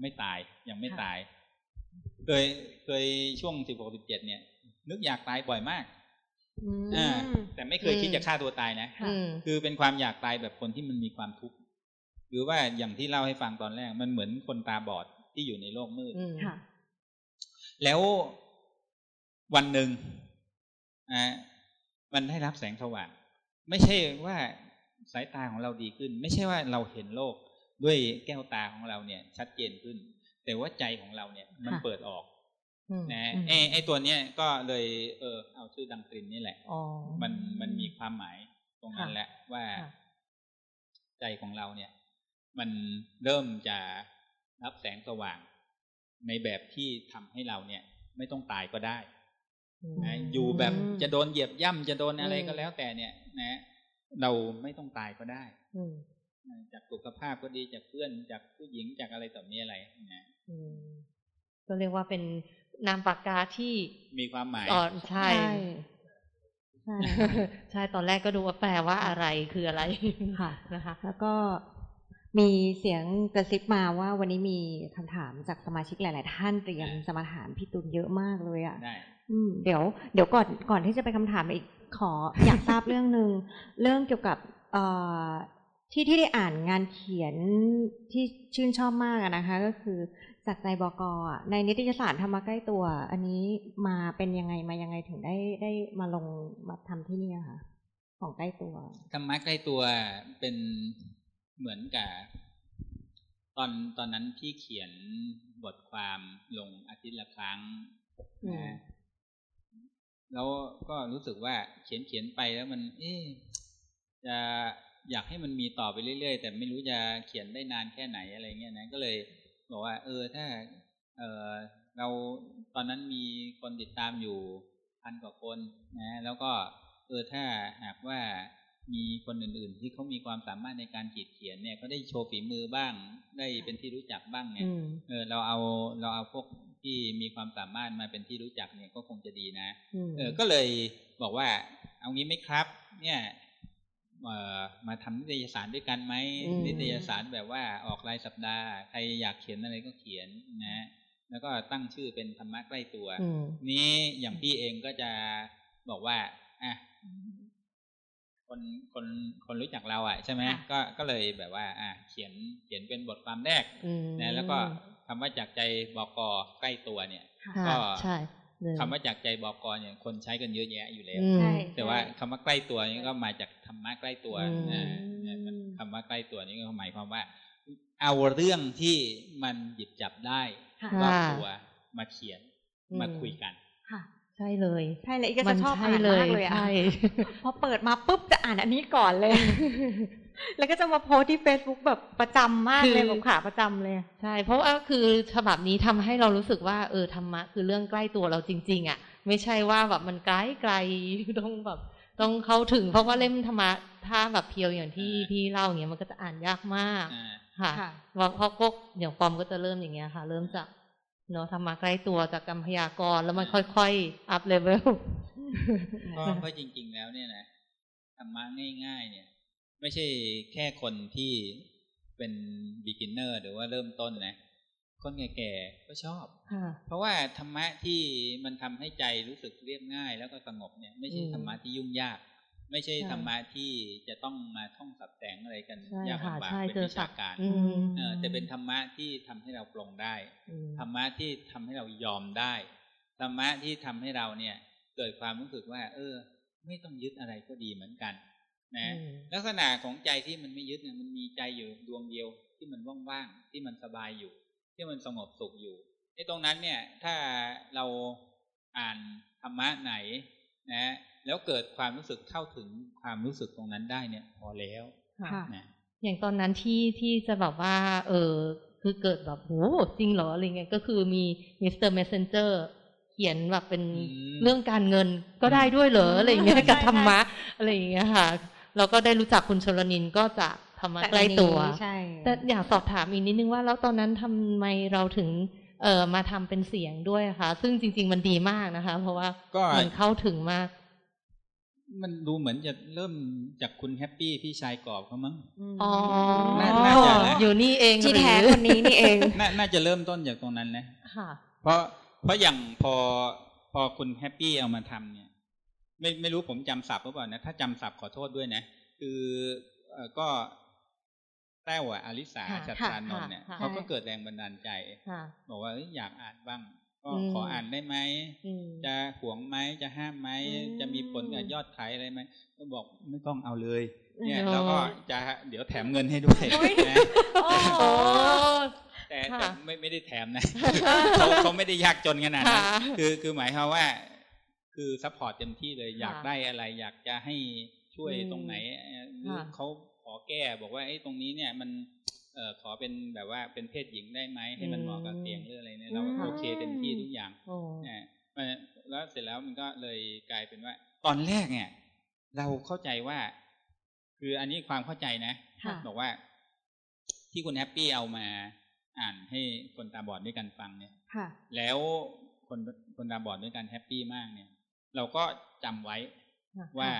ไม่ตายยังไม่ค่ะตาย เคยเคยช่วงสิบหกสิบเจ็ดเนี่ย นึกอยากตายบ่อยมาก อืมอ่าแต่ไม่เคยคิดจะฆ่าตัวตายนะอืมคือเป็นความอยากตายแบบคนที่มันมีความทุกข์หรือว่าอย่างที่เล่าให้ฟังตอนแรก มันเหมือนคนตาบอดที่อยู่ในโลกมืดอืมค่ะแล้ววันหนึ่งอ่ามันได้รับแสงสว่างไม่ใช่ว่าสายตาของเราดีขึ้น ไม่ใช่ว่าเราเห็นโลกด้วยแก้วตาของเราเนี่ย ชัดเจนขึ้น แต่ว่าใจของเราเนี่ย มันค่ะเปิดออกอืม นะอืมไอ้ไอ้ตัวเนี้ยก็เลยเออเอาชื่อดังกลินนี่แหละอ๋อมันมันมีความหมายตรงนั้นค่ะแหละว่าค่ะใจของเราเนี่ย มันเริ่มจะรับแสงสว่าง ในแบบที่ทำให้เราเนี่ย ไม่ต้องตายก็ได้มนะอยู่แบบอืมจะโดนเหยียบย่ำจะโดนอะไรอืมก็แล้วแต่เนี่ย นะ เราไม่ต้องตายก็ได้อืมนะจากสุขภาพก็ดีจากเพื่อนจากผู้หญิงจากอะไรต่อมีอะไรนะอืมก็เรียกว่าเป็น นามปากกาที่มีความหมายอ๋อใช่ใช่ใช่ตอนแรกก็ดูว่าแปลว่าอะไรคืออะไรค่ะนะคะ แล้วก็มีเสียงกระซิบมาว่าวันนี้มีคำถามจากสมาชิกหลาย ๆ ท่านเตรียมจะมาถามพี่ตุลเยอะมากเลยอะได้อืมเดี๋ยว เดี๋ยวก่อนก่อนที่จะไปคำถามอีกขออยากทราบเรื่องหนึ่งเรื่องเกี่ยวกับเอ่อที่ที่ได้อ่านงานเขียนที่ชื่นชอบมากอะนะคะ ก็คือ จากใจบกอะในนิตยสารธรรมะใกล้ตัว อันนี้มาเป็นยังไงมายังไงถึงได้ได้มาลงมาทำที่นี่อะคะของใกล้ตัวธรรมะใกล้ตัวเป็นเหมือนกับตอนตอนนั้นพี่เขียนบทความลงอาทิตย์ละครั้งอืมนะแล้วก็รู้สึกว่าเขียนเขียนไปแล้วมัน เอ๊ะจะอยากให้มันมีต่อไปเรื่อยๆ แต่ไม่รู้จะเขียนได้นานแค่ไหนอะไรเงี้ยนะก็เลย บอกว่า เออถ้า เออเราตอนนั้นมีคนติดตามอยู่พันกว่าคนนะ แล้วก็เออถ้าหากว่ามีคนอื่น ๆ ที่เขามีความสามารถในการขีดเขียนเนี่ยเขาได้โชว์ฝีมือบ้าง ได้เป็นที่รู้จักบ้างเนี่ยอืมเออเราเอาเราเอาพวกที่มีความสามารถมาเป็นที่รู้จักเนี่ยก็คงจะดีนะอืมเออก็เลยบอกว่า เอางี้ไหมครับ เนี่ยเอ่อ มาทำนิตยสารด้วยกันไหมอืมนิตยสารแบบว่าออกรายสัปดาห์ ใครอยากเขียนอะไรก็เขียนนะ แล้วก็ตั้งชื่อเป็นธรรมะใกล้ตัวอืมนี้อย่างพี่เองก็จะบอกว่าอะคนคนคนรู้จักเราอะใช่ไหมค่ะก็ก็เลยแบบว่า อะเขียนเขียนเป็นบทความแรกอืมนะแล้วก็คำว่าจากใจบอกกใกล้ตัวเนี่ยค่ะก็ใช่ คำว่าจากใจบอกกรเนี่ยคนใช้กันเยอะแยะอยู่แล้วอืมใช่แต่ว่าคำว่าใกล้ตัวนี่ก็มาจากธรรมะใกล้ตัวอืมนะนะคำว่าใกล้ตัวนี่ก็หมายความว่า เอาเรื่องที่มันหยิบจับได้ค่ะรอบตัวมาเขียนอืมมาคุยกันค่ะใช่เลย ใช่เลยอีกก็มัจะชอบใช่อ่านเลยมากเลยอะใช่พอเปิดมาปุ๊บจะอ่านอันนี้ก่อนเลย แล้วก็จะมาโพสต์ที่ Facebook แบบประจำมากเลยแบบขาประจำเลยใช่เพราะว่าคือฉบับนี้ทำให้เรารู้สึกว่าเออธรรมะคือเรื่องใกล้ตัวเราจริง ๆ อะ ไม่ใช่ว่าแบบมันไกลไกลๆต้องแบบต้องเข้าถึง เพราะว่าเล่มธรรมะถ้าแบบเพียวอย่างที่อ่าพี่เล่าอย่างเงี้ยมันก็จะอ่านยากมากอ่าค่ะค่ะว่าเพราะพวกอย่างปอมก็จะเริ่มอย่างเงี้ยค่ะ เริ่มจากเนาะธรรมะใกล้ตัวจากกรรมพยากรณ์แล้วมันค่อยๆอัพเลเวลเพราะเพราะจริงๆแล้วเนี่ยนะธรรมะง่ายๆเนี่ย ไม่ใช่แค่คนที่เป็น beginner หรือว่าเริ่มต้นนะ คนแก่ๆก็ชอบค่ะเพราะว่าธรรมะที่มันทำให้ใจรู้สึกเรียบง่าย แล้วก็สงบเนี่ย ไม่ใช่อืมธรรมะที่ยุ่งยาก ไม่ใช่ใช่ธรรมะที่จะต้องมาท่องสับแสงอะไรกันใช่ยากค่ะลำบากใช่เป็นเจอวิศัชาพท์การอืมเออแต่เป็นธรรมะที่ทำให้เราปลงได้อืมธรรมะที่ทำให้เรายอมได้ธรรมะที่ทำให้เราเนี่ย เกิดความรู้สึกว่า เออ ไม่ต้องยึดอะไรก็ดีเหมือนกัน นะอืมลักษณะของใจที่มันไม่ยึดเนี่ยมันมีใจอยู่ดวงเดียวที่มันว่างๆที่มันสบายอยู่ ที่มันสงบสุขอยู่ในตรงนั้นเนี่ยถ้าเราอ่านธรรมะไหนนะแล้วเกิดความรู้สึกเข้าถึงความรู้สึกตรงนั้นได้เนี่ยพอแล้วค่ะนะอย่างตอนนั้นที่ที่จะแบบว่า เออคือเกิดแบบโหจริงเหรออะไรเงี้ยก็คือมี Mr. Messenger เขียนแบบเป็นอืมเรื่องการเงินก็ได้ด้วยเหรออะไรเงี้ยใช่กับใช่ธรรมะอะไรอย่างเงี้ยค่ะ เราก็ได้รู้จักคุณชลนินก็จากธรรมะแต่ใกล้ตัวอันนี้ใช่แต่อยากสอบถามอีกนิดนึงว่า แล้วตอนนั้นทำไมเราถึงเอ่อมาทำเป็นเสียงด้วยคะซึ่งจริง ๆ มันดีมากนะคะ เพราะว่าก็มันเข้าถึงมาก มันดูเหมือนจะเริ่มจากคุณแฮปปี้พี่ชายกรอบเขามั้งอ๋อน่าน่าจะนะอยู่นี่เองที่หรือแท้คนนี้นี่เองน่าน่าจะเริ่มต้นจากตรงนั้นนะค่ะ เพราะเพราะอย่างพอพอคุณแฮปปี้เอามาทำเนี่ย ไม่ไม่รู้ผมจำศัพท์หรือเปล่านะถ้าจำศัพท์ขอโทษด้วยนะ คือเออก็แต้วอะอลิสาค่ะชัดชานนท์เนี่ยค่ะเขาก็เกิดแรงบันดาลใจค่ะบอกว่าเอ้ยอยากอ่านบ้าง ก็อืมขออ่านได้ไหมอืมจะหวงไหมจะห้ามไหมอืมจะมีผลกับยอดขายอะไรไหมก็บอกไม่ต้องเอาเลย เนี่ยโอ้แล้วก็จะเดี๋ยวแถมเงินให้ด้วยนะโอ้โอ้แต่ค่ะแต่ไม่ไม่ได้แถมนะเขาเขาไม่ได้ยากจนขนาดนั้นค่ะคือคือหมายความว่า คือ support เต็มที่เลยอยากค่ะได้อะไร อยากจะให้ช่วยอืมตรงไหนเอ่อหรือค่ะเขาขอแก้บอกว่าไอ้ยตรงนี้เนี่ยมันเอ่อขอเป็นแบบว่าเป็นเพศหญิงได้ไหมให้มันเหมาะกับเสียงหรืออะไรเนี่ยเราอืมโอเคเต็มที่ทุกอย่างโอ้เนี่ยมันแล้วเสร็จแล้วมันก็เลยกลายเป็นว่า ตอนแรกเนี่ย เราเข้าใจว่า คืออันนี้ความเข้าใจนะค่ะบอกว่า ที่คุณแฮปปี้เอามาอ่านให้คนตาบอดด้วยกันฟังเนี่ยค่ะแล้วคนคนตาบอดด้วยกัน happy มากเนี่ย เราก็จำไว้ค่ะว่า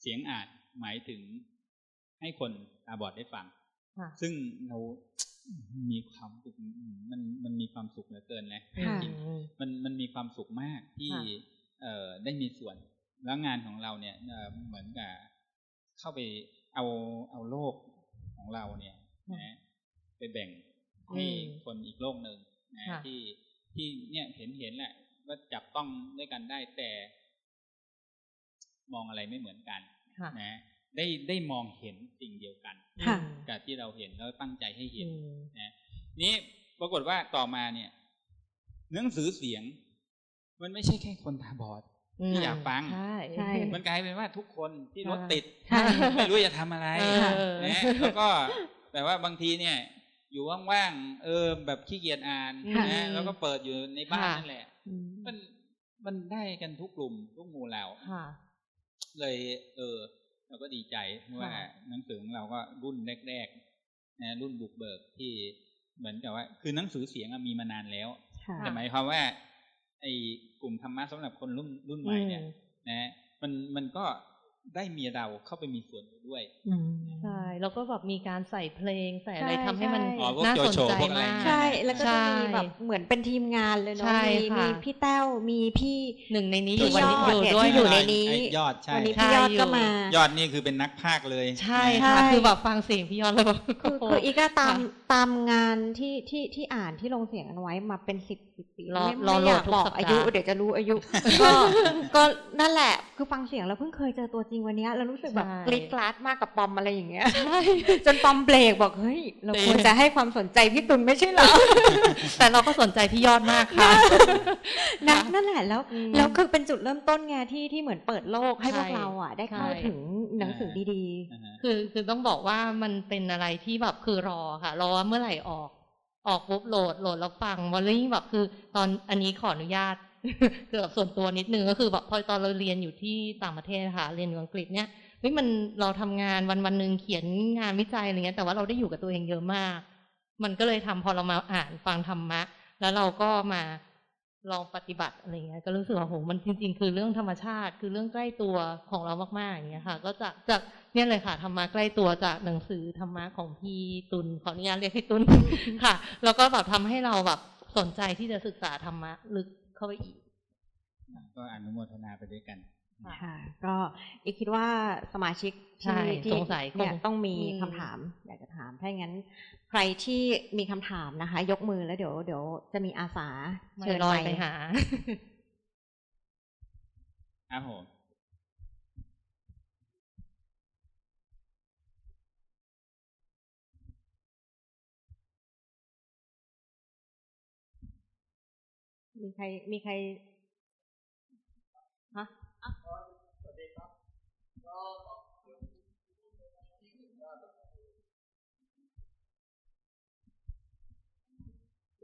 เสียงอ่านหมายถึงให้คนตาบอดได้ฟังค่ะซึ่งเรามีความสุขมันมันมีความสุขเหลือเกินนะค่ะจริงอืมมันมันมีความสุขมากที่ค่ะเอ่อได้มีส่วน แล้วงานของเราเนี่ยเอ่อเหมือนกับเข้าไปเอาเอาโลกของเราเนี่ยนะไปแบ่งให้อืมคนอีกโลกหนึ่งนะค่ะที่ที่เนี่ยเห็นเห็นแหละ ว่าจับต้องด้วยกันได้แต่ มองอะไรไม่เหมือนกันค่ะนะได้ได้มองเห็นสิ่งเดียวกันค่ะกับที่เราเห็นแล้วตั้งใจให้เห็นอืมนี้ปรากฏว่าต่อมาเนี่ย หนังสือเสียง มันไม่ใช่แค่คนตาบอดที่อยากฟังใช่ใช่มันกลายเป็นว่าทุกคนที่รถค่ะติดใช่ไม่รู้จะทำอะไรเออนะแล้วก็แต่ว่าบางทีเนี่ย อยู่ว่างๆเออแบบขี้เกียจอ่านค่ะนะแล้วก็เปิดอยู่ในบ้านค่ะนั่นแหละอื มมันมันได้กันทุกกลุ่มทุกหมู่เหล่าค่ะเลยเออเราก็ดีใจว่าค่ะหนังสือของเราก็รุ่นแรกๆนะรุ่นบุกเบิกที่เหมือนกับว่า คือหนังสือเสียงอะมีมานานแล้วค่ะแต่หมายความว่า ไอ้กลุ่มธรรมะสำหรับคนรุ่นรุ่นใหม่เนี่ยอืมนะ มันมันก็ ได้เมียเราเข้าไปมีส่วนอยู่ด้วยใช่แล้วก็แบบมีการใส่เพลงใส่อะไรใช่ทำให้มันใช่อ๋อพวกน่าโจสนโฉใจพวกอะไรมากเงี้ยใช่ แล้วก็จะมีใช่แบบเหมือนเป็นทีมงานเลยเนาะใช่มีค่ะมีพี่แต้วมีพี่หนึ่งในนี้อพี่ยู่วันนี้ยอดอยู่เนี่ยด้วยที่อยู่ในนี้ไอ้ยอดใช่วันนี้ใช่พี่ยอดอยู่ก็มายอดนี่คือเป็นนักพากย์เลย ใช่นะค่ะใช่คือแบบฟังเสียงพี่ยอดแล้วแบบคือโโหคืออีก็ตามค่ะตามงานที่ที่ที่อ่านที่ลงเสียงกันไว้มาเป็นสิบสิบปีรอไม่รอไม่โหลอดยากทุกบอกสัปดาห์อายุเดี๋ยวจะรู้อายุ ก็ก็นั่นแหละคือฟังเสียงแล้วเพิ่งเคยเจอตัวจริงวันเนี้ยแล้วรู้สึกแบบใช่กรี๊ดกราดมากกับปอมอะไรอย่างเงี้ยจนปอมเบรกบอกเฮ้ย เราจริงควรจะให้ความสนใจพี่ตุลไม่ใช่เหรอแต่เราก็สนใจพี่ยอดมากค่ะนะนั่นแหละแล้วอืมแล้วคือเป็นจุดเริ่มต้นไงที่ที่เหมือนเปิดโลกให้พวกใช่เราอะ ได้เข้าใช่ถึงหนังสือดีอ่าฮะคือคือต้องบอกว่ามันเป็นอะไรที่แบบคือรอค่ะ รอว่าเมื่อไหร่ออกออกปุ๊บโหลดโหลดแล้วฟังวันนี้แบบคือตอนอันนี้ขออนุญาต คือแบบส่วนตัวนิดนึงก็คือแบบพอตอนเราเรียนอยู่ที่ต่างประเทศค่ะ เรียนอยู่อังกฤษเนี่ยเฮ้ยมันเราทำงานวันวันหนึ่งเขียนงานวิจัยอะไรเงี้ยแต่ว่าเราได้อยู่กับตัวเองเยอะมาก มันก็เลยทำพอเรามาอ่านฟังธรรมะ แล้วเราก็มาลองปฏิบัติอะไรเงี้ยก็รู้สึกว่าโหมันจริง ๆ คือเรื่องธรรมชาติ คือเรื่องใกล้ตัวของเรามากๆอย่างเงี้ยค่ะ ก็จากจากเนี่ยเลยค่ะธรรมะใกล้ตัวจากหนังสือธรรมะของพี่ตุลขออนุญาตเรียกพี่ตุลค่ะ แล้วก็แบบทำให้เราแบบสนใจที่จะศึกษาธรรมะลึก เข้าไปอีก ก็อนุโมทนาไปด้วยกันๆค่ะก็อีกคิดว่าสมาชิกใช่ที่ที่สงสัยเนี่ยคงต้องมีอืมคำถาม อยากจะถาม ถ้าอย่างนั้น ใครที่มีคำถามนะคะ ยกมือแล้วเดี๋ยวเดี๋ยวจะมีอาสาไม่เชิญลอยไปไปหาครับผม มีใคร มีใคร ฮะ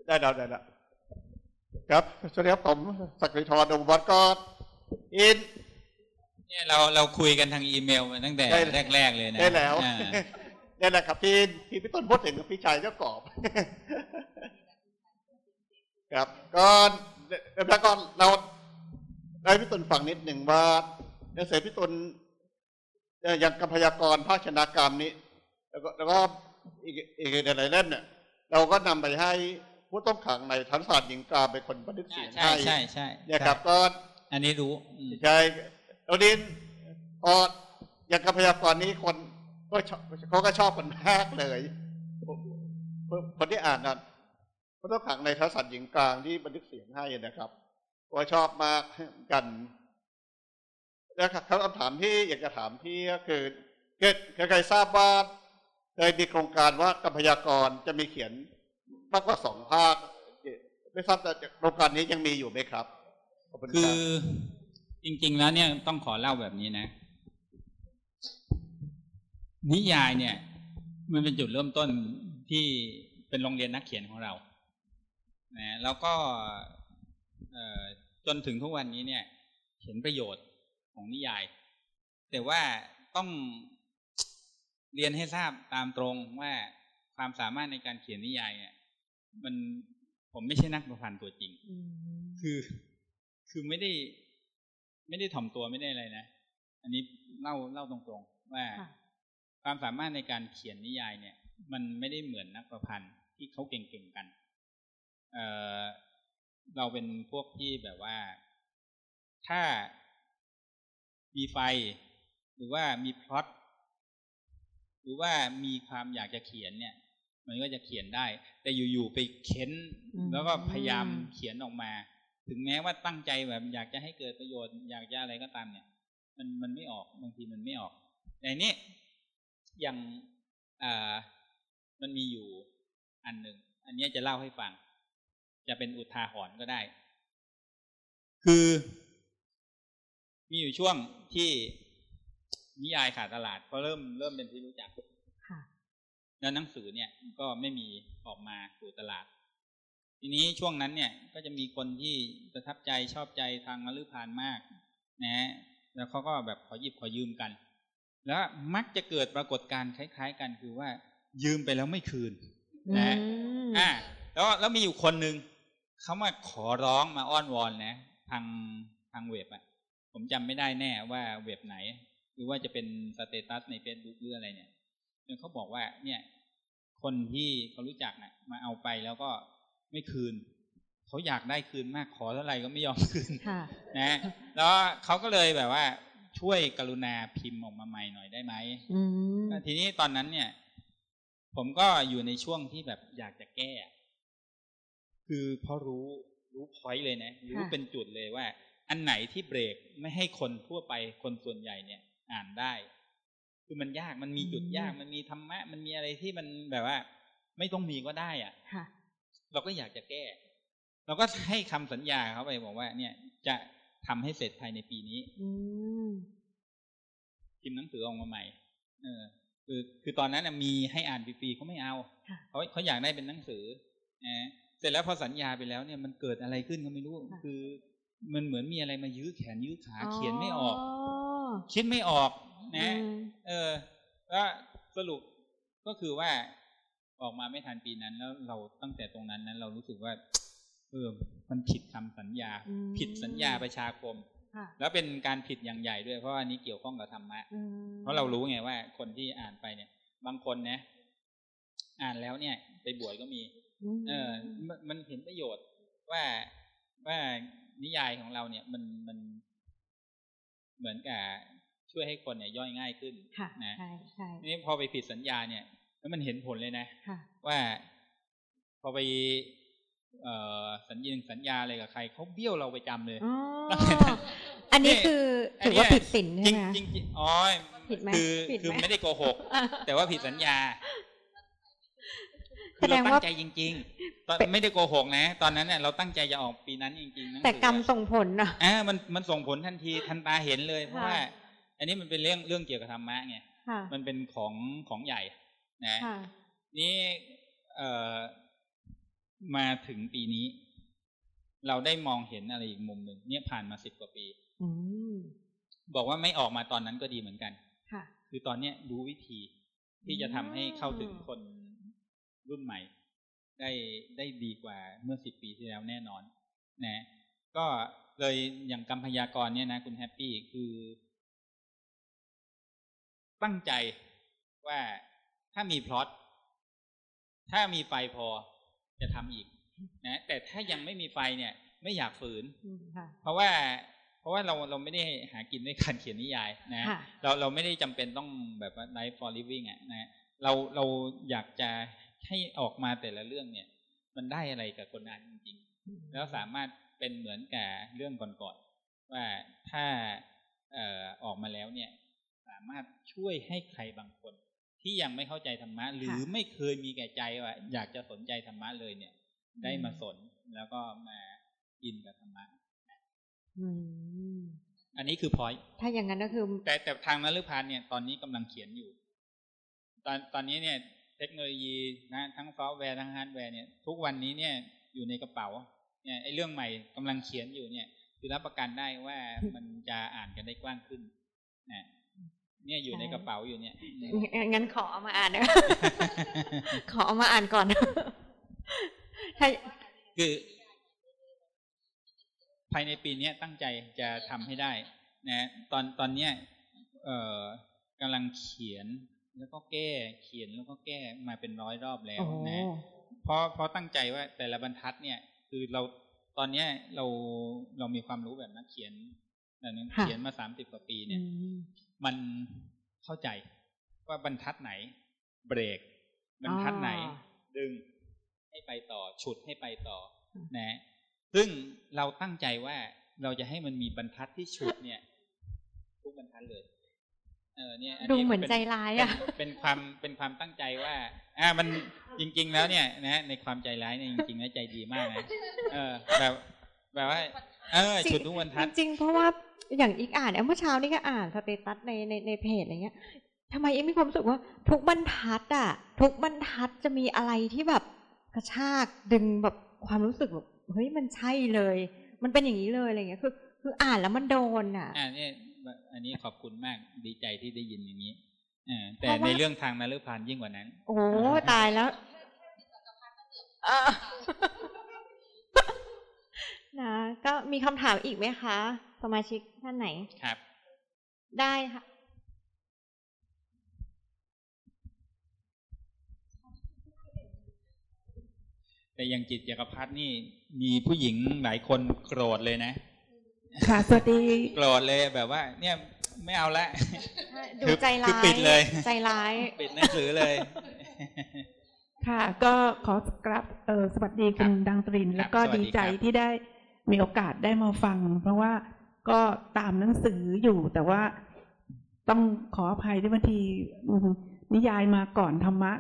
ได้แล้วได้แล้วครับสวัสดีครับผมศักดิ์ธรดงวัดก็อินเนี่ยเราเราคุยกันทางอีเมลมาตั้งแต่ได้แรก ๆ เลยนะได้แล้วอ่านี่แหละครับที่ที่พี่ต้นพูดถึงกับพี่ชายเจ้ากอบ ครับ ก็แล้วก็เราได้พี่ต้นฟังนิดหนึ่งว่าหนังสือพี่ต้นเอ่ออย่างกัมพยากรภาคชนากรรมนี้ แล้วก็แล้วก็อีกอีกหลายๆเล่มเนี่ย เราก็นำไปให้ผู้ต้องขังในทันศาสตร์หญิงกลางเป็นคนบันทึกเสียงใช่ให้ใช่ใช่เนี่ยครับก็อันนี้รู้อืมใช่เราดินพออย่างกับพยากรณ์นี้คนก็ชอบเขาก็ชอบกันมากเลยผมคนที่อ่านนั้น ก็ต้องขังในทัศนหญิงกลางที่บันทึกเสียงให้นะครับก็ชอบมากกันแล้วครับคำถามที่อยากจะถามพี่ก็คือเกิดใครทราบว่าเคยมีโครงการว่ากัมพยากรจะมีเขียนมากกว่าสองภาคไม่ทราบแต่โครงการนี้ยังมีอยู่ไหมครับคือจริง ๆ แล้วเนี่ยต้องขอเล่าแบบนี้นะ นิยายเนี่ย มันเป็นจุดเริ่มต้นที่เป็นโรงเรียนนักเขียนของเรา นะแล้วก็เอ่อจนถึงทุกวันนี้เนี่ยเห็นประโยชน์ของนิยาย แต่ว่าต้องเรียนให้ทราบตามตรงว่าความสามารถในการเขียนนิยายเนี่ยมันผมไม่ใช่นักประพันธ์ตัวจริง คือคือไม่ได้ ไม่ได้ถ่อมตัวไม่ได้อะไรนะ อันนี้เล่าเล่าตรงๆ ว่าค่ะความสามารถในการเขียนนิยายเนี่ย มันไม่ได้เหมือนนักประพันธ์ที่เขาเก่งๆกัน เออเราเป็นพวกที่แบบว่า ถ้ามีไฟ หรือว่ามีพล็อตหรือว่ามีความอยากจะเขียนเนี่ย มันก็จะเขียนได้ แต่อยู่ๆไปเค้นอืมแล้วก็พยายามเขียนออกมา ถึงแม้ว่าตั้งใจแบบ อยากจะให้เกิดประโยชน์อยากจะอะไรก็ตามเนี่ย มันมันไม่ออกบางทีมันไม่ออกแต่นี่อย่างอ่ามันมีอยู่อันหนึ่งอันเนี้ยจะเล่าให้ฟัง จะเป็นอุทาหรณ์ก็ได้ คือ มีอยู่ช่วงที่นิยายขาดตลาดก็เริ่มเริ่มเป็นที่รู้จักค่ะแล้วหนังสือเนี่ยก็ไม่มีออกมาสู่ตลาด ทีนี้ช่วงนั้นเนี่ยก็จะมีคนที่ประทับใจชอบใจทางมฤพานมาก นะฮะแล้วเขาก็แบบขอหยิบขอยืมกัน แล้วมักจะเกิดปรากฏการณ์คล้าย ๆ กันคือว่ายืมไปแล้วไม่คืนนะฮะอ่าแล้วแล้วมีอยู่คนหนึ่ง เขามาขอร้องมาอ้อนวอนนะทางทางเว็บอะผมจำไม่ได้แน่ว่าเว็บไหน หรือว่าจะเป็น status ในเฟซบุ๊กหรืออะไรเนี่ยเนี่ยเขาบอกว่า เนี่ย คนที่เขารู้จักน่ะ มาเอาไปแล้วก็ไม่คืนเขาอยากได้คืนมากขอเท่าไหร่ก็ไม่ยอมคืนค่ะนะแล้วเขาก็เลยแบบว่าช่วยกรุณาพิมพ์ออกมาใหม่หน่อยได้ไหมอืมทีนี้ตอนนั้นเนี่ย ผมก็อยู่ในช่วงที่แบบอยากจะแก้ คือเพราะรู้รู้ point เลยนะรู้เป็นจุดเลยว่า อันไหนที่เบรกไม่ให้คนทั่วไปคนส่วนใหญ่เนี่ย อ่านได้ คือมันยากมันมีจุดยากมันมีธรรมะ มันมีอะไรที่มันแบบว่า ไม่ต้องมีก็ได้อะค่ะเราก็อยากจะแก้ เราก็ให้คำสัญญาเขาไปบอกว่า เนี่ยจะทำให้เสร็จภายในปีนี้ อืมพิมพ์หนังสือออกมาใหม่ เออ คือคือตอนนั้นนะมีให้อ่านฟรีๆเขาไม่เอาค่ะเขาเขาอยากได้เป็นหนังสือนะ เสร็จแล้วพอสัญญาไปแล้วเนี่ยมันเกิดอะไรขึ้นก็ไม่รู้ค่ะคือ มันเหมือนมีอะไรมายื้อแขนยื้อขาเขียนไม่ออกอคิดไม่ออกนะอืมเออแล้วสรุปก็คือว่าออกมาไม่ทันปีนั้น แล้วเราตั้งแต่ตรงนั้นนั้น เรารู้สึกว่าเออมันผิดคำสัญญาอืมผิดสัญญาประชาคมค่ะแล้วเป็นการผิดอย่างใหญ่ด้วยเพราะว่าอันนี้เกี่ยวข้องกับธรรมะอืมเพราะเรารู้ไงว่าคนที่อ่านไปเนี่ย บางคนนะ อ่านแล้วเนี่ย ไปบวชก็มีม เออมันมันเห็นประโยชน์ว่าว่านิยายของเราเนี่ยมันมันเหมือนกับช่วยให้คนเนี่ยย่อยง่ายขึ้นค่ะนะใช่ใช่นี่พอไปผิดสัญญาเนี่ย แล้วมันเห็นผลเลยนะค่ะว่าพอไปเอ่อสัญญาสัญญาอะไรกับใครเขาเบี้ยวเราไปจำเลยอ๋ออันนี้นี่คืออันถือเนี้ว่ายผิดศีลจใช่ริงไหมคะจริงจริงอ๋อผิดไหมคือผิดไหมคือไม่ได้โกหก แต่ว่าผิดสัญญาแส คือดเรางตั้ว่างใจจริงๆตอนเป็นไม่ได้โกหกนะ ตอนนั้นเนี่ยเราตั้งใจจะออกปีนั้นจริงๆหนังสือแต่กรรมส่งผลนะอ่ามันมันส่งผลทันทีทันตาเห็นเลยเพราะค่ะว่า อันนี้มันเป็นเรื่องเรื่องเกี่ยวกับธรรมะไงค่ะมันเป็นของของใหญ่นะค่ะนี่เอ่อมาถึงปีนี้ เราได้มองเห็นอะไรอีกมุมหนึ่งเนี่ยผ่านมาสิบกว่าปีอืมบอกว่าไม่ออกมาตอนนั้นก็ดีเหมือนกัน ค่ะ คือตอนเนี้ยรู้วิธีที่จะทำให้เข้าถึงคน รุ่นใหม่ ได้ได้ดีกว่าเมื่อสิบปีที่แล้วแน่นอนนะก็เลยอย่างกรรมพยากรณ์เนี่ยนะคุณแฮปปี้คือ ตั้งใจว่าถ้ามีพล็อตถ้ามีไฟพอจะทำอีก นะ แต่ถ้ายังไม่มีไฟเนี่ย ไม่อยากฝืนอืมค่ะเพราะว่า เพราะว่าเราเราไม่ได้หากินด้วยการเขียนนิยาย นะค่ะเราเราไม่ได้จำเป็นต้องแบบว่า life for living อะนะเราเราอยากจะ ให้ออกมาแต่ละเรื่องเนี่ย มันได้อะไรกับคนอ่านจริง ๆ แล้วสามารถเป็นเหมือนกับเรื่องก่อนๆว่าถ้าเอ่อออกมาแล้วเนี่ย สามารถช่วยให้ใครบางคน ที่ยังไม่เข้าใจธรรมะ หรือไม่เคยมีแก่ใจว่าอยากจะสนใจธรรมะเลยเนี่ย ได้มาสนแล้วก็มาอินกับธรรมะอืมอันนี้คือพอยถ้าอย่างนั้นก็คือ แต่แต่ทางนฤพานเนี่ย ตอนนี้กำลังเขียนอยู่ ตอนตอนนี้เนี่ยเทคโนโลยีนะทั้งซอฟต์แวร์ทั้งฮาร์ดแวร์เนี่ยทุกวันนี้เนี่ยอยู่ในกระเป๋าเนี่ยไอ้เรื่องใหม่กำลังเขียนอยู่เนี่ย คือรับประกันได้ว่ามันจะอ่านกันได้กว้างขึ้นนะเนี่ยอยู่ในกระเป๋าอยู่เนี่ยงั้นขอเอามาอ่านนะขอเอามาอ่านก่อนถ้าคือ ภายในปีเนี้ยตั้งใจจะทำให้ได้ นะ ตอนตอนเนี้ย เอ่อกำลังเขียน แล้วก็แก้เขียนแล้วก็แก้มาเป็นร้อยรอบแล้วโอ้นะเพราะเพราะตั้งใจว่าแต่ละบรรทัดเนี่ย คือเราตอนเนี้ยเราเรามีความรู้แบบนักเขียนแบบนั้นค่ะเขียนมาสามสิบกว่าปีอืเนี่ยมมันเข้าใจว่าบรรทัดไหน เบรก บรรทัดไหน ดึงให้ไปต่อฉุดให้ไปต่อ นะ ซึ่งเราตั้งใจว่าเราจะให้มันมีบรรทัดที่ฉุดเนี่ย ทุกบรรทัดเลย เออเนี่ยอันดูนี้เหมือนป็ใจร้ายเป็นอะเป็นความเป็นความตั้งใจว่า อ่ามันจริง ๆ แล้วเนี่ยนะในความใจร้ายเนี่ยจริงๆแล้วใจดีมากนะเออแบบแบบว่า เออจริงฉุดทุกบรรทัดจริงๆเพราะว่าอย่างอีกอ่านเมื่อเช้านี่ก็อ่าน status ในในในเพจอะไรเงี้ยทำไมเอ็มมีความรู้สึกว่า ทุกบรรทัดอะ ทุกบรรทัดจะมีอะไรที่แบบกระชากดึงแบบความรู้สึกแบบเฮ้ยมันใช่เลย มันเป็นอย่างนี้เลยอะไรเงี้ยคือ คืออ่านแล้วมันโดนอะอ่าเนี่ย อันนี้ขอบคุณมากดีใจที่ได้ยินอย่างนี้แต่ในเรื่องทางนรกพานยิ่งกว่านั้น โอ้ตายแล้วนะก็มีคำถามอีกไหมคะ สมาชิกท่านไหนครับ ได้ค่ะแต่ยังจิตจักรพัฒนี่มีผู้หญิงหลายคนโกรธเลยนะ ค่ะสวัสดีโกรธเลยแบบว่า เนี่ยไม่เอาละดูคือใจร้ายคือปิดเลย ใจร้าย ปิดหนังสือเลย ค่ะ ก็ขอกราบเออสวัสดีคุณดังตรินครับแล้วก็สวัสดีดีใจครับที่ได้มีโอกาสได้มาฟัง เพราะว่าก็ตามหนังสืออยู่ แต่ว่าต้องขออภัยด้วยบางทีอืมนิยายมาก่อนธรรมะ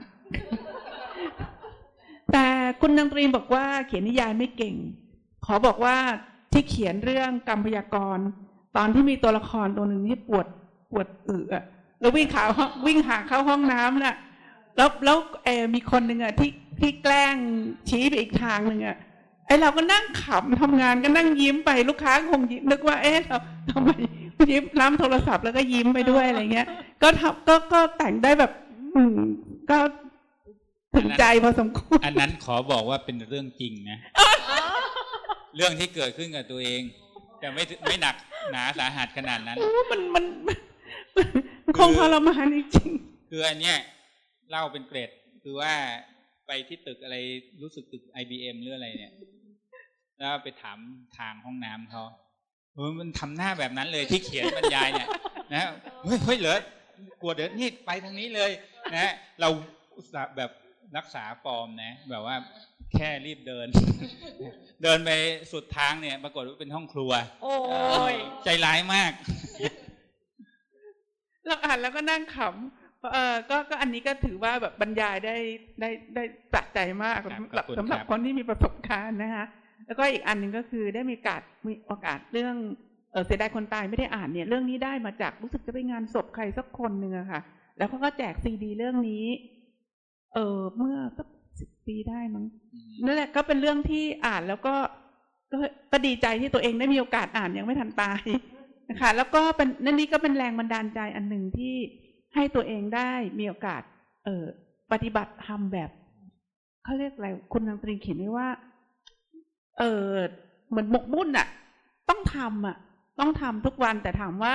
แต่คุณดังตรีนบอกว่าเขียนนิยายไม่เก่ง ขอบอกว่า ที่เขียนเรื่องกรรมพยากรณ์ตอนที่มีตัวละครตัวหนึ่งที่ปวดปวดอึอะแล้ววิ่งขาห้องวิ่งหาเข้าห้องน้ำน่ะ แล้วแล้วเออมีคนหนึ่งอะที่ที่แกล้งชี้ไปอีกทางหนึ่งอะไอเราก็นั่งขำทำงานก็นั่งยิ้มไปลูกค้าคงยิ้มนึกว่าเอ๊ะเราทำไมยิ้มรับโทรศัพท์แล้วก็ยิ้มไปด้วยอะไรเงี้ย ก็ทำก็ก็แต่งได้แบบ อืมก็ถึงใจพอสมควรอันนั้นขอบอกว่าเป็นเรื่องจริงนะ เรื่องที่เกิดขึ้นกับตัวเอง แต่ไม่ถึงไม่หนักหนาสาหัสขนาดนั้นโอ้มันมันมันมันคงทรมานจริงคืออันเนี้ยเล่าเป็นเกรดคือว่าไปที่ตึกอะไรรู้สึกตึก IBM หรืออะไรเนี่ย แล้วไปถามทางห้องน้ำเขาเออมันทำหน้าแบบนั้นเลยที่เขียนบรรยายเนี่ย นะเฮ้ยเฮ้ยเหรอกลัวเดี๋ยวนี่ไปทางนี้เลย นะ เราอุตส่าห์แบบรักษาฟอร์มนะ แบบว่า แค่รีบเดิน เดินไปสุดทางเนี่ย ปรากฏว่าเป็นห้องครัว โอ้ยใจร้ายมากๆเราอ่านแล้วก็นั่งขำเออก็ก็อันนี้ก็ถือว่าแบบบรรยายได้ได้ได้สะใจมากครับสำหรับขอบคุณสำหรับครับคนที่มีประสบการณ์นะคะแล้วก็อีกอันหนึ่งก็คือได้มีโอกาสมีโอกาสเรื่องเออเสียดายคนตายไม่ได้อ่านเนี่ย เรื่องนี้ได้มาจากรู้สึกจะไปงานศพใครสักคนหนึ่งอะค่ะ แล้วเขาก็แจกซีดีเรื่องนี้ เออเมื่อสัก สิบปีได้มั้งนั่นแหละก็เป็นเรื่องที่อ่านแล้วก็ก็ก็ดีใจที่ตัวเองได้มีโอกาสอ่านยังไม่ทันตายนะคะ แล้วก็เป็นนั่นนี่ก็เป็นแรงบันดาลใจอันหนึ่งที่ให้ตัวเองได้มีโอกาส เออปฏิบัติธรรมแบบเขาเรียกอะไรคุณนางตรีเขียนไว้ว่า เออเหมือนหมกมุ่นอะต้องทำอะต้องทำทุกวันแต่ถามว่า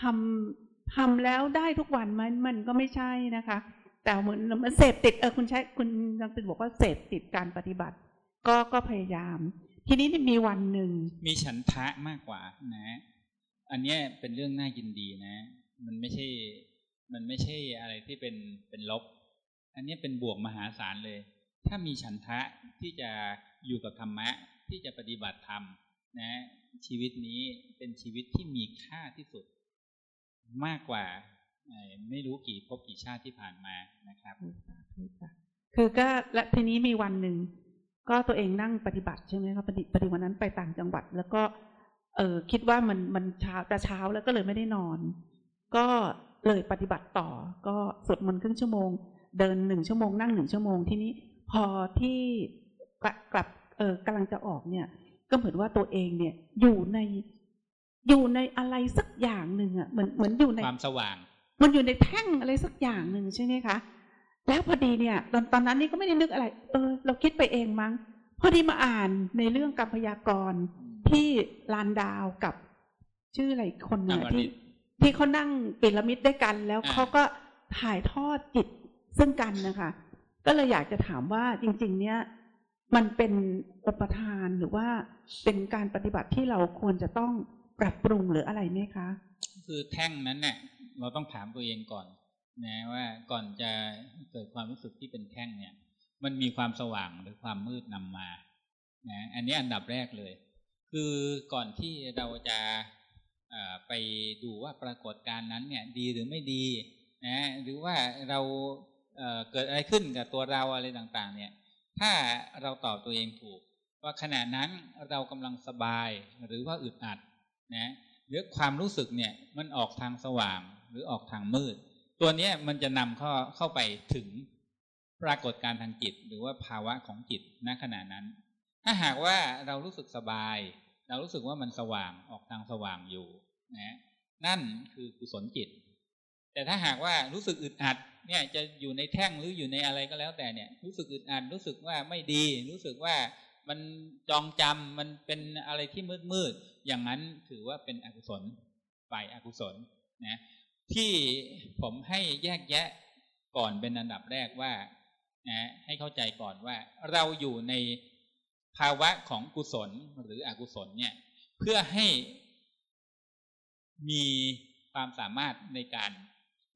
ทำทำแล้วได้ทุกวันไหมมันก็ไม่ใช่นะคะ แต่เหมือนมันเสพติดเออคุณใช้คุณยังตินบอกว่าเสพติดการปฏิบัติ ก็ก็พยายาม ทีนี้มีวันหนึ่งมีฉันทะมากกว่านะ อันเนี้ยเป็นเรื่องน่ายินดีนะ มันไม่ใช่ มันไม่ใช่อะไรที่เป็นเป็นลบ อันนี้เป็นบวกมหาศาลเลย ถ้ามีฉันทะที่จะอยู่กับธรรมะที่จะปฏิบัติธรรมนะ ชีวิตนี้เป็นชีวิตที่มีค่าที่สุด มากกว่า ไม่รู้กี่ภพกี่ชาติที่ผ่านมานะครับคือก็และทีนี้มีวันหนึ่งก็ตัวเองนั่งปฏิบัติใช่ไหมครับปฏิปฏิวันนั้นไปต่างจังหวัด แล้วก็ เออคิดว่ามันมันเช้าแต่เช้าแล้วก็เลยไม่ได้นอน ก็เลยปฏิบัติต่อ ก็สวดมนต์ครึ่งชั่วโมง เดินหนึ่งชั่วโมงนั่งหนึ่งชั่วโมงทีนี้พอที่กลับกลับเออกำลังจะออกเนี่ย ก็เหมือนว่าตัวเองเนี่ยอยู่ในอยู่ในอะไรสักอย่างหนึ่งอะเหมือนเหมือนอยู่ในความสว่าง มันอยู่ในแท่งอะไรสักอย่างหนึ่งใช่ไหมคะ แล้วพอดีเนี่ย ตอนตอนนั้นนี่ก็ไม่ได้นึกอะไร เออ เราคิดไปเองมั้ง พอดีมาอ่านในเรื่องกรรมพยากรณ์ที่ลานดาวกับชื่ออะไรอีกคนเนี่ยอมฤที่ตที่เขานั่งพีระมิดด้วยกันแล้วอ่าเขาก็ถ่ายทอดจิตซึ่งกันนะคะ ก็เลยอยากจะถามว่าจริง ๆ เนี่ยมันเป็นอุปทานหรือว่าเป็นการปฏิบัติที่เราควรจะต้องปรับปรุงหรืออะไรไหมคะ คือแท่งนั้นเนี่ย เราต้องถามตัวเองก่อนนะว่าก่อนจะเกิดความรู้สึกที่เป็นแท่งเนี่ย มันมีความสว่างหรือความมืดนำมานะอันนี้อันดับแรกเลย คือก่อนที่เราจะไปดูว่าปรากฏการณ์นั้นเนี่ย ดีหรือไม่ดีนะหรือว่าเราเเกิดอะไรขึ้นกับตัวเราอะไรต่าง ๆ เนี่ย ถ้าเราตอบตัวเองถูก ว่าขณะนั้นเรากำลังสบายหรือว่าอึดอัดนะหรือความรู้สึกเนี่ยมันออกทางสว่าง หรือออกทางมืด ตัวนี้มันจะนำเข้าเข้าไปถึงปรากฏการทางจิต หรือว่าภาวะของจิตณขณะนั้น ถ้าหากว่าเรารู้สึกสบาย เรารู้สึกว่ามันสว่างออกทางสว่างอยู่นะนั่นคือกุศลจิต แต่ถ้าหากว่ารู้สึกอึดอัดเนี่ยจะอยู่ในแท่งหรืออยู่ในอะไรก็แล้วแต่เนี่ย รู้สึกอึดอัดรู้สึกว่าไม่ดี รู้สึกว่ามันจองจำมันเป็นอะไรที่มืดมืดอย่างนั้นถือว่าเป็นอกุศลฝ่ายอกุศลนะ ที่ผมให้แยกแยะก่อนเป็นอันดับแรกว่านะให้เข้าใจก่อนว่าเราอยู่ในภาวะของกุศลหรืออกุศลเนี่ย เพื่อให้มีความสามารถในการ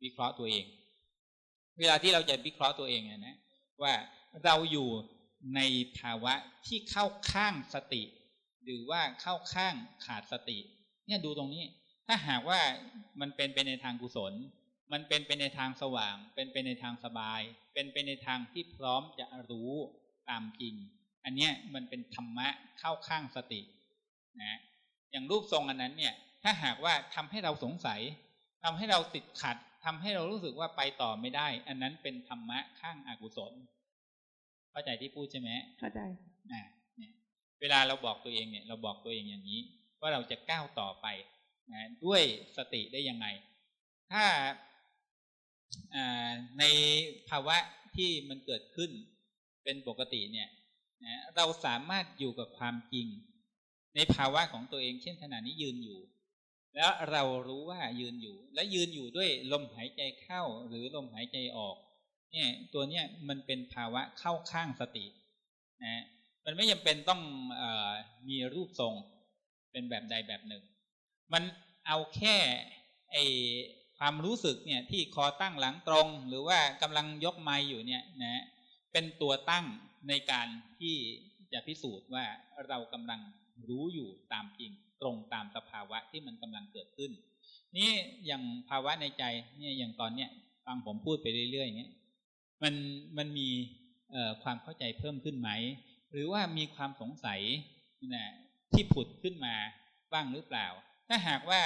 วิเคราะห์ตัวเอง เวลาที่เราจะวิเคราะห์ตัวเองนะว่าเราอยู่ในภาวะที่เข้าข้างสติ หรือว่าเข้าข้างขาดสติ เนี่ยดูตรงนี้ ถ้าหากว่ามันเป็นไปในทางกุศล มันเป็นไปในทางสว่าง เป็นไปในทางสบาย เป็นไปในทางที่พร้อมจะรู้ตามจริง อันเนี้ยมันเป็นธรรมะเข้าข้างสตินะอย่างรูปทรงอันนั้นเนี่ย ถ้าหากว่าทำให้เราสงสัยทำให้เราติดขัดทำให้เรารู้สึกว่าไปต่อไม่ได้ อันนั้นเป็นธรรมะข้างอากุศล เข้าใจที่พูดใช่ไหมเข้าใจอ่าเนี่ย เวลาเราบอกตัวเองเนี่ย เราบอกตัวเองอย่างนี้ ว่าเราจะก้าวต่อไป นะด้วยสติได้ยังไง ถ้าในภาวะที่มันเกิดขึ้นเป็นปกติเนี่ยนะเราสามารถอยู่กับความจริง ในภาวะของตัวเองเช่นขณะนี้ยืนอยู่ แล้วเรารู้ว่ายืนอยู่ และยืนอยู่ด้วยลมหายใจเข้าหรือลมหายใจออก เนี่ยตัวเนี้ยมันเป็นภาวะเข้าข้างสตินะมันไม่จำเป็นต้องอมีรูปทรงเป็นแบบใดแบบหนึ่ง มันเอาแค่ไอความรู้สึกเนี่ยที่คอตั้งหลังตรง หรือว่ากำลังยกไม้อยู่เนี่ยนะเป็นตัวตั้งในการที่จะพิสูจน์ว่าเรากำลังรู้อยู่ตามจริง ตรงตามสภาวะที่มันกำลังเกิดขึ้น นี่อย่างภาวะในใจเนี่ยอย่างตอนเนี้ยฟังผมพูดไปเรื่อยๆอย่างเงี้ยมันมันมีความเข้าใจเพิ่มขึ้นไหม หรือว่ามีความสงสัยนะที่ผุดขึ้นมาบ้างหรือเปล่า ถ้าหากว่า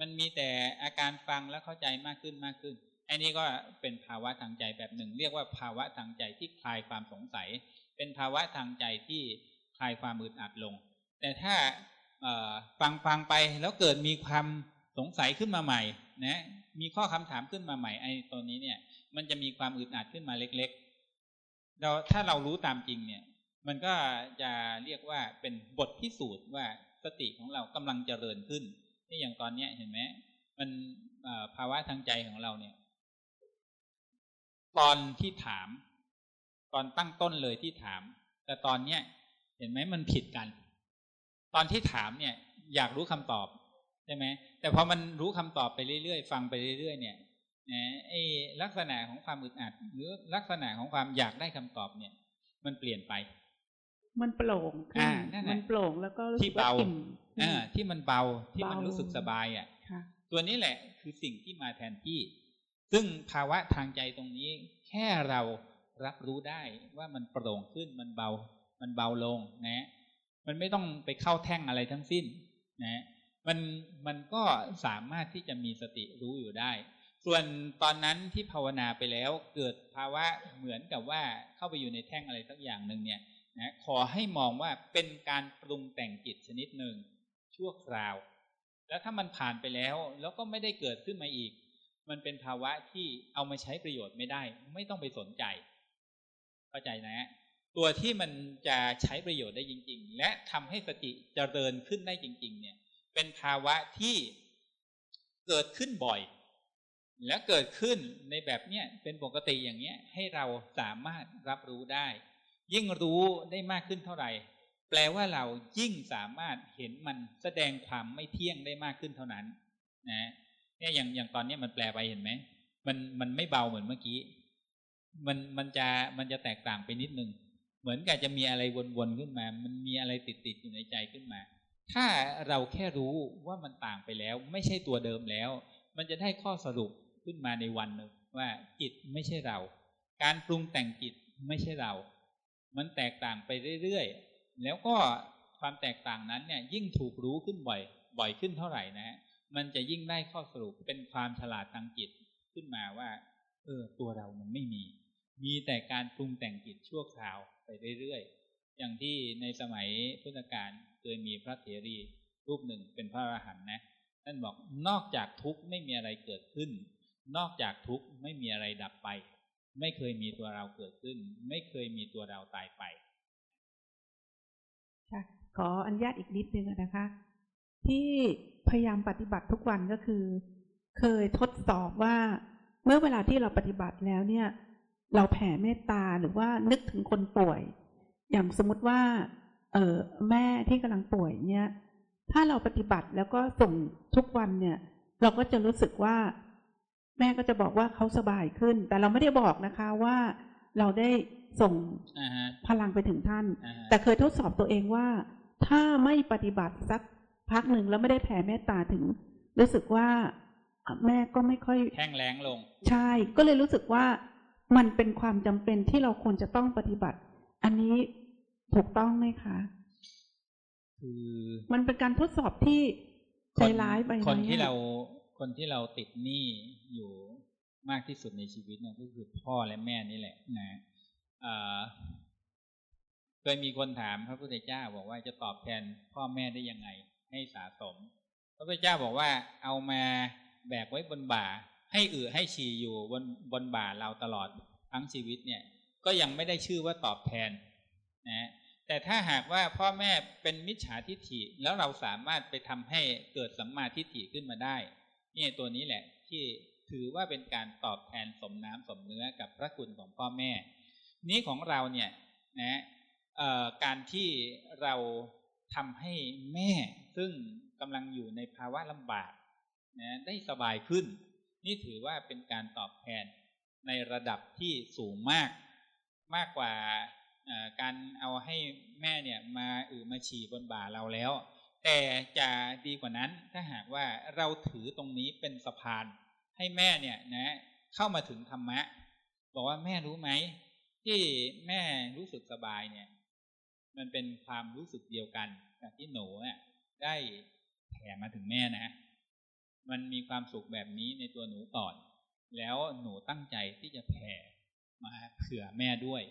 มันมีแต่อาการฟังแล้วเข้าใจมากขึ้นมากขึ้นอันนี้ก็เป็นภาวะทางใจแบบหนึ่ง เรียกว่าภาวะทางใจที่คลายความสงสัย เป็นภาวะทางใจที่คลายความอึดอัดลง แต่ถ้าฟังฟังไปแล้วเกิดมีความสงสัยขึ้นมาใหม่นะมีข้อคำถามขึ้นมาใหม่ไอ้ตัวนี้เนี่ย มันจะมีความอึดอัดขึ้นมาเล็กๆเราถ้าเรารู้ตามจริงเนี่ย มันก็จะเรียกว่าเป็นบทพิสูจน์ว่า สติของเรากำลังเจริญขึ้นนี่อย่างตอนเนี้ยเห็นไหมมันภาวะทางใจของเราเนี่ย ตอนที่ถาม ตอนตั้งต้นเลยที่ถาม แต่ตอนเนี้ยเห็นไหมมันผิดกัน ตอนที่ถามเนี่ย อยากรู้คำตอบใช่ไหมแต่พอมันรู้คำตอบไปเรื่อยๆฟังไปเรื่อยๆเนี่ยไอ้ลักษณะของความอึดอัด หรือลักษณะของความอยากได้คำตอบเนี่ย มันเปลี่ยนไป มันโปร่งขึ้นมันโปร่งแล้วก็ที่เบาอ่าที่มันเบาที่มันรู้สึกสบายอะตัวนี้แหละคือสิ่งที่มาแทนที่ ซึ่งภาวะทางใจตรงนี้ แค่เรารับรู้ได้ว่ามันโปร่งขึ้นมันเบา มันเบาลงนะ มันไม่ต้องไปเข้าแท่งอะไรทั้งสิ้น นะ มันมันก็สามารถที่จะมีสติรู้อยู่ได้ ส่วนตอนนั้นที่ภาวนาไปแล้วเกิดภาวะเหมือนกับว่าเข้าไปอยู่ในแท่งอะไรสักอย่างหนึ่งเนี่ย นะขอให้มองว่าเป็นการปรุงแต่งจิตชนิดหนึ่ง ชั่วคราว แล้วถ้ามันผ่านไปแล้ว แล้วก็ไม่ได้เกิดขึ้นมาอีก มันเป็นภาวะที่เอามาใช้ประโยชน์ไม่ได้ ไม่ต้องไปสนใจ เข้าใจนะ ตัวที่มันจะใช้ประโยชน์ได้จริง ๆ และทำให้สติจเจริญขึ้นได้จริง ๆ เนี่ย เป็นภาวะที่เกิดขึ้นบ่อย และเกิดขึ้นในแบบเนี้ยเป็นปกติอย่างเนี้ยให้เราสามารถรับรู้ได้ ยิ่งรู้ได้มากขึ้นเท่าไหร่ แปลว่าเรายิ่งสามารถเห็นมันแสดงความไม่เที่ยงได้มากขึ้นเท่านั้น นะเนี่ยอย่างอย่างตอนนี้มันแปลไปเห็นไหมมันมันไม่เบาเหมือนเมื่อกี้ มันมันจะมันจะแตกต่างไปนิดนึง เหมือนกับจะมีอะไรวนๆขึ้นมา มันมีอะไรติดติดอยู่ในใจขึ้นมา ถ้าเราแค่รู้ว่ามันต่างไปแล้ว ไม่ใช่ตัวเดิมแล้ว มันจะได้ข้อสรุปขึ้นมาในวันหนึ่งว่าจิตไม่ใช่เรา การปรุงแต่งจิตไม่ใช่เรา มันแตกต่างไปเรื่อยๆ แล้วก็ความแตกต่างนั้นเนี่ยยิ่งถูกรู้ขึ้นบ่อย บ่อยขึ้นเท่าไหร่นะมันจะยิ่งได้ข้อสรุปเป็นความฉลาดทางจิตขึ้นมาว่า เออ ตัวเรามันไม่มี มีแต่การปรุงแต่งจิตชั่วคราวไปเรื่อยๆ อย่างที่ในสมัยพุทธกาลเคยมีพระเถรีรูปหนึ่งเป็นพระอรหันต์นะท่านบอกนอกจากทุกข์ไม่มีอะไรเกิดขึ้น นอกจากทุกข์ไม่มีอะไรดับไป ไม่เคยมีตัวเราเกิดขึ้น ไม่เคยมีตัวเราตายไปค่ะขออนุญาตอีกนิดนึงนะคะ ที่พยายามปฏิบัติทุกวันก็คือ เคยทดสอบว่า เมื่อเวลาที่เราปฏิบัติแล้วเนี่ย เราแผ่เมตตาหรือว่านึกถึงคนป่วย อย่างสมมติว่า เออแม่ที่กำลังป่วยเนี่ยถ้าเราปฏิบัติแล้วก็ส่งทุกวันเนี่ย เราก็จะรู้สึกว่า แม่ก็จะบอกว่าเขาสบายขึ้น แต่เราไม่ได้บอกนะคะว่าเราได้ส่งอ่าฮะพลังไปถึงท่านอ่าฮะแต่เคยทดสอบตัวเองว่า ถ้าไม่ปฏิบัติสักพักหนึ่งแล้วไม่ได้แผ่เมตตาถึง รู้สึกว่าอะแม่ก็ไม่ค่อยแห้งแล้งลง ใช่ ก็เลยรู้สึกว่ามันเป็นความจำเป็นที่เราควรจะต้องปฏิบัติ อันนี้ถูกต้องไหมคะคือมันเป็นการทดสอบที่ใจร้ายไปไหมคนที่อะเรา คนที่เราติดหนี้อยู่มากที่สุดในชีวิตเนี่ยก็คือพ่อและแม่นี่แหละนะเคยมีคนถามพระพุทธเจ้าบอกว่าจะตอบแทนพ่อแม่ได้ยังไง ให้สะสม พระพุทธเจ้าบอกว่าเอามาแบกไว้บนบ่า ให้อือให้ฉี่อยู่บนบนบ่าเราตลอดทั้งชีวิตเนี่ย ก็ยังไม่ได้ชื่อว่าตอบแทนนะแต่ถ้าหากว่าพ่อแม่เป็นมิจฉาทิฐิแล้วเราสามารถไปทำให้เกิดสัมมาทิฏฐิขึ้นมาได้ เนี่ยตัวนี้แหละที่ถือว่าเป็นการตอบแทนสมน้ำสมเนื้อกับพระคุณของพ่อแม่ นี้ของเราเนี่ยนะการที่เราทำให้แม่ซึ่งกำลังอยู่ในภาวะลำบากนะได้สบายขึ้น นี่ถือว่าเป็นการตอบแทนในระดับที่สูงมาก มากกว่าการเอาให้แม่เนี่ยมาอือมาฉี่บนบ่าเราแล้ว แต่จะดีกว่านั้นถ้าหากว่าเราถือตรงนี้เป็นสะพาน ให้แม่เนี่ยนะเข้ามาถึงธรรมะ บอกว่าแม่รู้ไหมที่แม่รู้สึกสบายเนี่ย มันเป็นความรู้สึกเดียวกันกับที่หนูเนี่ยได้แผ่มาถึงแม่นะ มันมีความสุขแบบนี้ในตัวหนูก่อน แล้วหนูตั้งใจที่จะแผ่มาเผื่อแม่ด้วย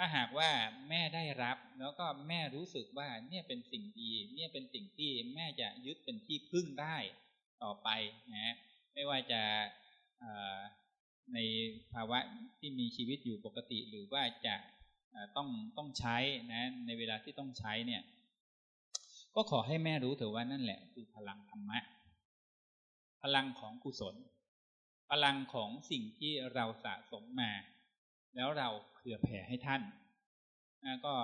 ถ้าหากว่าแม่ได้รับ แล้วก็แม่รู้สึกว่าเนี่ยเป็นสิ่งดี เนี่ยเป็นสิ่งที่แม่จะยึดเป็นที่พึ่งได้ต่อไปนะไม่ว่าจะในภาวะที่มีชีวิตอยู่ปกติ หรือว่าจะต้องต้องใช้นะในเวลาที่ต้องใช้เนี่ย ก็ขอให้แม่รู้เถอะว่านั่นแหละ คือพลังธรรมะ พลังของกุศล พลังของสิ่งที่เราสะสมมา แล้วเราเผื่อแผ่ให้ท่านนะก็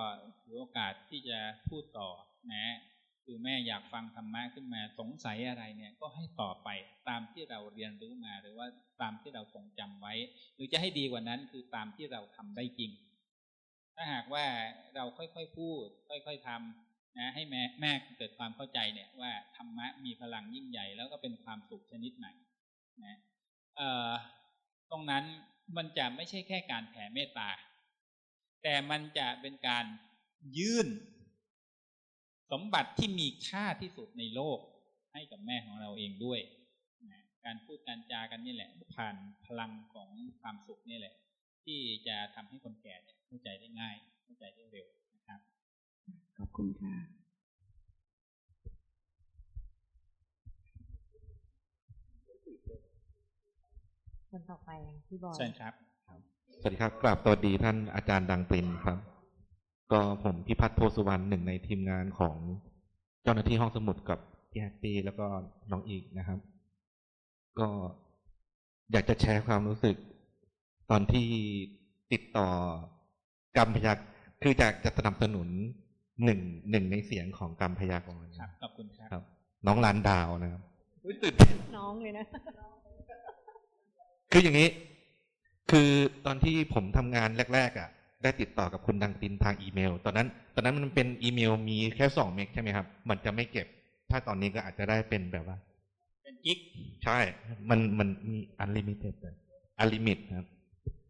ถือโอกาสที่จะพูดต่อนะคือแม่อยากฟังธรรมะขึ้นมาสงสัยอะไรเนี่ยก็ให้ต่อไปตามที่เราเรียนรู้มาหรือว่าตามที่เราทรงจำไว้ หรือจะให้ดีกว่านั้นคือตามที่เราทำได้จริง ถ้าหากว่าเราค่อยๆพูด ค่อย ๆทำนะให้แม่แม่เกิดความเข้าใจเนี่ยว่าธรรมะมีพลังยิ่งใหญ่ แล้วก็เป็นความสุขชนิดใหม่นะเอ่อตรงนั้น มันจะไม่ใช่แค่การแผ่เมตตา แต่มันจะเป็นการยื่น สมบัติที่มีค่าที่สุดในโลกให้กับแม่ของเราเองด้วยนะการพูดการจากันนี่แหละ ผ่านพลังของความสุขนี่แหละ ที่จะทำให้คนแก่เนี่ยเข้าใจได้ง่าย เข้าใจได้เร็วนะครับ ขอบคุณค่ะ คนต่อไปพี่บอยเชิญครับ สวัสดีครับ กราบสวัสดีท่านอาจารย์ดังปรินครับ ก็ผมพิพัฒน์โพสุวรรณหนึ่งในทีมงานของเจ้าหน้าที่ห้องสมุดกับพี่แฮปปี้แล้วก็น้องอีกนะครับ ก็อยากจะแชร์ความรู้สึก ตอนที่ติดต่อกรรมพยากคืออยากจะสนับสนุนหนึ่งหนึ่งในเสียงของกรรมพยากรณ์ครับขอบคุณครับครับ น้องลานดาวนะครับอุ๊ยตื่นเต้นน้องเลยนะ คืออย่างนี้ คือตอนที่ผมทำงานแรก ๆอะ ได้ติดต่อกับคุณดังตินทางอีเมล ตอนนั้น ตอนนั้นมันเป็นอีเมลมีแค่สอง meg ใช่ไหมครับ มันจะไม่เก็บ ถ้าตอนนี้ก็อาจจะได้เป็นแบบว่าเป็น gig ใช่ มันมันมี unlimited unlimit ครับ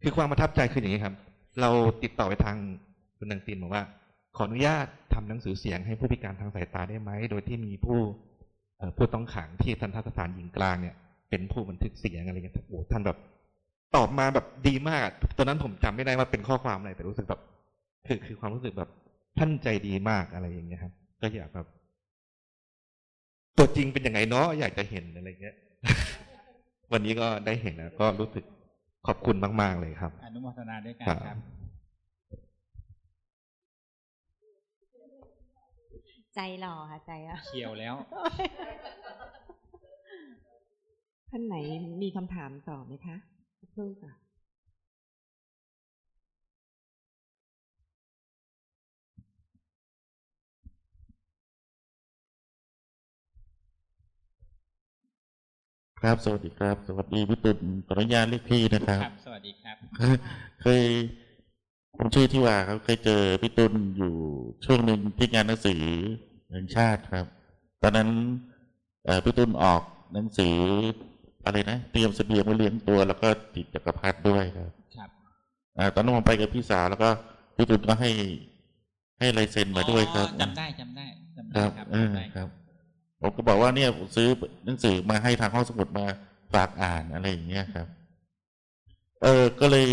คือความประทับใจคืออย่างนี้ครับ เราติดต่อไปทางคุณดังตฤณบอกว่า ขออนุญาตทำหนังสือเสียงให้ผู้พิการทางสายตาได้ไหม โดยที่มีผู้เอ่อผู้ต้องขังที่ทัณฑสถานหญิงกลางเนี่ย เป็นผู้บันทึกเสียงอะไรเงี้ยโอ้โหท่านแบบ ตอบมาแบบดีมากตอนนั้นผมจำไม่ได้ว่าเป็นข้อความอะไรแต่รู้สึกแบบ คือคือความรู้สึกแบบท่านใจดีมากอะไรอย่างเงี้ยครับ ก็อยากแบบ ตัวจริงเป็นยังไงเนาะอยากจะเห็นอะไรเงี้ย วันนี้ก็ได้เห็นแล้วก็รู้สึกขอบคุณมาก ๆ เลยครับ อนุโมทนาด้วยกันครับครับใจหล่อค่ะใจอะเขียวแล้ว ท่านไหนมีคำถามต่อไหมคะสักคมค่ะครับสวัสดีครับ สวัสดีพี่ตุ่นปริญญาเรียกพี่นะครับครับสวัสดีครับ เคยผมชื่อที่ว่าเขาเคยเจอพี่ตุ่นอยู่ช่วงหนึ่งที่งานหนังสือแห่งชาติครับ ตอนนั้นพี่ตุ่นออกหนังสือ อะไรนะเตรียมเสบียงไว้เลี้ยงตัว แล้วก็ติดจักรพรรดิด้วยครับครับอ่าตอนนั้นผมไปกับพี่สาวแล้วก็พี่ตุลก็ให้ให้ลายเซ็นมาด้วยครับอ๋อจำได้จำได้จำคได้รับครับเออจำได้ครับผมก็บอกว่าเนี่ยผมซื้อหนังสือมาให้ทางห้องสมุดมาฝากอ่านอะไรอย่างเงี้ยครับ เออก็เลย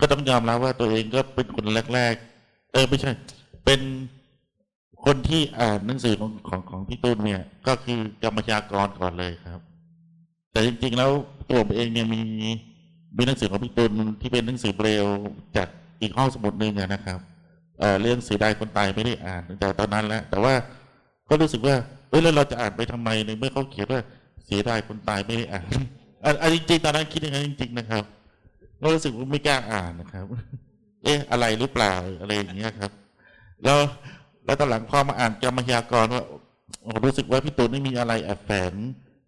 ก็ต้องยอมรับว่าตัวเองก็เป็นคนแรก ๆ เออไม่ใช่ เป็นคนที่อ่านหนังสือของของของพี่ตุ้นเนี่ย ก็คือกรรมยากรก่อนเลยครับ แต่จริง ๆ แล้วตัวผมเองเนี่ยมีมีหนังสือของพี่ตุลที่เป็นหนังสือเบรลจากอีกห้องสมุดหนึ่งนะครับเอ่อเรื่องเสียดายคนตายไม่ได้อ่านแต่ตอนนั้นแล้วแต่ว่าก็รู้สึกว่าเอ้ยแล้วเราจะอ่านไปทำไมในเมื่อเขาเขียนว่าเสียดายคนตายไม่ได้อ่านอันจริงๆตอนนั้นคิดอย่างนั้นจริง ๆ นะครับก็รู้สึกว่าไม่กล้าอ่านนะครับ เอ๊ะอะไรหรือเปล่าอะไรอย่างเงี้ยครับ แล้วแล้วตอนหลังพอมาอ่านกรรมยากรว่ารู้สึกว่าพี่ตูนไม่มีอะไรแอบแฝง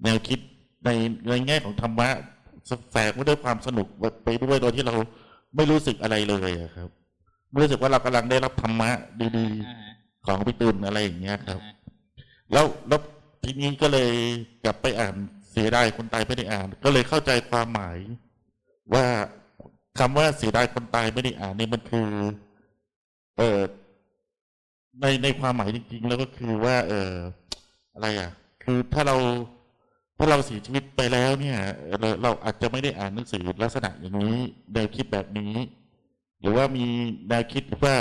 แนวคิด ในในแง่ของธรรมะแฝงไว้ด้วยความสนุกไปด้วยโดยที่เราไม่รู้สึกอะไรเลยอะครับรู้สึกว่าเรากำลังได้รับธรรมะดีอ่าฮะๆของพี่ตุลอะไรอย่างเงี้ยครับอ่าฮะแล้วแล้วทีนี้ก็เลยกลับไปอ่านเสียดายคนตายไม่ได้อ่าน ก็เลยเข้าใจความหมาย ว่าคำว่าเสียดายคนตายไม่ได้อ่านนี่มันคือ เออในในความหมายจริงๆ แล้วก็คือว่า เอออะไรอะ คือถ้าเรา ถ้าเราเสียชีวิตไปแล้วเนี่ยเราเราอาจจะไม่ได้อ่านหนังสือลักษณะอย่างนี้แนวคิดแบบนี้ หรือว่ามีแนวคิดว่า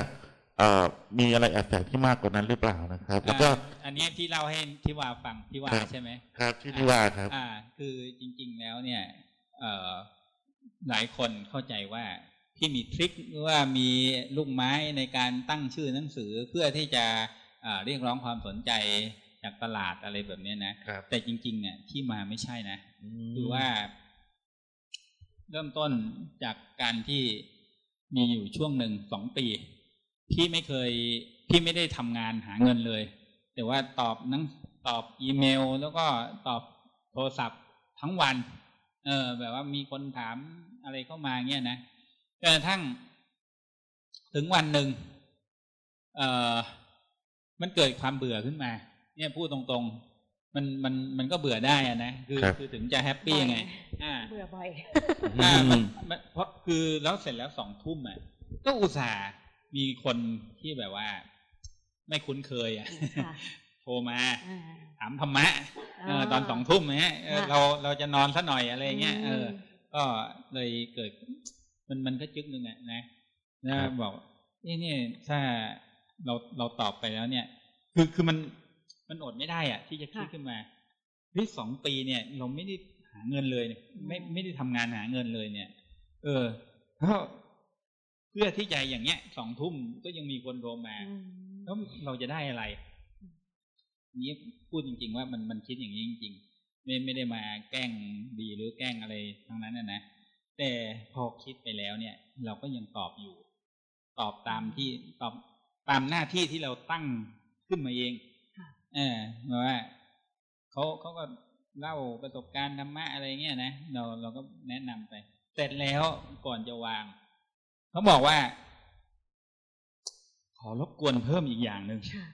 เอ่อมีอะไรแอบแฝงที่มากกว่านั้นหรือเปล่านะครับ แล้วก็อ่าอันเนี้ยที่เล่าให้ที่ว่าฟังที่ว่าครับใช่ไหมครับที่ที่ว่าครับ อ่า คือจริง ๆ แล้วเนี่ยเอ่อหลายคนเข้าใจว่าพี่มีทริคหรือว่ามีลูกไม้ในการตั้งชื่อหนังสือเพื่อที่จะอ่าเรียกร้องความสนใจ จากตลาดอะไรแบบเนี้ยนะครับแต่จริงๆเนี่ยที่มาไม่ใช่นะคือว่า เริ่มต้นจากการที่มีอยู่ช่วงหนึ่งสองปีพี่ไม่เคยพี่ไม่ได้ทำงานหาเงินเลย แต่ว่าตอบหนังตอบอีเมล แล้วก็ตอบโทรศัพท์ทั้งวัน เออ แบบว่ามีคนถามอะไรเข้ามาเงี้ยนะจนกระทั่งถึงวันหนึ่งเออมันเกิดความเบื่อขึ้นมา เนี่ยพูดตรงๆ มันมันมันก็เบื่อได้อะนะคือครับคือถึงจะแฮปปี้ไงอ่าเบื่อบ่อยอ่ามันมันเพราะคือแล้วเสร็จแล้วสองทุ่มอะก็อุตส่าห์มีคนที่แบบว่า ไม่คุ้นเคยอะค่ะโทรมาอ่าถามธรรมะเออตอนสองทุ่มเนี่ยเออค่ะเราเราจะนอนซะหน่อยอะไรเงี้ยเออมก็เลยเกิด มันมันก็จึกหนึ่งอะนะนะครับบอกเอ้เนี่ยถ้าเราเราตอบไปแล้วเนี่ย คือคือมัน มันอดไม่ได้อะ ที่จะคิดค่ะขึ้นมาเฮ้ยสองปีเนี่ย เราไม่ได้หาเงินเลยเนี่ยไม่ไม่ได้ทำงานหาเงินเลยเนี่ย เออแล้วเพื่อที่จะอย่างเงี้ยสองทุ่มก็ยังมีคนโทรมาอืมแล้วเราจะได้อะไรนี้พูดจริง ๆ ว่ามันมันคิดอย่างนี้จริง ๆ ไม่ไม่ได้มาแกล้งดีหรือแกล้งอะไรทั้งนั้นนะนะแต่พอคิดไปแล้วเนี่ย เราก็ยังตอบอยู่ ตอบตามที่ตอบตามหน้าที่ที่เราตั้งขึ้นมาเองค่ะ เออหมายว่าเขาเขาก็เล่าประสบการณ์ธรรมะอะไรเงี้ยนะเราเราก็แนะนำไป เสร็จแล้วก่อนจะวาง เขาบอกว่า ขอรบกวนเพิ่มอีกอย่างหนึ่งค่ะ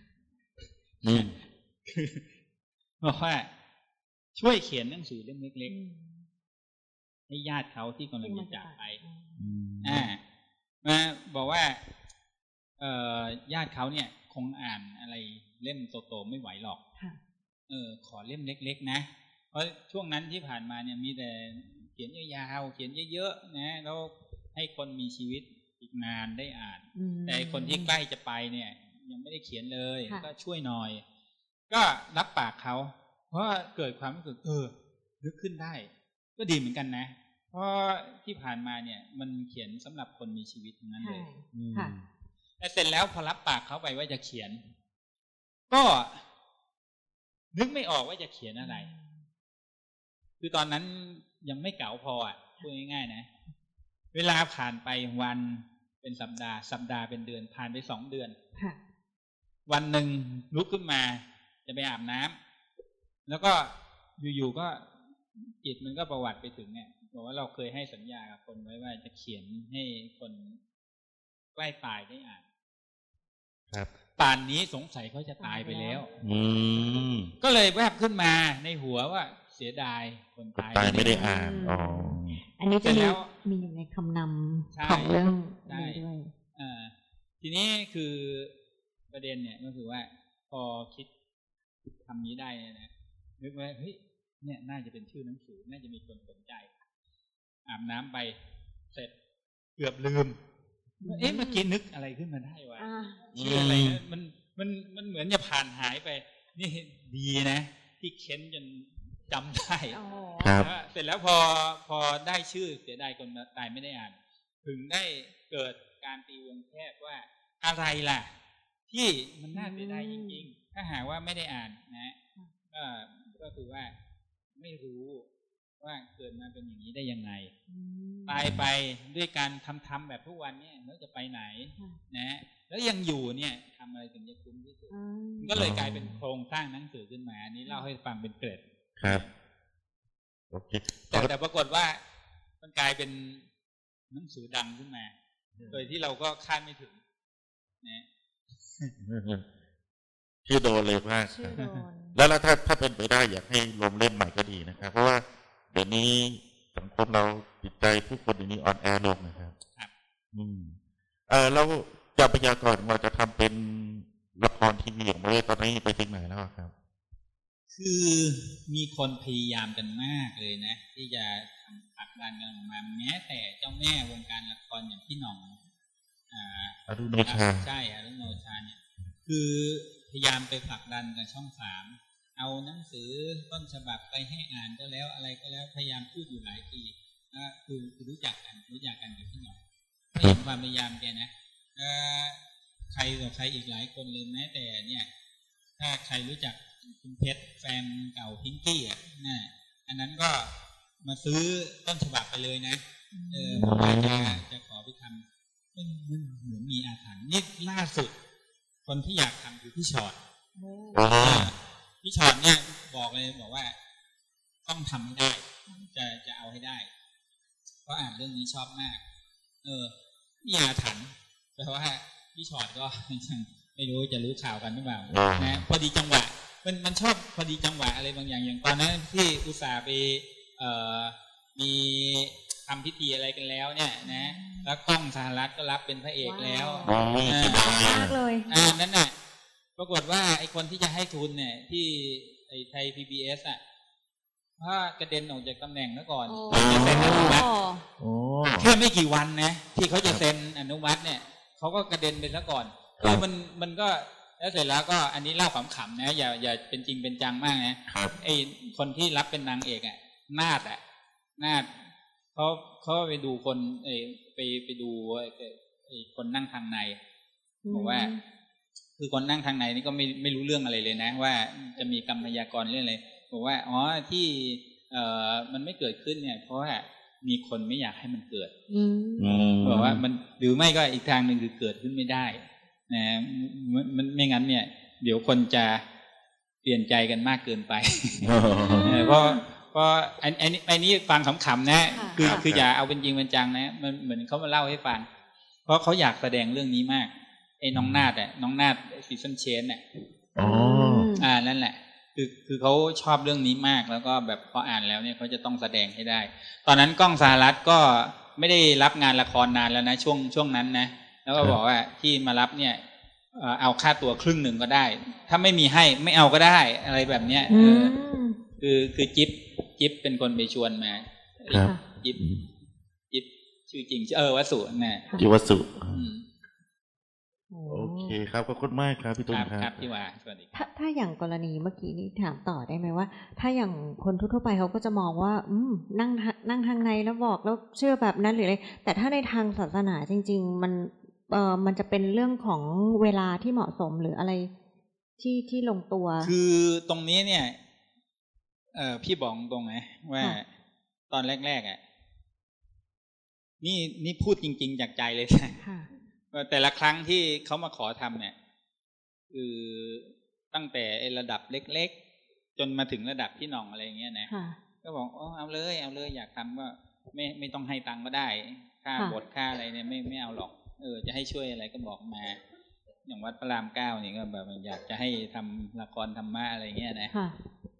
อืมคือบอกว่า ช่วยเขียนหนังสือเล่มเล็กอืมๆให้ญาติเขาที่กำลังจะจากไปอืมอ่ามาบอกว่า เอ่อญาติเขาเนี่ย คงอ่านอะไรเล่มโตๆไม่ไหวหรอกค่ะเออ ขอเล่มเล็ก ๆ นะ เพราะช่วงนั้นที่ผ่านมาเนี่ยมีแต่เขียนยาวๆเขียนเยอะๆนะแล้วให้คนมีชีวิตอีกนานได้อ่านอืมแต่คนที่ใกล้จะไปเนี่ย ยังไม่ได้เขียนเลยค่ะก็ช่วยหน่อย ก็รับปากเขาเพราะว่าเกิดความรู้สึกเออนึกขึ้นได้ ก็ดีเหมือนกันนะ เพราะที่ผ่านมาเนี่ย มันเขียนสำหรับคนมีชีวิตทั้งนั้นเลใช่ยค่ะ แต่เสร็จแล้วพอรับปากเขาไปว่าจะเขียน ก็นึกไม่ออกว่าจะเขียนอะไร คือตอนนั้นยังไม่เก๋าพออะพูดง่ายๆนะ เวลาผ่านไปวันเป็นสัปดาห์ สัปดาห์เป็นเดือนผ่านไปสองเดือนค่ะวันหนึ่งลุกขึ้นมา จะไปอาบน้ำแล้วก็อยู่ๆก็จิตมันก็ประวัติไปถึงเนี่ยบอกว่าเราเคยให้สัญญากับคนไว้ว่าจะเขียนให้คนใกล้ตายได้อ่าน ครับป่านนี้สงสัยเขาจะตายไปแล้ว อืมก็เลยแวบขึ้นมาในหัวว่าเสียดายคนตายตายไม่ได้อ่านอ๋ออันนี้เสร็จะจมีแล้วมีอยู่ในคำนใช่ำของเรื่องใช่นี้ด้วยอ่าทีนี้คือประเด็นเนี่ยก็คือว่า พอคิดทำนี้ได้เนี่ยนะนึกว่าเฮ้ยเนี่ยน่าจะเป็นชื่อหนังสือ น่าจะมีคนสนใจอาบน้ำไปเสร็จเกือบลืมว่า เอ๊ะเมื่อกี้นึกอะไรขึ้นมาได้วะอ่าชื่ออะไรนะมันมันมันเหมือนจะผ่านหายไป นี่ดีนะ ที่เค้นจนจำได้อ๋อครับแล้วเสร็จแล้วพอพอได้ชื่อเสียดายคนตายไม่ได้อ่าน ถึงได้เกิดการตีวงแคบว่าอะไรล่ะ ที่มันน่าเสียดายจริงๆ ถ้าหากว่าไม่ได้อ่านนะก็ก็คือว่าไม่รู้ ว่าเกิดมาเป็นอย่างนี้ได้ยังไงตายไปด้วยการทำทำแบบทุกวันเนี่ยแล้วจะไปไหนค่ะนะแล้วยังอยู่เนี่ยทำอะไรถึงจะคุ้มที่สุดอ่ามันก็เลยกลายเป็นโครงสร้างหนังสือขึ้นมา อันนี้เล่าให้ฟังเป็นเกร็ดครับโอเคแต่แต่ปรากฏว่ามันกลายเป็นหนังสือดังขึ้นมา โดยที่เราก็คาดไม่ถึงนะชื่อโดนเลยมากชื่อโดนแล้วแล้วถ้าถ้าเป็นไปได้อยากให้ลงเล่มใหม่ก็ดีนะครับเพราะว่า เดี๋ยวนี้สังคมเราจิตใจผู้คนเดี๋ยวนี้อ่อนแอลงนะครับครับ อืม เออแล้วจะพยากรณ์ว่าจะทำเป็นละครทีวีของประเทศตอนนี้ไปถึงไหนแล้วอะครับ คือมีคนพยายามกันมากเลยนะ ที่จะทำผลักดันกันออกมา แม้แต่เจ้าแม่วงการละครอย่างพี่หน่องอ่าอรุโนชาใช่อรุโนชาเนี่ย คือพยายามไปผลักดันกับช่องสาม เอาหนังสือต้นฉบับไปให้อ่านก็แล้วอะไรก็แล้วพยายามพูดอยู่หลายทีนะคือคือรู้จักกันรู้จักกันกับพี่หน่องเห็นความพยายามแกนะเอ่อใครต่อใครอีกหลายคนเลยแม้แต่เนี่ย ถ้าใครรู้จักคุณเพชรแฟนเก่าพิงกี้อะนะอันนั้นก็มาซื้อต้นฉบับไปเลยนะเออผมอยากจะจะขอไปทำมันมันเหมือนมีอาถรรพ์นี่ล่าสุด คนที่อยากทำคือพี่ชอดอ๋อ พี่ชอดเนี่ยบอกเลยบอกว่า ต้องทำให้ได้ จะจะเอาให้ได้ เพราะอ่านเรื่องนี้ชอบมาก เออมีอาถรรพ์แปลว่าพี่ชอดก็ยังไม่รู้จะรู้ข่าวกันหรือเปล่าอ่านะพอดีจังหวะ มันมันชอบพอดีจังหวะอะไรบางอย่างอย่างตอนนั้นที่อุตส่าห์ไปเอ่อมีทำพิธีอะไรกันแล้วเนี่ยนะ แล้วกล้องสหรัฐก็รับเป็นพระเอกแล้วอ๋อเสียดายมาอะกเลยอ่านั่นน่ะป รากฏว่าไอคนที่จะให้ทุนเนี่ย ที่ไอไทยพีบีเอสอะเพราะกระเด็นออกจากตำแหน่งแล้วก่อนโอ้ก่อนจะเซ็นอนุมัติโอ้แค่ไม่กี่วันนะที่เขาจะเซ็นอนุมัติเนี่ยเขาก็กระเด็นไปซะก่อนคือมันมันก็แล้วเสร็จแล้วก็อันนี้เล่าขำๆนะอย่าอย่าเป็นจริงเป็นจังมากนะครับไอคนที่รับเป็นนางเอกอะนาดอะนาดเขาเขาไปดูคนเอยไปไปดูไอ้ไอคนนั่งทางในบอกว่า คือคนนั่งทางในนี่ก็ไม่ไม่รู้เรื่องอะไรเลยนะ ว่าจะมีกรรมพยากรณ์เรื่องอะไรบอกว่าอ๋อที่เอ่อมันไม่เกิดขึ้นเนี่ย เพราะว่ามีคนไม่อยากให้มันเกิดอืมอืมบอกว่ามันหรือไม่ก็อีกทางหนึ่งคือเกิดขึ้นไม่ได้นะมันมันไม่งั้นเนี่ย เดี๋ยวคนจะเปลี่ยนใจกันมากเกินไปเออเพราะเพราะอันอันนี้อันนี้ฟังขำๆนะ คือครับคืออย่าเอาเป็นจริงเป็นจังนะมันเหมือนเขามาเล่าให้ฟัง เพราะเขาอยากแสดงเรื่องนี้มากไอ้น้องนาดอะน้องนาด ซีซันเชนอะอ๋ออ่านั่นแหละ คือคือเขาชอบเรื่องนี้มากแล้วก็แบบพออ่านแล้วเนี่ยเขาจะต้องแสดงให้ได้ ตอนนั้นกล้องสหรัฐก็ไม่ได้รับงานละครนานแล้วนะ ช่วงช่วงนั้นนะ แล้วก็บอกว่าที่มารับเนี่ยเอ่อเอาค่าตัวครึ่งหนึ่งก็ได้ ถ้าไม่มีให้ไม่เอาก็ได้อะไรแบบเนี้ยอืเอมอคือคือจิ๊บจิ๊บเป็นคนไปชวนมาครับจิ๊บจิ๊บชื่อจริงชื่อเออวสุน่ะจิวสุอืม โอเคครับขอบคุณมากครับพี่คตุ้มรับครัครับบพี่วาสวัสดีครับถ้าถ้าอย่างกรณีเมื่อกี้นี้ถามต่อได้ไหมว่า ถ้าอย่างคนทั่วๆไปเขาก็จะมองว่า อืมนั่งทานั่งทางในแล้วบอกแล้วเชื่อแบบนั้นหรืออะไรแต่ถ้าในทางศาสนาจริง ๆ มันเอ่อมันจะเป็นเรื่องของเวลาที่เหมาะสมหรืออะไรที่ที่ลงตัว คือตรงนี้เนี่ย เออพี่บอกตรงนะว่าค่ะตอนแรกๆอะนี่นี่พูดจริง ๆ จากใจเลยนะค่ะว่า แต่ละครั้งที่เขามาขอทำเนี่ย คือตั้งแต่ไอ้ระดับเล็กๆ จนมาถึงระดับพี่หน่องอะไรอย่างเงี้ยนะค่ะก็บอกอ๋อเอาเลยเอาเลยอยากทำก็ไม่ไม่ต้องให้ตังค์ก็ได้ ค่าค่ะบทค่าอะไรเนี่ยไม่ไม่เอาหรอก เออ จะให้ช่วยอะไรก็บอกมา อย่างวัดพระรามเก้าเนี่ยก็แบบอยากจะให้ทำละครธรรมะอะไรเงี้ยนะค่ะ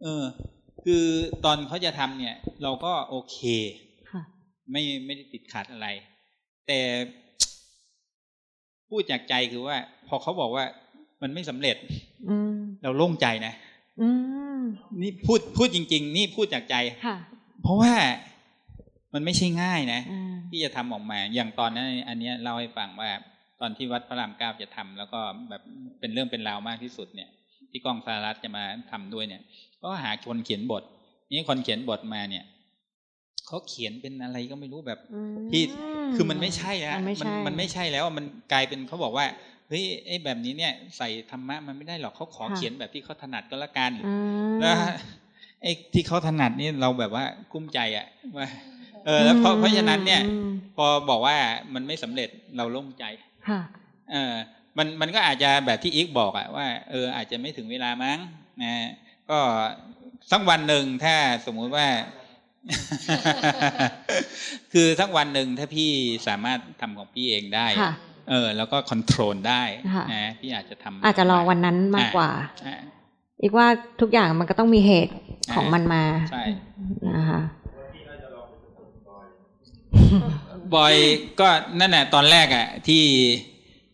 เออ คือตอนเขาจะทำเนี่ย เราก็โอเคค่ะไม่ไม่ได้ติดขัดอะไร แต่พู ดจากใจคือว่า พอเขาบอกว่ามันไม่สำเร็จ อืมเราโล่งใจนะอืมนี่พูดพูดจริง ๆ นี่พูดจากใจค่ะ เพราะว่ามันไม่ใช่ง่ายนะอ่าที่จะทำออกมา อย่างตอนนั้น อันเนี้ยเล่าให้ฟังว่า ตอนที่วัดพระรามเก้าจะทำแล้วก็แบบเป็นเรื่องเป็นราวมากที่สุดเนี่ย ที่กองสารัฐจะมาทำด้วยเนี่ย ก็หาคนเขียนบท นี่คนเขียนบทมาเนี่ย เขาเขียนเป็นอะไรก็ไม่รู้แบบอืมที่คือมันไม่ใช่อะมันไม่มันใช่มันไม่ใช่แล้วอะมันกลายเป็นเขาบอกว่าเฮ้ยไอ้แบบนี้เนี่ยใส่ธรรมะมันไม่ได้หรอกเขาขอเขียนแบบที่เขาถนัดก็แล้วกันอืมแล้วไอ้ที่เขาถนัดนี่เราแบบว่ากุ้มใจอะว่าเออแล้วเพราะเพราะฉะนั้นเนี่ยอืมพอบอกว่ามันไม่สำเร็จเราโล่งใจค่ะเออมันมันก็อาจจะแบบที่อีกบอกอะว่าเอออาจจะไม่ถึงเวลามั้งนะก็สักวันหนึ่งถ้าสมมุติว่า คือสักวันหนึ่งถ้าพี่สามารถทำของพี่เองได้ค่ะเออ แล้วก็คอนโทรลได้ค่ะนะพี่อาจจะทำอาจจะรอวันนั้นมากกว่าอ่า อีกว่าทุกอย่างมันก็ต้องมีเหตุของมันมาใช่นะคะบอยก็นั่นแหละตอนแรกอะ ที่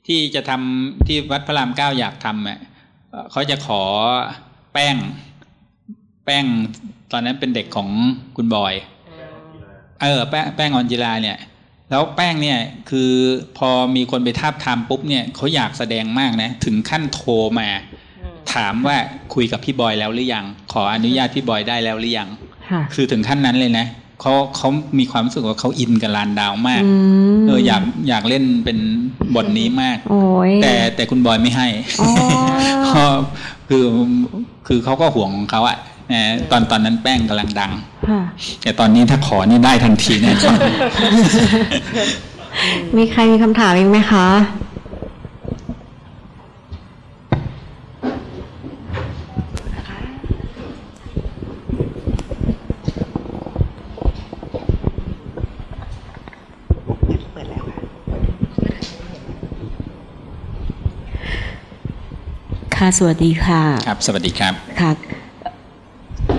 ที่จะทำที่วัดพระรามเก้าอยากทำอะเอ่อเขาจะขอแป้ง แป้ง ตอนนั้นเป็นเด็กของคุณบอย เออ แป้งแป้งออนจิลาเนี่ย แล้วแป้งเนี่ยคือพอมีคนไปทาบทามปุ๊บเนี่ยเขาอยากแสดงมากนะ ถึงขั้นโทรมา ถามว่าคุยกับพี่บอยแล้วหรือยัง ขออนุญาตพี่บอยได้แล้วหรือยังค่ะคือถึงขั้นนั้นเลยนะเขาเขามีความรู้สึกว่าเขาอินกับลานดาวมากอืมเอออยากอยากเล่นเป็นบทนี้มากโอ้ยแต่แต่คุณบอยไม่ให้อ๋อเพราะคือคือเขาก็ห่วงของเขาอะนะ ตอนตอนนั้นแป้งกำลังดังค่ะแต่ตอนนี้ถ้าขอนี่ได้ทันทีแน่นอนมีใครมีคำถามอีกไหมคะ ค่ะ สวัสดีค่ะ ครับ สวัสดีครับค่ะ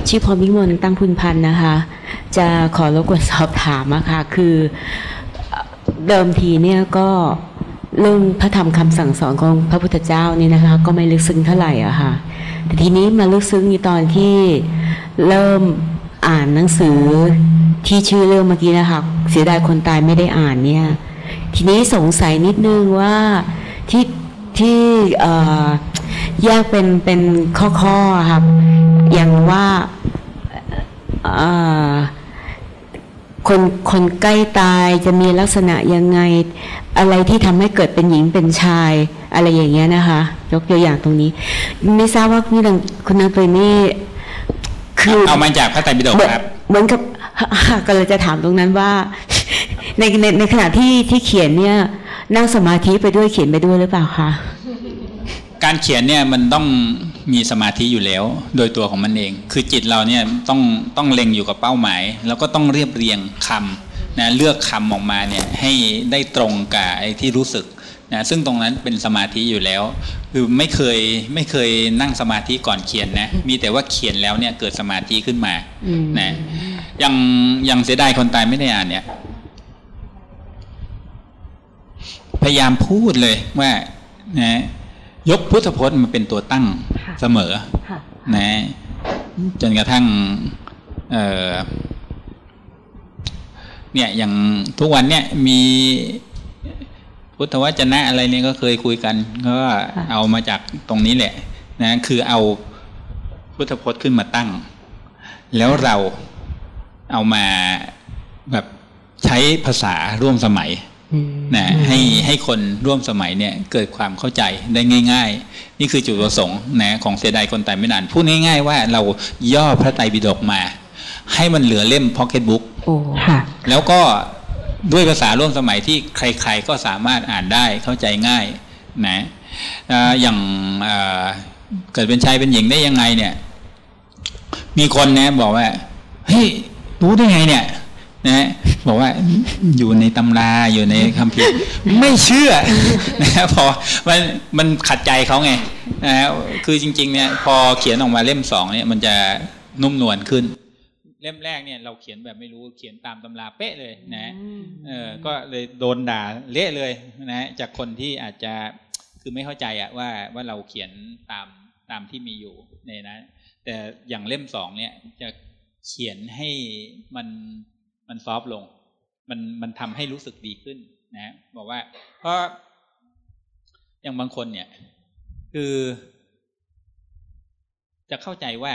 ชื่อพรพิมลตั้งพุนพันธ์นะคะ จะขอรบกวนสอบถามอะค่ะ คือเดิมทีเนี่ยก็เรื่องพระธรรมคำสั่งสอนของพระพุทธเจ้านี่นะคะ ก็ไม่ลึกซึ้งเท่าไหร่อะค่ะ แต่ทีนี้มาลึกซึ้งในตอนที่เริ่มอ่านหนังสือที่ชื่อเรื่องเมื่อกี้นะคะ เสียดายคนตายไม่ได้อ่านเนี่ย ทีนี้สงสัยนิดนึงว่าที่ที่เอ่อ แยกเป็นเป็นข้อๆอะครับ อย่างว่าเอ่อคนคนใกล้ตายจะมีลักษณะยังไง อะไรที่ทำให้เกิดเป็นหญิงเป็นชาย อะไรอย่างเงี้ยนะคะ ยกตัวอย่างตรงนี้ ไม่ทราบว่าพี่ดังคุณนางตรีนี่คือเอามาจากพระไตรปิฎกเหมือนครับ เหมือนกับก็เลยจะถามตรงนั้นว่า ในในในขณะที่ที่เขียนเนี่ยนั่งสมาธิไปด้วยเขียนไปด้วยหรือเปล่าคะ การเขียนเนี่ยมันต้องมีสมาธิอยู่แล้ว โดยตัวของมันเอง คือจิตเราเนี่ยต้องต้องเล็งอยู่กับเป้าหมาย แล้วก็ต้องเรียบเรียงคำนะเลือกคำออกมาเนี่ยให้ได้ตรงกับไอ้ที่รู้สึกนะซึ่งตรงนั้นเป็นสมาธิอยู่แล้ว คือไม่เคยไม่เคยนั่งสมาธิก่อนเขียนนะมีแต่ว่าเขียนแล้วเนี่ยเกิดสมาธิขึ้นมานะยังยังเสียดายคนตายไม่ได้อ่านเนี่ย พยายามพูดเลยว่านะ ยกพุทธพจน์มาเป็นตัวตั้งค่ะเสมอค่ะนะจนกระทั่งเอ่อเนี่ยอย่างทุกวันเนี่ยมีพุทธวจนะอะไรเนี่ยก็เคยคุยกันก็เอามาจากตรงนี้แหละ นะคือเอาพุทธพจน์ขึ้นมาตั้ง แล้วเราเอามาแบบใช้ภาษาร่วมสมัยอืม นะให้ให้คนร่วมสมัยเนี่ยเกิดความเข้าใจได้ง่าย ๆ นี่คือจุดประสงค์นะของเสียดายคนตายไม่นานพูดง่ายๆว่าเราย่อพระไตรปิฎกมา ให้มันเหลือเล่มพ็อกเก็ตบุ๊กโอ้ค่ะแล้วก็ด้วยภาษาร่วมสมัยที่ใครๆก็สามารถอ่านได้เข้าใจง่ายนะเอ่ออย่างเอ่อเกิดเป็นชายเป็นหญิงได้ยังไงเนี่ย มีคนเนี่ยบอกว่าเฮ้ยรู้ได้ไงเนี่ย นะบอกว่าอยู่ในตำราอยู่ในคัมภีไม่เชื่อนะพอมันมันขัดใจเขาไงนะคือจริง ๆ เนี่ย พอเขียนออกมาเล่มสองเนี่ยมันจะนุ่มนวลขึ้น เล่มแรกเนี่ย เราเขียนแบบไม่รู้เขียนตามตำราเป๊ะเลยนะเออก็เลยโดนด่าเละเลยนะจากคนที่อาจจะคือไม่เข้าใจอะว่าว่าเราเขียนตามตามที่มีอยู่ในนั้นแต่อย่างเล่มสองเนี่ยจะเขียนให้มัน มันซอฟลง มันมันทำให้รู้สึกดีขึ้นนะบอกว่า เพราะอย่างบางคนเนี่ย คือ จะเข้าใจว่า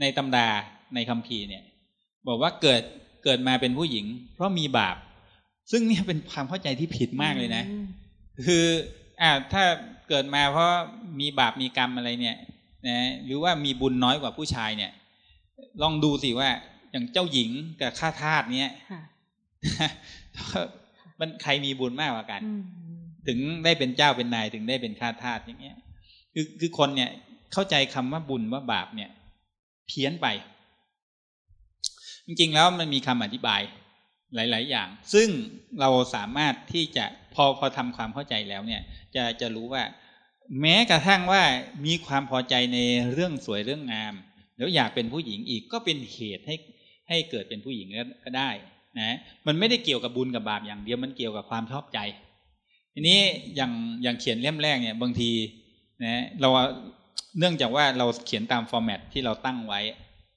ในตำราในคัมภีร์เนี่ย บอกว่าเกิดเกิดมาเป็นผู้หญิง เพราะมีบาป ซึ่งเนี่ยเป็นความเข้าใจที่ผิดมากเลยนะ คืออ่าถ้าเกิดมาเพราะมีบาปมีกรรมอะไรเนี่ยนะหรือว่ามีบุญน้อยกว่าผู้ชายเนี่ย ลองดูสิว่า อย่างเจ้าหญิงกับข้าทาสเนี่ยมันใครมีบุญมากกว่ากัน ถึงได้เป็นเจ้าเป็นนายถึงได้เป็นข้าทาสอย่างเงี้ย คือคือคนเนี่ย เข้าใจคำว่าบุญว่าบาปเนี่ย เพี้ยนไป จริงๆแล้วมันมีคำอธิบายหลาย ๆ อย่าง ซึ่งเราสามารถที่จะพอพอทำความเข้าใจแล้วเนี่ย จะจะรู้ว่า แม้กระทั่งว่ามีความพอใจในเรื่องสวยเรื่องงาม แล้วอยากเป็นผู้หญิงอีกก็เป็นเหตุให้ให้เกิดเป็นผู้หญิงก็ได้นะมันไม่ได้เกี่ยวกับบุญกับบาปอย่างเดียวมันเกี่ยวกับความชอบใจ ทีนี้อย่างอย่างเขียนเล่มแรกเนี่ยบางทีนะเราเนื่องจากว่าเราเขียนตามฟอร์แมตที่เราตั้งไว้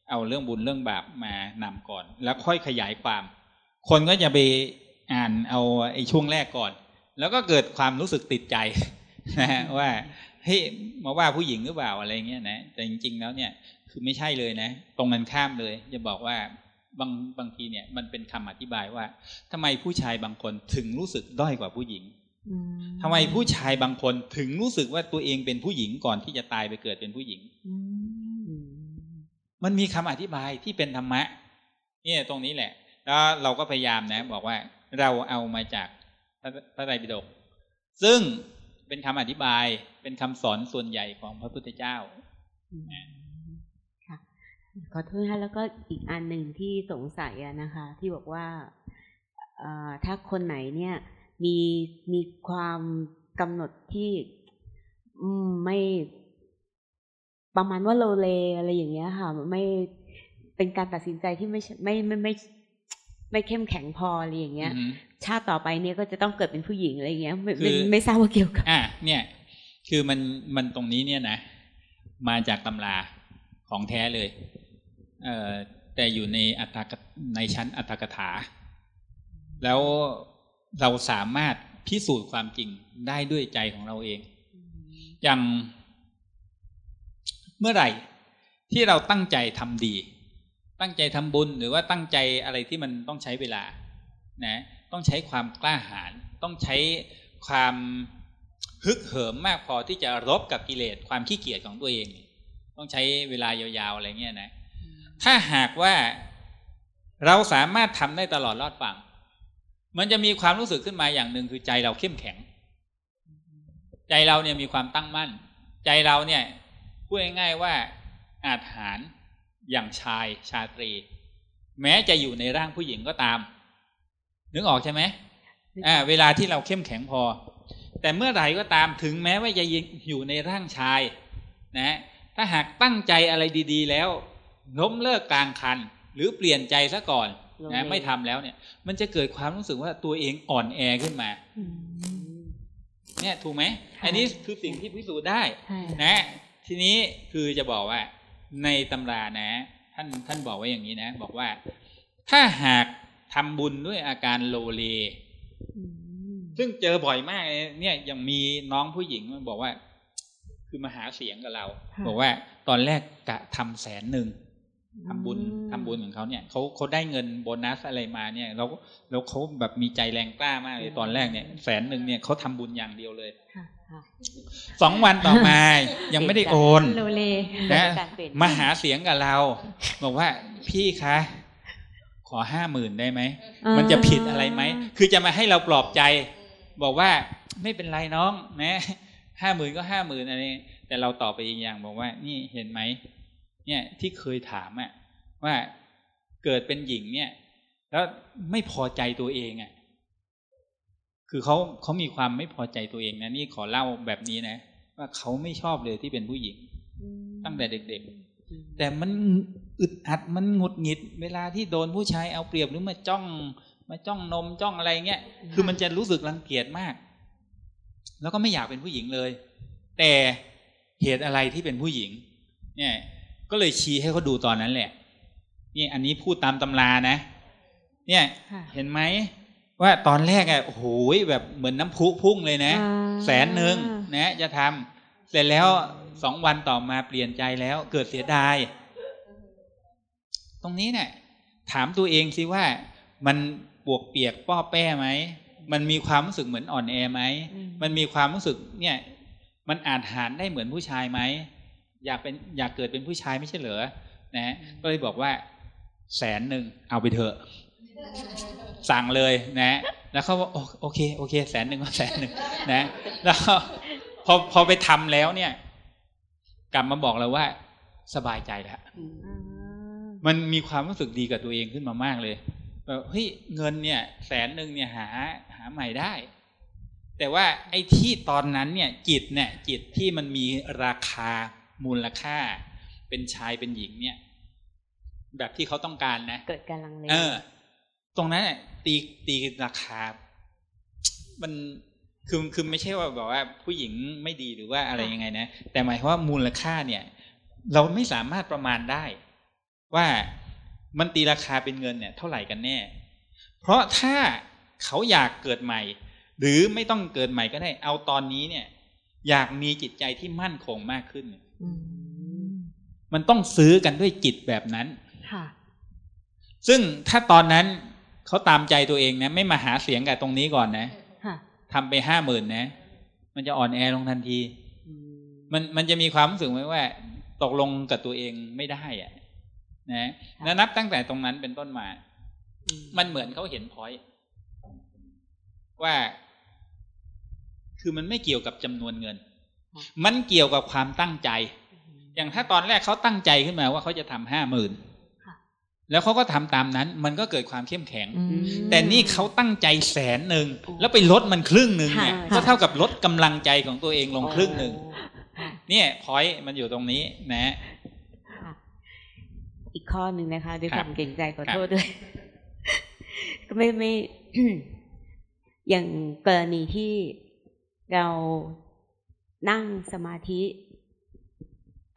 เอาเรื่องบุญเรื่องบาปมานำก่อน แล้วค่อยขยายความ คนก็จะไปอ่านเอาไอ้ช่วงแรกก่อน แล้วก็เกิดความรู้สึกติดใจนะว่าเฮ้ยมาว่าผู้หญิงหรือเปล่าอะไรเงี้ยนะแต่จริงๆแล้วเนี่ย คือไม่ใช่เลยนะ ตรงกันข้ามเลยจะบอกว่าบางบางทีเนี่ยมันเป็นคำอธิบายว่าทำไมผู้ชายบางคนถึงรู้สึกด้อยกว่าผู้หญิงทำไมผู้ชายบางคนถึงรู้สึกว่าตัวเองเป็นผู้หญิงก่อนที่จะตายไปเกิดเป็นผู้หญิงมันมีคำอธิบายที่เป็นธรรมะ เนี่ยตรงนี้แหละ แล้วเราก็พยายามนะ บอกว่าเราเอามาจากพระไตรปิฎกซึ่งเป็นคำอธิบายเป็นคำสอนส่วนใหญ่ของพระพุทธเจ้าค่ะ ขอโทษค่ะแล้วก็อีกอันหนึ่งที่สงสัยนะคะ ที่บอกว่าถ้าคนไหนเนี่ยมีมีความกำหนดที่ไม่ประมาณว่าโลเลอะไรอย่างเงี้ยค่ะไม่เป็นการตัดสินใจที่ไม่ไม่ไม่ไม่ไม่เข้มแข็งพออะไรอย่างเงี้ย ชาติต่อไปเนี่ยก็จะต้องเกิดเป็นผู้หญิงอะไรอย่างเงี้ยไม่ไม่ทราบว่าเกี่ยวกับอ่าเนี่ย คือมันมันตรงนี้เนี่ยนะ มาจากตำราของแท้เลยเอ่อ แต่อยู่ในอัตถกในชั้นอัตถกถา แล้วเราสามารถพิสูจน์ความจริงได้ด้วยใจของเราเอง อย่างเมื่อไหร่ที่เราตั้งใจทำดี ตั้งใจทำบุญหรือว่าตั้งใจอะไรที่มันต้องใช้เวลา นะ ต้องใช้ความกล้าหาญต้องใช้ความฮึกเหิมมากพอที่จะรบกับกิเลสความขี้เกียจของตัวเอง ต้องใช้เวลายาวๆอะไรเงี้ยนะ ถ้าหากว่าเราสามารถทำได้ตลอดรอดฝั่ง มันจะมีความรู้สึกขึ้นมาอย่างหนึ่งคือใจเราเข้มแข็ง ใจเราเนี่ยมีความตั้งมั่น ใจเราเนี่ยพูดง่ายๆว่าอาจหารอย่างชายชาตรี แม้จะอยู่ในร่างผู้หญิงก็ตาม นึกออกใช่ไหมอ่าเวลาที่เราเข้มแข็งพอ แต่เมื่อไหร่ก็ตามถึงแม้ว่าจะอยู่ในร่างชาย นะ ถ้าหากตั้งใจอะไรดี ๆ แล้ว ล้มเลิกกลางคัน หรือเปลี่ยนใจซะก่อนนะไม่ทำแล้วเนี่ย มันจะเกิดความรู้สึกว่าตัวเองอ่อนแอขึ้นมาเนี่ยถูกไหมอันนี้คือสิ่งที่พิสูจน์ได้นะ ทีนี้คือจะบอกว่า ในตำรานะ ท่านท่านบอกไว้อย่างนี้นะ บอกว่า ถ้าหากทำบุญด้วยอาการโลเลซึ่งเจอบ่อยมากเนี่ยยังมีน้องผู้หญิงมันบอกว่า คือมาหาเสียงกับเรา บอกว่าตอนแรกกะทำแสนหนึ่ง ทำบุญทำบุญของเขาเนี่ยเขาเขาได้เงินโบนัสอะไรมาเนี่ยแล้วแล้วเขาแบบมีใจแรงกล้ามากเลยตอนแรกเนี่ยแสนหนึ่งเนี่ยเขาทำบุญอย่างเดียวเลยสองวันต่อมายังไม่ได้โอนนะมาหาเสียงกับเรา บอกว่าพี่คะขอห้าหมื่นได้ไหมมันจะผิดอะไรไหมคือจะมาให้เราปลอบใจ บอกว่าไม่เป็นไรน้องนะห้าหมื่นก็ห้าหมื่นอะไรแต่เราตอบไปอีกอย่างบอกว่า นี่เห็นไหม เนี่ยที่เคยถามอะว่าเกิดเป็นหญิงเนี่ย แล้วไม่พอใจตัวเองอะคือเขาเขามีความไม่พอใจตัวเองนะนี่ขอเล่าแบบนี้นะ ว่าเขาไม่ชอบเลยที่เป็นผู้หญิง ตั้งแต่เด็กๆ แต่มันอึดอัดมันหงุดหงิด เวลาที่โดนผู้ชายเอาเปรียบหรือมาจ้อง มาจ้องนมจ้องอะไรเงี้ยคือมันจะรู้สึกรังเกียจมาก แล้วก็ไม่อยากเป็นผู้หญิงเลย แต่เหตุอะไรที่เป็นผู้หญิง เนี่ย ก็เลยชี้ให้เขาดูตอนนั้นแหละนี่อันนี้พูดตามตำรานะ เนี่ยเห็นไหมว่าตอนแรกอะโอ้โหแบบเหมือนน้ำพุพุ่งเลยนะ แสนหนึ่งนะจะทำเสร็จแล้วสองวันต่อมาเปลี่ยนใจแล้วเกิดเสียดาย ตรงนี้เนี่ยถามตัวเองสิว่ามันปวกเปียกป้อแป้ไหม มันมีความรู้สึกเหมือนอ่อนแอไหม มันมีความรู้สึกเนี่ย มันอาจหารได้เหมือนผู้ชายไหม อยากเป็นอยากเกิดเป็นผู้ชายไม่ใช่เหรอนะก็เลยบอกว่าแสนหนึ่งเอาไปเถอะ สั่งเลยนะ แล้วเขาบอกโอเคโอเคแสนหนึ่งก็แสนหนึ่งนะ แล้วพอพอไปทำแล้วเนี่ย กลับมาบอกเราว่าสบายใจแล้วมันมีความรู้สึกดีกับตัวเองขึ้นมามากเลยแบบเฮ้ยเงินเนี่ย แสนหนึ่งเนี่ยหาหาใหม่ได้ แต่ว่าไอ้ที่ตอนนั้นเนี่ย จิตเนี่ย จิตที่มันมีราคา มูลค่า เป็นชายเป็นหญิงเนี่ย แบบที่เขาต้องการนะ เกิดการลังเลเออ ตรงนั้นตีตีราคา มันคือคือไม่ใช่ว่าแบบว่าผู้หญิงไม่ดีหรือว่าอะไรยังไงนะแต่หมายความว่ามูลค่าเนี่ย เราไม่สามารถประมาณได้ ว่ามันตีราคาเป็นเงินเนี่ย เท่าไหร่กันแน่ เพราะถ้าเขาอยากเกิดใหม่ หรือไม่ต้องเกิดใหม่ก็ได้ เอาตอนนี้เนี่ย อยากมีจิตใจที่มั่นคงมากขึ้น มันต้องซื้อกันด้วยจิตแบบนั้นค่ะซึ่งถ้าตอนนั้นเขาตามใจตัวเองนะ ไม่มาหาเสียงกับตรงนี้ก่อนนะค่ะทำไปห้าหมื่นนะ มันจะอ่อนแอลงทันทีมันมันจะมีความรู้สึกไหมว่า ตกลงกับตัวเองไม่ได้อะนะแล้วนับตั้งแต่ตรงนั้นเป็นต้นมา มันเหมือนเขาเห็นพอยต์ว่า คือมันไม่เกี่ยวกับจำนวนเงิน มันเกี่ยวกับความตั้งใจ อย่างถ้าตอนแรกเขาตั้งใจขึ้นมาว่าเขาจะทำห้าหมื่นแล้วเขาก็ทำตามนั้น มันก็เกิดความเข้มแข็ง แต่นี่เขาตั้งใจแสนหนึ่งแล้วไปลดมันครึ่งหนึ่งเนี่ยค่ะก็เท่ากับลดกำลังใจของตัวเองลงครึ่งหนึ่งเนี่ยพอยต์มันอยู่ตรงนี้นะ อีกข้อหนึ่งนะคะด้วยคครับวามเกรงใจขอครับโทษด้วย ก็ไม่ไม่อย่างกรณีที่เรา นั่งสมาธิ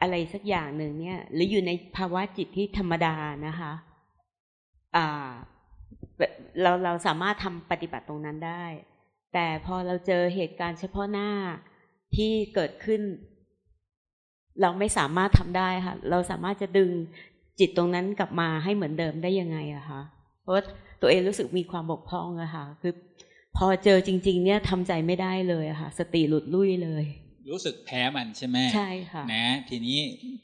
อะไรสักอย่างหนึ่งเนี่ย หรืออยู่ในภาวะจิตที่ธรรมดานะคะอ่าเราเราสามารถทำปฏิบัติตรงนั้นได้ แต่พอเราเจอเหตุการณ์เฉพาะหน้าที่เกิดขึ้น เราไม่สามารถทำได้ค่ะ เราสามารถจะดึงจิตตรงนั้นกลับมาให้เหมือนเดิมได้ยังไงอะคะเพราะว่าตัวเองรู้สึกมีความบกพร่องอะค่ะ คือพอเจอจริง ๆ เนี่ยทำใจไม่ได้เลยอะค่ะ สติหลุดลุ่ยเลย รู้สึกแพ้มันใช่ไหมใช่ค่ะนะ ทีนี้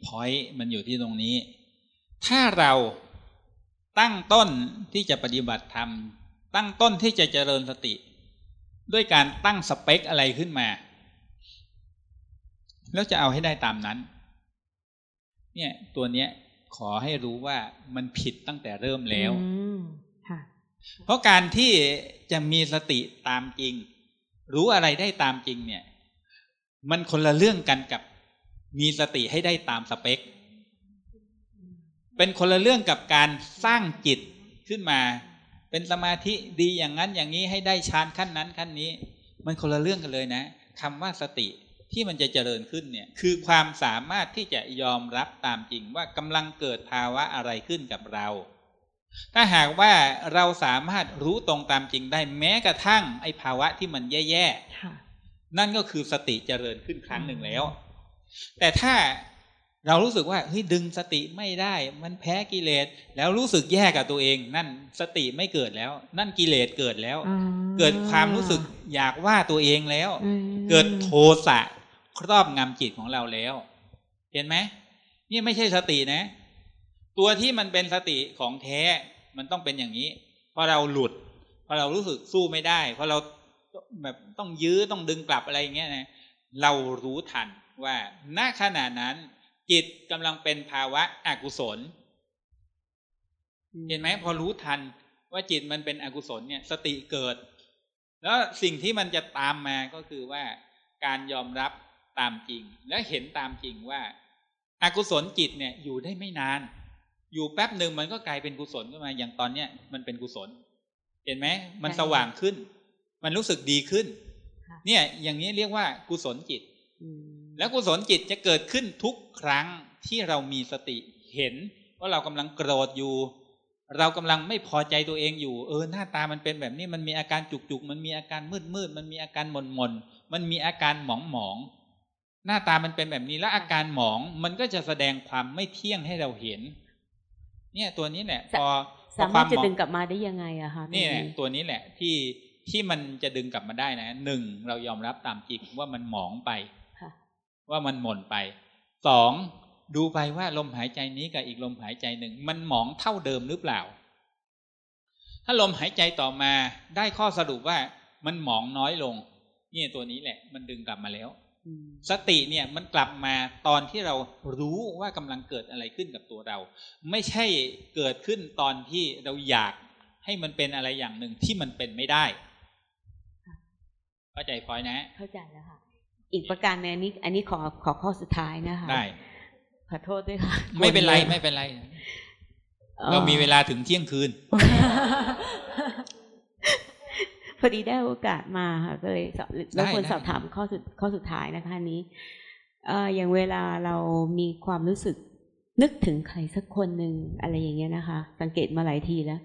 พอยต์มันอยู่ที่ตรงนี้ ถ้าเราตั้งต้นที่จะปฏิบัติธรรม ตั้งต้นที่จะเจริญสติ ด้วยการตั้งสเปคอะไรขึ้นมา แล้วจะเอาให้ได้ตามนั้น เนี่ยตัวเนี้ยขอให้รู้ว่ามันผิดตั้งแต่เริ่มแล้วอืมค่ะเพราะการที่จะมีสติตามจริง รู้อะไรได้ตามจริงเนี่ย มันคนละเรื่องกันกับมีสติให้ได้ตามสเปค เป็นคนละเรื่องกับการสร้างจิตขึ้นมา เป็นสมาธิดีอย่างนั้นอย่างนี้ให้ได้ฌานขั้นนั้นขั้นนี้ มันคนละเรื่องกันเลยนะคำว่าสติที่มันจะเจริญขึ้นเนี่ยคือความสามารถที่จะยอมรับตามจริงว่ากำลังเกิดภาวะอะไรขึ้นกับเรา ถ้าหากว่าเราสามารถรู้ตรงตามจริงได้แม้กระทั่งไอ้ภาวะที่มันแย่ๆ นั่นก็คือสติเจริญขึ้นครั้งหนึ่งแล้ว แต่ถ้าเรารู้สึกว่าเฮ้ยดึงสติไม่ได้มันแพ้กิเลสแล้วรู้สึกแย่กับตัวเอง นั่นสติไม่เกิดแล้ว นั่นกิเลสเกิดแล้วอ่าเกิดความรู้สึกอยากว่าตัวเองแล้วอืมเกิดโทสะครอบงำจิตของเราแล้ว เห็นไหมนี่ไม่ใช่สตินะ ตัวที่มันเป็นสติของแท้มันต้องเป็นอย่างนี้พอเราหลุดพอเรารู้สึกสู้ไม่ได้พอเรา แบบต้องยื้อต้องดึงกลับอะไรอย่างเงี้ยนะเรารู้ทันว่าณขณะนั้น จิตกำลังเป็นภาวะอกุศล เห็นไหมพอรู้ทันว่าจิตมันเป็นอกุศลเนี่ย สติเกิด แล้วสิ่งที่มันจะตามมาก็คือว่าการยอมรับตามจริง และเห็นตามจริงว่าอากุศลจิตเนี่ยอยู่ได้ไม่นาน อยู่แป๊บหนึ่งมันก็กลายเป็นกุศลขึ้นมา อย่างตอนเนี้ยมันเป็นกุศล เห็นไหมมันสว่างขึ้น มันรู้สึกดีขึ้น เนี่ยอย่างนี้เรียกว่ากุศลจิต แล้วกุศลจิตจะเกิดขึ้นทุกครั้งที่เรามีสติเห็นว่าเรากำลังโกรธอยู่ เรากำลังไม่พอใจตัวเองอยู่ เออหน้าตามันเป็นแบบนี้มันมีอาการจุกจุกมันมีอาการมืดมืดมันมีอาการหม่นหม่นมันมีอาการหมองหมองหน้าตามันเป็นแบบนี้แล้วอาการหมองมันก็จะแสดงความไม่เที่ยงให้เราเห็น เนี่ยตัวนี้แหละ พอสามารถจะดึงกลับมาได้ยังไงอะคะนี่แหละตัวนี้แหละที่ ที่มันจะดึงกลับมาได้นะหนึ่งเรายอมรับตามจริงว่ามันหมองไปว่ามันหม่นไปสองดูไปว่าลมหายใจนี้กับอีกลมหายใจหนึ่ง มันหมองเท่าเดิมหรือเปล่า ถ้าลมหายใจต่อมาได้ข้อสรุปว่ามันหมองน้อยลงนี่ตัวนี้แหละ มันดึงกลับมาแล้วสติเนี่ยมันกลับมาตอนที่เรารู้ว่ากำลังเกิดอะไรขึ้นกับตัวเรา ไม่ใช่เกิดขึ้นตอนที่เราอยากให้มันเป็นอะไรอย่างหนึ่งที่มันเป็นไม่ได้ เข้าใจพอยนะ เข้าใจแล้วค่ะ อีกประการหนึงอันนี้ อันนี้ขอขอข้อสุดท้ายนะคะได้ขอโทษด้วยค่ะ ไม่เป็นไรไม่เป็นไรเรามีเวลาถึงเที่ยงคืน พอดีได้โอกาสมาค่ะก็เลยแล้วควรได้สอบถามข้อสุดข้อสุดท้ายนะคะอันนี้เอ่ออย่างเวลาเรามีความรู้สึกนึกถึงใครสักคนหนึ่งอะไรอย่างเงี้ยนะคะ สังเกตมาหลายทีแล้ว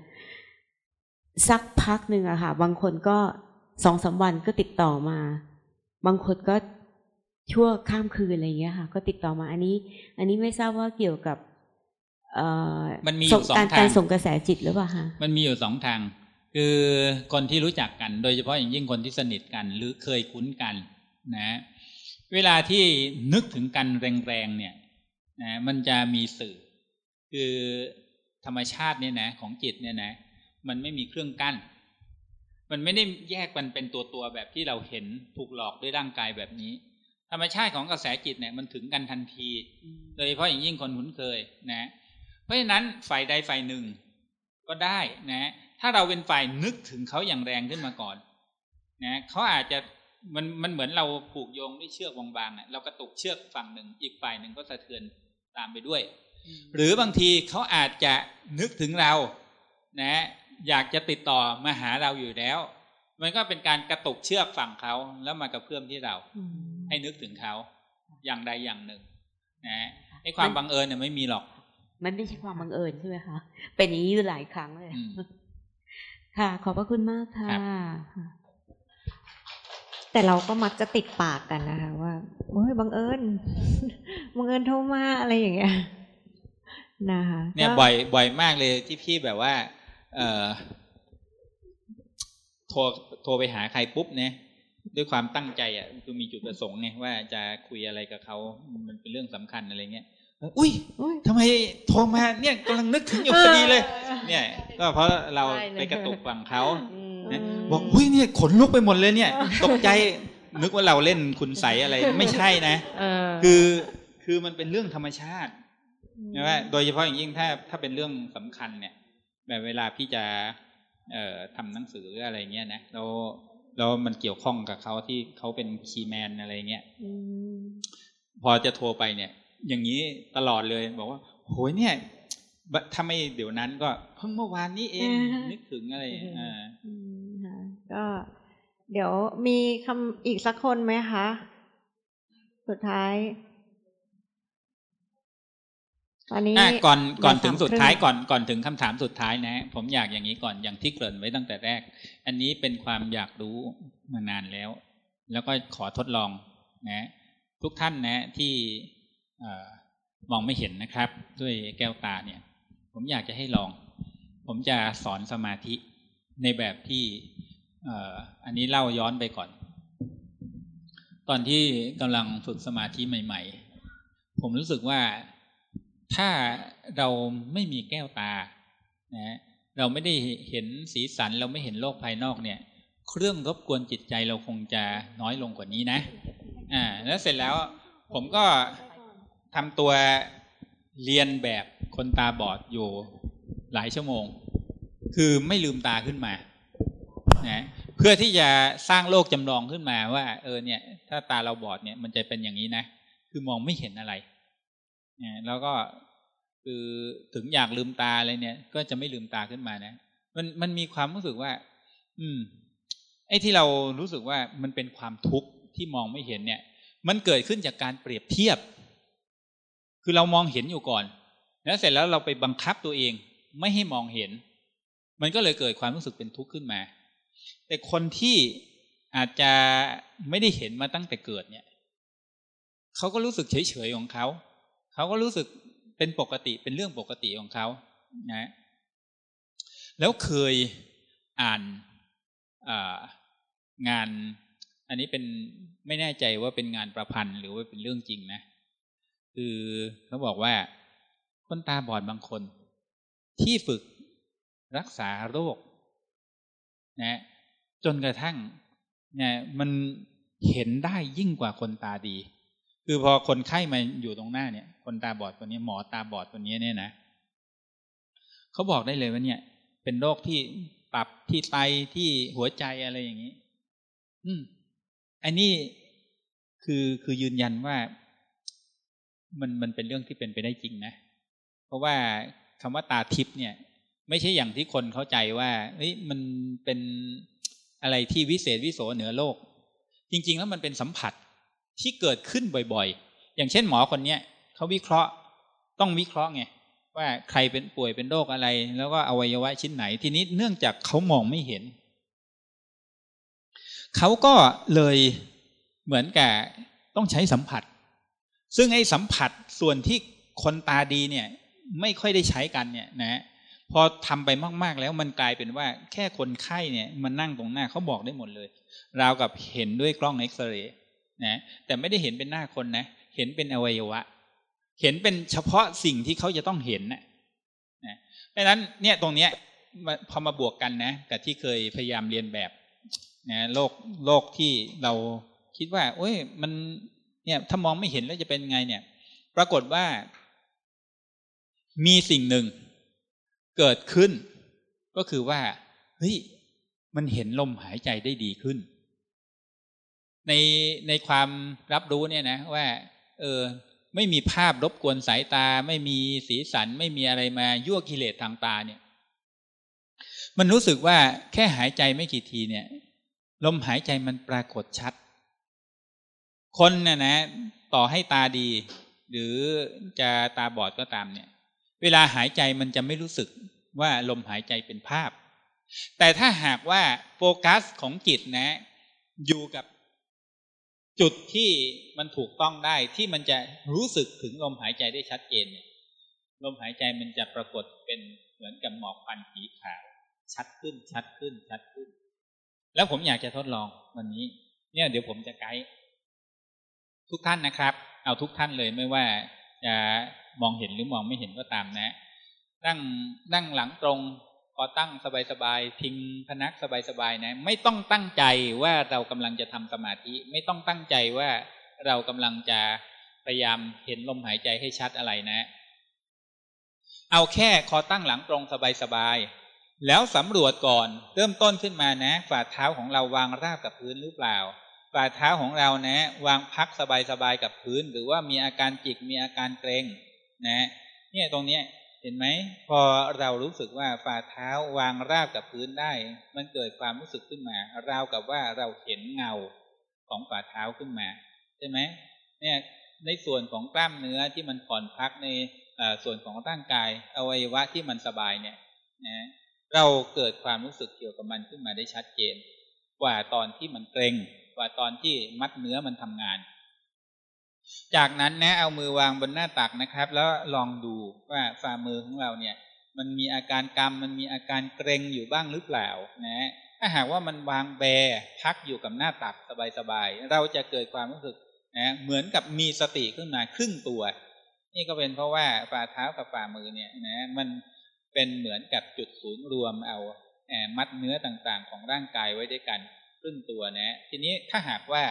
สักพักหนึ่งอะค่ะ บางคนก็ สองสามวันก็ติดต่อมา บางคนก็ชั่วข้ามคืนอะไรอย่างเงี้ยค่ะ ก็ติดต่อมาอันนี้ อันนี้ไม่ทราบว่าเกี่ยวกับเอ่อมันมีอยู่ส่สองการทางการส่งกระแสจิตหรือเปล่าคะมันมีอยู่สองทาง คือคนที่รู้จักกัน โดยเฉพาะอย่างยิ่งคนที่สนิทกัน หรือเคยคุ้นกัน นะ เวลาที่นึกถึงกันแรงๆเนี่ย นะ มันจะมีสื่อ คือธรรมชาติเนี่ยนะ ของจิตเนี่ยนะ มันไม่มีเครื่องกั้น มันไม่ได้แยกมันเป็นตัวตัวๆแบบที่เราเห็นถูกหลอกด้วยร่างกายแบบนี้ ธรรมชาติของกระแสจิตเนี่ยมันถึงกันทันที โดยเฉพาะอย่างยิ่งคนคุ้นเคยนะ เพราะฉะนั้นฝ่ายใดฝ่ายหนึ่งก็ได้นะ ถ้าเราเป็นฝ่ายนึกถึงเขาอย่างแรงขึ้นมาก่อนนะเขาอาจจะมันมันเหมือนเราผูกโยงด้วยเชือกบางๆอะเรากระตุกเชือกฝั่งหนึ่งอีกฝ่ายหนึ่งก็สะเทือนตามไปด้วย หรือบางทีเขาอาจจะนึกถึงเรา นะ อยากจะติดต่อมาหาเราอยู่แล้ว มันก็เป็นการกระตุกเชือกฝั่งเขาแล้วมากระเพื่อมที่เรา ให้นึกถึงเขา อย่างใดอย่างหนึ่งนะไอ้ความบังเอิญเนี่ยไม่มีหรอก มันไม่ใช่ความบังเอิญใช่ไหมคะเป็นอย่างนี้อยู่หลายครั้งเลยค่ะ ขอบพระคุณมากค่ะ แต่เราก็มักจะติดปากกันนะคะว่าโอ้ยบังเอิญบังเอิญโทรมาอะไรอย่างเงี้ยนะคะเนี่ยก็บ่อยบ่อยมากเลยที่พี่แบบว่าเออ โทรโทรไปหาใครปุ๊บเนี่ยด้วยความตั้งใจอะคือมีจุดประสงค์ไงว่าจะคุยอะไรกับเขามันเป็นเรื่องสำคัญอะไรเงี้ยอุ้ยทำไมโทรมาเนี่ยกำลังนึกถึงอยู่พอดีเลย เนี่ย ก็เพราะเราใช่เลยไปกระตุกฝั่งเขานะบอกอุ้ยเนี่ยขนลุกไปหมดเลยเนี่ย ตกใจนึกว่าเราเล่นคุณใสอะไรไม่ใช่นะเออคือคือมันเป็นเรื่องธรรมชาติใช่ไหมโดยเฉพาะอย่างยิ่งถ้าถ้าเป็นเรื่องสำคัญเนี่ย แบบเวลาพี่จะเอ่อทำหนังสืออะไรเงี้ยนะแล้วแล้วมันเกี่ยวข้องกับเขาที่เขาเป็นคีย์แมนอะไรเงี้ยพอจะโทรไปเนี่ย อย่างนี้ตลอดเลยบอกว่าโหยเนี่ยบะถ้าไม่เดี๋ยวนั้นก็เพิ่งเมื่อวานนี้เองอ่าฮะนึกถึงอะไรอ่าอืมค่ะก็เดี๋ยวมีคำอีกสักคนไหมคะ สุดท้าย ตอนนี้อะก่อนก่อนถึงบ่สุดครึ่ท้ายก่อนก่อนถึงคำถามสุดท้ายนะ ผมอยากอย่างนี้ก่อนอย่างที่เกริ่นไว้ตั้งแต่แรก อันนี้เป็นความอยากรู้มานานแล้ว แล้วก็ขอทดลองนะ ทุกท่านนะที่เอ่อมองไม่เห็นนะครับ ด้วยแก้วตาเนี่ย ผมอยากจะให้ลอง ผมจะสอนสมาธิในแบบที่เอ่ออันนี้เล่าย้อนไปก่อน ตอนที่กำลังฝึกสมาธิใหม่ ๆ ผมรู้สึกว่า ถ้าเราไม่มีแก้วตานะเราไม่ได้เห็นสีสันเราไม่เห็นโลกภายนอกเนี่ย เครื่องรบกวนจิตใจเราคงจะน้อยลงกว่านี้นะ อ่า แล้วเสร็จแล้วผมก็ททำตัวเรียนแบบคนตาบอดอยู่หลายชั่วโมง คือไม่ลืมตาขึ้นมานะเพื่อที่จะสร้างโลกจำลองขึ้นมาว่า เออเนี่ย ถ้าตาเราบอดเนี่ยมันจะเป็นอย่างนี้นะ คือมองไม่เห็นอะไร นะแล้วก็คือถึงอยากลืมตาอะไรเนี่ย ก็จะไม่ลืมตาขึ้นมานะ มันมันมีความรู้สึกว่า อืม ไอ้ที่เรารู้สึกว่ามันเป็นความทุกข์ที่มองไม่เห็นเนี่ย มันเกิดขึ้นจากการเปรียบเทียบ คือเรามองเห็นอยู่ก่อน แล้วเสร็จแล้วเราไปบังคับตัวเอง ไม่ให้มองเห็น มันก็เลยเกิดความรู้สึกเป็นทุกข์ขึ้นมา แต่คนที่อาจจะไม่ได้เห็นมาตั้งแต่เกิดเนี่ยเขาก็รู้สึกเฉยๆของเขา เขาก็รู้สึกเป็นปกติเป็นเรื่องปกติของเขานะแล้วเคยอ่านงาน อันนี้เป็นไม่แน่ใจว่าเป็นงานประพันธ์หรือว่าเป็นเรื่องจริงนะ คือเขาบอกว่าคนตาบอดบางคน ที่ฝึกรักษาโรคนะจนกระทั่งเนี่ยมันเห็นได้ยิ่งกว่าคนตาดี คือพอคนไข้มาอยู่ตรงหน้าเนี่ย คนตาบอดคนนี้หมอตาบอดคนนี้เนี่ยนะเขาบอกได้เลยว่าเนี่ย เป็นโรคที่ตับที่ไตที่หัวใจอะไรอย่างนี้ อืมอันนี้คือคือยืนยันว่ามันมันเป็นเรื่องที่เป็นไปได้จริงนะ เพราะว่าคำว่าตาทิพย์เนี่ย ไม่ใช่อย่างที่คนเข้าใจว่าเฮ้ยมันเป็นอะไรที่วิเศษวิโสเหนือโลก จริง ๆ แล้วมันเป็นสัมผัสที่เกิดขึ้นบ่อย ๆ อย่างเช่นหมอคนเนี้ย เขาวิเคราะห์ต้องวิเคราะห์ไงว่าใครเป็นป่วยเป็นโรคอะไร แล้วก็อวัยวะชิ้นไหน ทีนี้เนื่องจากเขามองไม่เห็น เขาก็เลยเหมือนกับต้องใช้สัมผัส ซึ่งไอ้สัมผัสส่วนที่คนตาดีเนี่ย ไม่ค่อยได้ใช้กันเนี่ยนะพอทำไปมาก ๆ แล้วมันกลายเป็นว่า แค่คนไข้เนี่ยมันนั่งตรงหน้าเขาบอกได้หมดเลย ราวกับเห็นด้วยกล้องเอ็กซเรย์นะแต่ไม่ได้เห็นเป็นหน้าคนนะ เห็นเป็นอวัยวะ เห็นเป็นเฉพาะสิ่งที่เขาจะต้องเห็นนะนะดังนั้นเนี่ยตรงเนี้ยพอมาบวกกันนะกับที่เคยพยายามเรียนแบบนะโลกโลกที่เราคิดว่าโอ้ยมันเนี่ยถ้ามองไม่เห็นแล้วจะเป็นไงเนี่ย ปรากฏว่า มีสิ่งหนึ่งเกิดขึ้น ก็คือว่าเฮ้ยมันเห็นลมหายใจได้ดีขึ้น ในในความรับรู้เนี่ยนะว่า เออ ไม่มีภาพรบกวนสายตา ไม่มีสีสัน ไม่มีอะไรมายั่วกิเลสทางตาเนี่ย มันรู้สึกว่าแค่หายใจไม่กี่ทีเนี่ย ลมหายใจมันปรากฏชัด คนน่ะนะ ต่อให้ตาดี หรือจะตาบอดก็ตามเนี่ย เวลาหายใจมันจะไม่รู้สึกว่าลมหายใจเป็นภาพ แต่ถ้าหากว่าโฟกัสของจิตนะ อยู่กับ จุดที่มันถูกต้องได้ที่มันจะรู้สึกถึงลมหายใจได้ชัดเจนเนี่ยลมหายใจมันจะปรากฏเป็นเหมือนกับหมอกควันสีขาว ชัดขึ้นชัดขึ้นชัดขึ้น แล้วผมอยากจะทดลองวันนี้ เนี่ยเดี๋ยวผมจะไกด์ทุกท่านนะครับ เอาทุกท่านเลยไม่ว่าจะมองเห็นหรือมองไม่เห็นก็ตามนะ นั่งนั่งหลังตรง พอตั้งสบายๆพิงพนักสบายๆนะ ไม่ต้องตั้งใจว่าเรากำลังจะทำสมาธิ ไม่ต้องตั้งใจว่าเรากำลังจะพยายามเห็นลมหายใจให้ชัดอะไรนะ เอาแค่คอตั้งหลังตรงสบายๆแล้วสำรวจก่อน เริ่มต้นขึ้นมานะ ฝ่าเท้าของเราวางราบกับพื้นหรือเปล่า ฝ่าเท้าของเรานะ วางพักสบายๆกับพื้น หรือว่ามีอาการจิกมีอาการเกรงนะ เนี่ยตรงเนี้ย ห็นไหมพอเรารู้สึกว่าฝ่าเท้าวางราบกับพื้นได้ มันเกิดความรู้สึกขึ้นมา ราวกับว่าเราเห็นเงาของฝ่าเท้าขึ้นมา ใช่ไหมเนี่ยในส่วนของกล้ามเนื้อที่มันผ่อนพักในส่วนของร่างกายอวัยวะที่มันสบายเนี่ยนะเราเกิดความรู้สึกเกี่ยวกับมันขึ้นมาได้ชัดเจน กว่าตอนที่มันเกร็งกว่าตอนที่มัดเนื้อมันทำงาน จากนั้นนะเอามือวางบนหน้าตักนะครับ แล้วลองดูว่าฝ่ามือของเราเนี่ย มันมีอาการกรรมมันมีอาการเกร็งอยู่บ้างหรือเปล่านะถ้าหากว่ามันวางแบพักอยู่กับหน้าตักสบายๆเราจะเกิดความรู้สึกนะเหมือนกับมีสติขึ้นมาครึ่งตัว นี่ก็เป็นเพราะว่าฝ่าเท้ากับฝ่ามือเนี่ยนะมันเป็นเหมือนกับจุดศูนย์รวมเอาแมัดเนื้อต่างๆ ของร่างกายไว้ด้วยกันครึ่งตัวนะ ทีนี้ถ้าหากว่า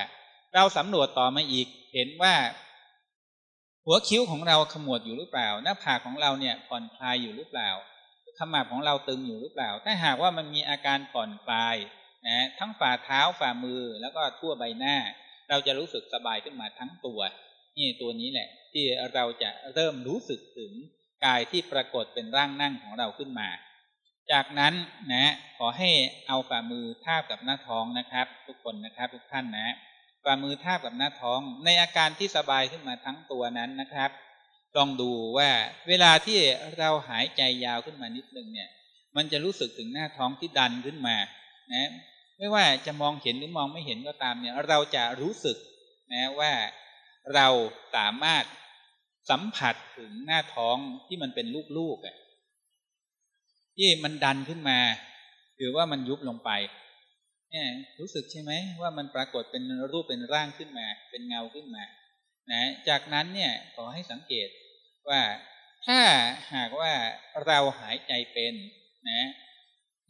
เราสำรวจต่อมาอีก เห็นว่า หัวคิ้วของเราขมวดอยู่หรือเปล่า หน้าผากของเราเนี่ยผ่อนคลายอยู่หรือเปล่าขมับของเราตึงอยู่หรือเปล่า ถ้าหากว่ามันมีอาการผ่อนคลายนะทั้งฝ่าเท้าฝ่ามือแล้วก็ทั่วใบหน้า เราจะรู้สึกสบายขึ้นมาทั้งตัวนี่ตัวนี้แหละ ที่เราจะเริ่มรู้สึกถึงกายที่ปรากฏเป็นร่างนั่งของเราขึ้นมา จากนั้นนะ ขอให้เอาฝ่ามือทาบกับหน้าท้องนะครับ ทุกคนนะครับ ทุกท่านนะ ฝ่ามือทาบกับหน้าท้อง ในอาการที่สบายขึ้นมาทั้งตัวนั้นนะครับ ลองดูว่าเวลาที่เราหายใจยาวขึ้นมานิดนึงเนี่ย มันจะรู้สึกถึงหน้าท้องที่ดันขึ้นมานะไม่ว่าจะมองเห็นหรือมองไม่เห็นก็ตามเนี่ย เราจะรู้สึกนะว่าเราสามารถสัมผัสถึงหน้าท้องที่มันเป็นลูกๆอะที่มันดันขึ้นมา หรือว่ามันยุบลงไป เนี่ยรู้สึกใช่ไหมว่ามันปรากฏเป็นรูปเป็นร่างขึ้นมา เป็นเงาขึ้นมานะจากนั้นเนี่ยขอให้สังเกตว่าถ้าหากว่าเราหายใจเป็นนะ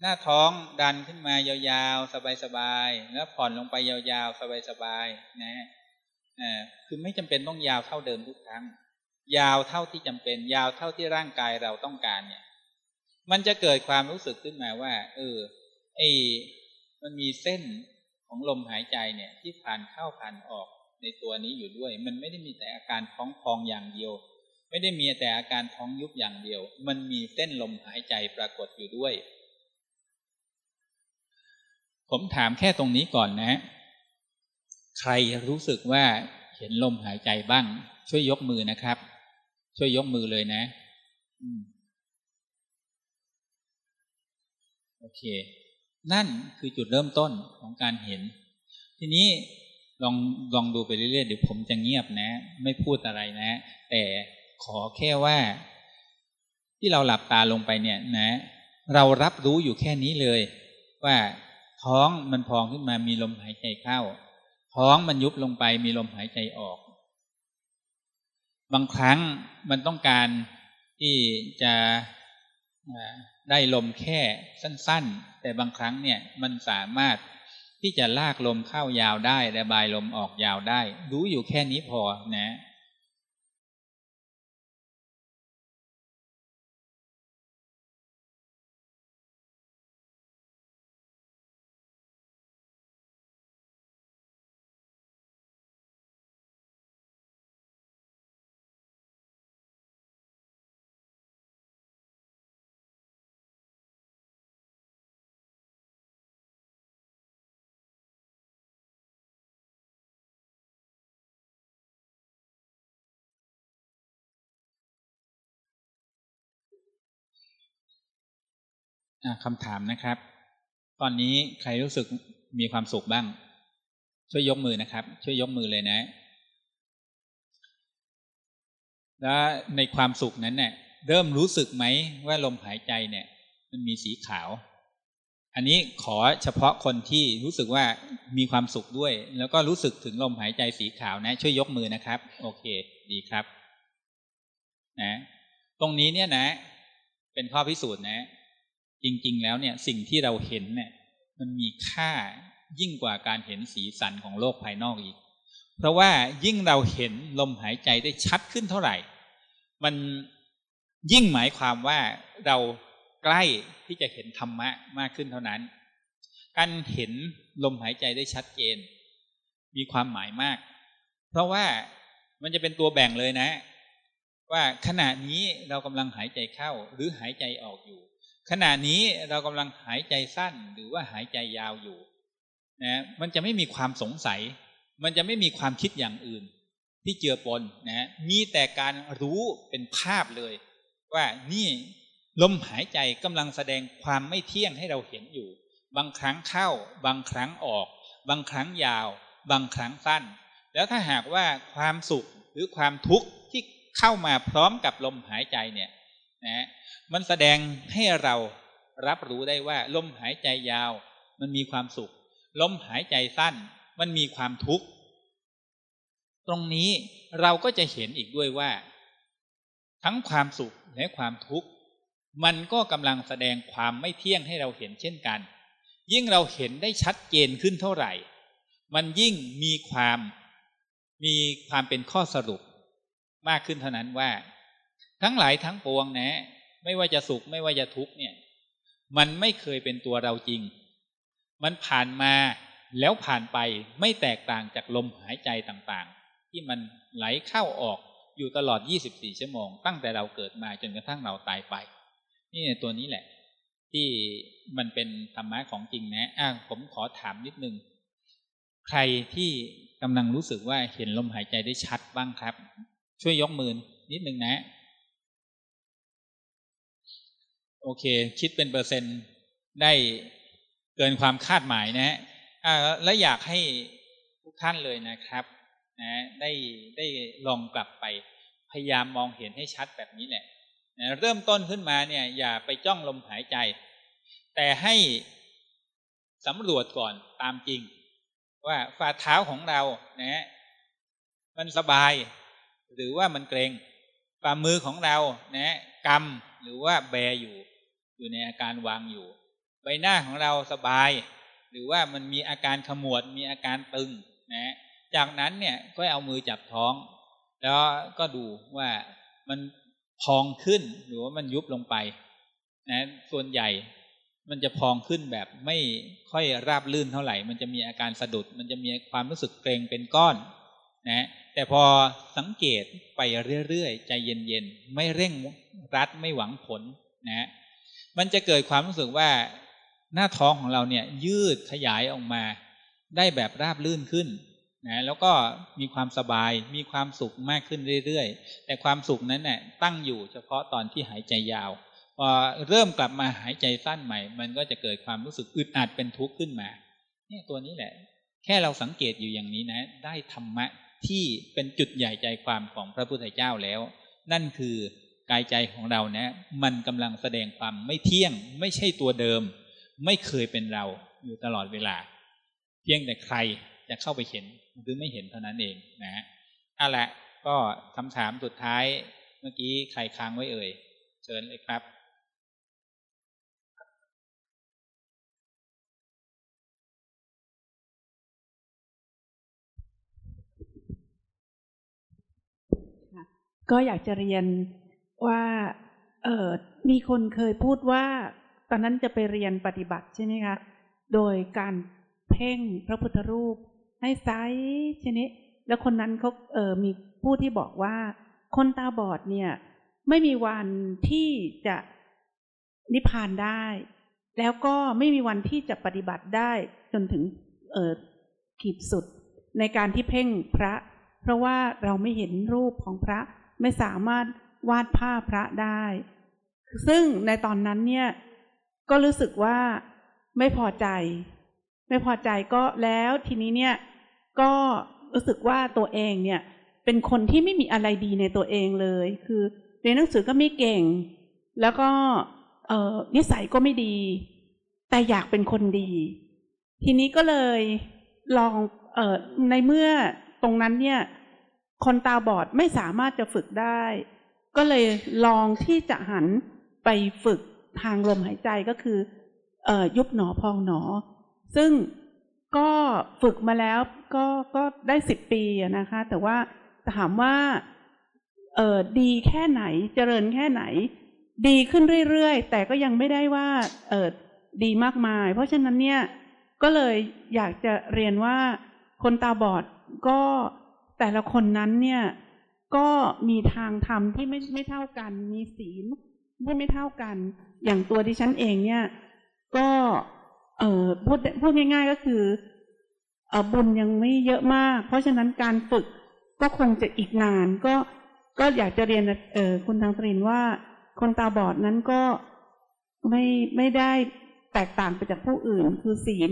หน้าท้องดันขึ้นมายาวๆ สบายๆแล้วผ่อนลงไปยาวๆ สบายๆนะอ่าคือไม่จำเป็นต้องยาวเท่าเดิมทุกครั้ง ยาวเท่าที่จำเป็น ยาวเท่าที่ร่างกายเราต้องการเนี่ย มันจะเกิดความรู้สึกขึ้นมาว่า เออไอ มันมีเส้นของลมหายใจเนี่ย ที่ผ่านเข้าผ่านออกในตัวนี้อยู่ด้วย มันไม่ได้มีแต่อาการท้องพองอย่างเดียว ไม่ได้มีแต่อาการท้องยุบอย่างเดียว มันมีเส้นลมหายใจปรากฏอยู่ด้วย ผมถามแค่ตรงนี้ก่อนนะใครรู้สึกว่าเห็นลมหายใจบ้าง ช่วยยกมือนะครับ ช่วยยกมือเลยนะโอเค นั่นคือจุดเริ่มต้นของการเห็น ทีนี้ลองลองดูไปเรื่อยๆเดี๋ยวผมจะเงียบนะ ไม่พูดอะไรนะ แต่ขอแค่ว่า ที่เราหลับตาลงไปเนี่ยนะ เรารับรู้อยู่แค่นี้เลย ว่าท้องมันพองขึ้นมามีลมหายใจเข้า ท้องมันยุบลงไปมีลมหายใจออก บางครั้งมันต้องการที่จะ ได้ลมแค่สั้นๆ แต่บางครั้งเนี่ยมันสามารถที่จะลากลมเข้ายาวได้ระบายลมออกยาวได้ รู้อยู่แค่นี้พอนะ คำถามนะครับ ตอนนี้ใครรู้สึกมีความสุขบ้าง ช่วยยกมือนะครับ ช่วยยกมือเลยนะ แล้วในความสุขนั้นเนี่ยเริ่มรู้สึกไหมว่าลมหายใจเนี่ย มันมีสีขาว อันนี้ขอเฉพาะคนที่รู้สึกว่ามีความสุขด้วย แล้วก็รู้สึกถึงลมหายใจสีขาวนะ ช่วยยกมือนะครับ โอเค ดีครับ นะ ตรงนี้เนี่ยนะ เป็นข้อพิสูจน์นะ จริง ๆ แล้วเนี่ยสิ่งที่เราเห็นเนี่ยมันมีค่ายิ่งกว่าการเห็นสีสันของโลกภายนอกอีก เพราะว่ายิ่งเราเห็นลมหายใจได้ชัดขึ้นเท่าไหร่ มันยิ่งหมายความว่าเราใกล้ที่จะเห็นธรรมะมากขึ้นเท่านั้น การเห็นลมหายใจได้ชัดเจน มีความหมายมาก เพราะว่ามันจะเป็นตัวแบ่งเลยนะ ว่าขณะนี้เรากำลังหายใจเข้าหรือหายใจออกอยู่ ขณะนี้เรากำลังหายใจสั้นหรือว่าหายใจยาวอยู่นะมันจะไม่มีความสงสัย มันจะไม่มีความคิดอย่างอื่น ที่เจือปนนะมีแต่การรู้เป็นภาพเลย ว่านี่ลมหายใจกำลังแสดงความไม่เที่ยงให้เราเห็นอยู่ บางครั้งเข้า บางครั้งออก บางครั้งยาว บางครั้งสั้น แล้วถ้าหากว่าความสุขหรือความทุกข์ที่เข้ามาพร้อมกับลมหายใจเนี่ย นะมันแสดงให้เรารับรู้ได้ว่า ลมหายใจยาว มันมีความสุข ลมหายใจสั้น มันมีความทุกข์ ตรงนี้เราก็จะเห็นอีกด้วยว่า ทั้งความสุขและความทุกข์ มันก็กำลังแสดงความไม่เที่ยงให้เราเห็นเช่นกัน ยิ่งเราเห็นได้ชัดเจนขึ้นเท่าไหร่ มันยิ่งมีความมีความเป็นข้อสรุปมากขึ้นเท่านั้นว่า ทั้งหลายทั้งปวงนะ ไม่ว่าจะสุขไม่ว่าจะทุกข์เนี่ย มันไม่เคยเป็นตัวเราจริง มันผ่านมาแล้วผ่านไปไม่แตกต่างจากลมหายใจต่างๆ ที่มันไหลเข้าออกอยู่ตลอด 24 ชั่วโมง ตั้งแต่เราเกิดมาจนกระทั่งเราตายไป นี่ตัวนี้แหละ ที่มันเป็นธรรมะของจริงนะอะผมขอถามนิดนึง ใครที่กำลังรู้สึกว่าเห็นลมหายใจได้ชัดบ้างครับ ช่วยยกมือนิดนึงนะ โอเค คิดเป็นเปอร์เซ็นต์ได้เกินความคาดหมายนะอ่าและอยากให้ทุกท่านเลยนะครับนะได้ได้ลองกลับไปพยายามมองเห็นให้ชัดแบบนี้แหละนะเริ่มต้นขึ้นมาเนี่ย อย่าไปจ้องลมหายใจ แต่ให้สำรวจก่อนตามจริง ว่าฝ่าเท้าของเรานะมันสบาย หรือว่ามันเกรงฝ่ามือของเรานะกำหรือว่าแบอยู่ อยู่ในอาการวางอยู่ ใบหน้าของเราสบาย หรือว่ามันมีอาการขมวดมีอาการตึงนะจากนั้นเนี่ยก็เอามือจับท้อง แล้วก็ดูว่ามันพองขึ้นหรือว่ามันยุบลงไปนะส่วนใหญ่มันจะพองขึ้นแบบไม่ค่อยราบลื่นเท่าไหร่ มันจะมีอาการสะดุด มันจะมีความรู้สึกเกรงเป็นก้อนนะแต่พอสังเกตไปเรื่อยๆ ใจเย็นๆ ไม่เร่งรัดไม่หวังผลนะ มันจะเกิดความรู้สึกว่าหน้าท้องของเราเนี่ยยืดขยายออกมา ได้แบบราบลื่นขึ้นนะแล้วก็มีความสบายมีความสุขมากขึ้นเรื่อยๆ แต่ความสุขนั้นเนี่ยตั้งอยู่เฉพาะตอนที่หายใจยาว พอเริ่มกลับมาหายใจสั้นใหม่ มันก็จะเกิดความรู้สึกอึดอัดเป็นทุกข์ขึ้นมาเนี่ยตัวนี้แหละ แค่เราสังเกตอยู่อย่างนี้นะ ได้ธรรมะที่เป็นจุดใหญ่ใจความของพระพุทธเจ้าแล้ว นั่นคือ กายใจของเราเนะ มันกำลังแสดงความไม่เที่ยง ไม่ใช่ตัวเดิม ไม่เคยเป็นเราอยู่ตลอดเวลา เพียงแต่ใครจะเข้าไปเห็นหรือไม่เห็นเท่านั้นเองนะอะละก็คำถามสุดท้ายเมื่อกี้ใครค้างไว้เอ่ย เชิญเลยครับก็อยากจะเรียน ว่าเออมีคนเคยพูดว่า ตอนนั้นจะไปเรียนปฏิบัติใช่ไหมคะ โดยการเพ่งพระพุทธรูป ให้ไซชนิดแล้วคนนั้นเขาเออมีผู้ที่บอกว่า คนตาบอดเนี่ย ไม่มีวันที่จะนิพพานได้ แล้วก็ไม่มีวันที่จะปฏิบัติได้จนถึงเออขีดสุด ในการที่เพ่งพระ เพราะว่าเราไม่เห็นรูปของพระไม่สามารถ วาดภาพพระได้ ซึ่งในตอนนั้นเนี่ย ก็รู้สึกว่าไม่พอใจ ไม่พอใจก็แล้วทีนี้เนี่ย ก็รู้สึกว่าตัวเองเนี่ย เป็นคนที่ไม่มีอะไรดีในตัวเองเลย คือเรียนหนังสือก็ไม่เก่ง แล้วก็เออนิสัยก็ไม่ดี แต่อยากเป็นคนดี ทีนี้ก็เลยลองเออในเมื่อตรงนั้นเนี่ย คนตาบอดไม่สามารถจะฝึกได้ ก็เลยลองที่จะหันไปฝึกทางลมหายใจก็คือออยุบหนอพองหนอ ซึ่งก็ฝึกมาแล้วก็ก็ได้สิบปีนะคะ แต่ว่าถามว่าเออดีแค่ไหนเจริญแค่ไหน ดีขึ้นเรื่อยๆ แต่ก็ยังไม่ได้ว่าเออดีมากมาย เพราะฉะนั้นเนี่ยก็เลยอยากจะเรียนว่าคนตาบอดก็แต่ละคนนั้นเนี่ย ก็มีทางธรรมที่ไม่ไม่เท่ากัน มีศีลที่ไม่เท่ากัน อย่างตัวดิฉันเองเนี่ย ก็เออพูดพูดง่าย ๆก็คือเออบุญยังไม่เยอะมาก เพราะฉะนั้นการฝึกก็คงจะอีกนาน ก็ก็อยากจะเรียนเออคุณทางตรินว่า คนตาบอดนั้นก็ไม่ไม่ได้แตกต่างไปจากผู้อื่น คือศีล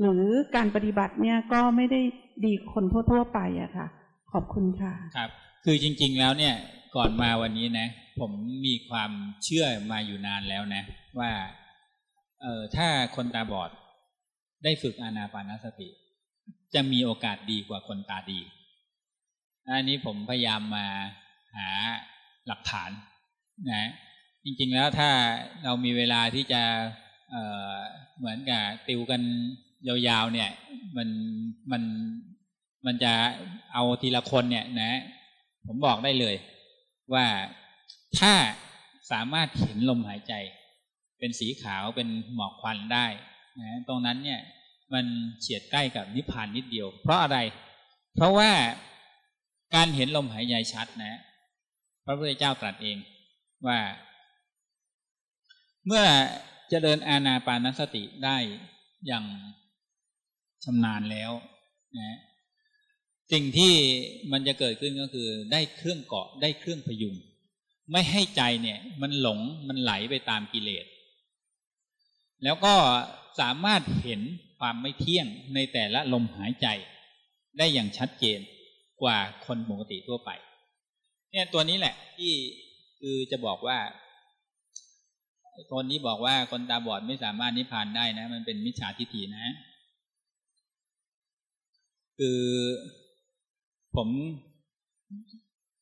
หรือการปฏิบัติเนี่ยก็ไม่ได้ดีคนทั่ว ๆ ไปอะค่ะ ขอบคุณค่ะครับ คือจริง ๆ แล้วเนี่ยก่อนมาวันนี้นะ ผมมีความเชื่อมาอยู่นานแล้วนะ ว่าเออถ้าคนตาบอดได้ฝึกอานาปานสติ จะมีโอกาสดีกว่าคนตาดีอันนี้ผมพยายามมาหาหลักฐานนะจริง ๆ แล้วถ้าเรามีเวลาที่จะเออเหมือนกับติวกันยาวๆเนี่ย มันมันมันจะเอาทีละคนเนี่ยนะ ผมบอกได้เลย ว่าถ้าสามารถเห็นลมหายใจ เป็นสีขาวเป็นหมอกควันได้นะตรงนั้นเนี่ย มันเฉียดใกล้กับนิพพานนิดเดียว เพราะอะไร เพราะว่าการเห็นลมหายใจชัดนะ พระพุทธเจ้าตรัสเองว่า เมื่อเจริญอาณาปานสติได้อย่างชำนาญแล้วนะ สิ่งที่มันจะเกิดขึ้นก็คือได้เครื่องเกาะได้เครื่องพยุง ไม่ให้ใจเนี่ย มันหลงมันไหลไปตามกิเลส แล้วก็สามารถเห็นความไม่เที่ยงในแต่ละลมหายใจ ได้อย่างชัดเจนกว่าคนปกติทั่วไป เนี่ยตัวนี้แหละ ที่คือจะบอกว่าคนที่บอกว่าคนตาบอดไม่สามารถนิพพานได้นะ มันเป็นมิจฉาทิฏฐินะ คือ ผม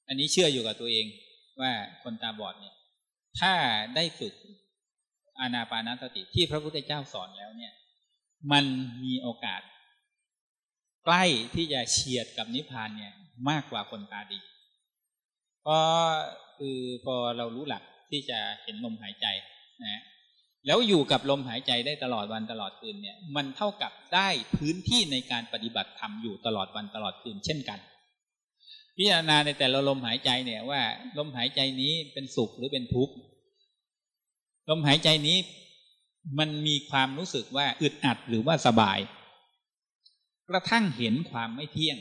อันนี้เชื่ออยู่กับตัวเองว่าคนตาบอดเนี่ย ถ้าได้ฝึกอานาปานสติที่พระพุทธเจ้าสอนแล้วเนี่ย มันมีโอกาส ใกล้ที่จะเฉียดกับนิพพานเนี่ย มากกว่าคนตาดีเพราะคือพอเรารู้หลักที่จะเห็นลมหายใจนะแล้วอยู่กับลมหายใจได้ตลอดวันตลอดคืนเนี่ย มันเท่ากับได้พื้นที่ในการปฏิบัติธรรมอยู่ตลอดวันตลอดคืนเช่นกัน พิจารณาในแต่ละลมหายใจเนี่ยว่า ลมหายใจนี้เป็นสุขหรือเป็นทุกข์ลมหายใจนี้มันมีความรู้สึกว่าอึดอัดหรือว่าสบาย กระทั่งเห็นความไม่เที่ยง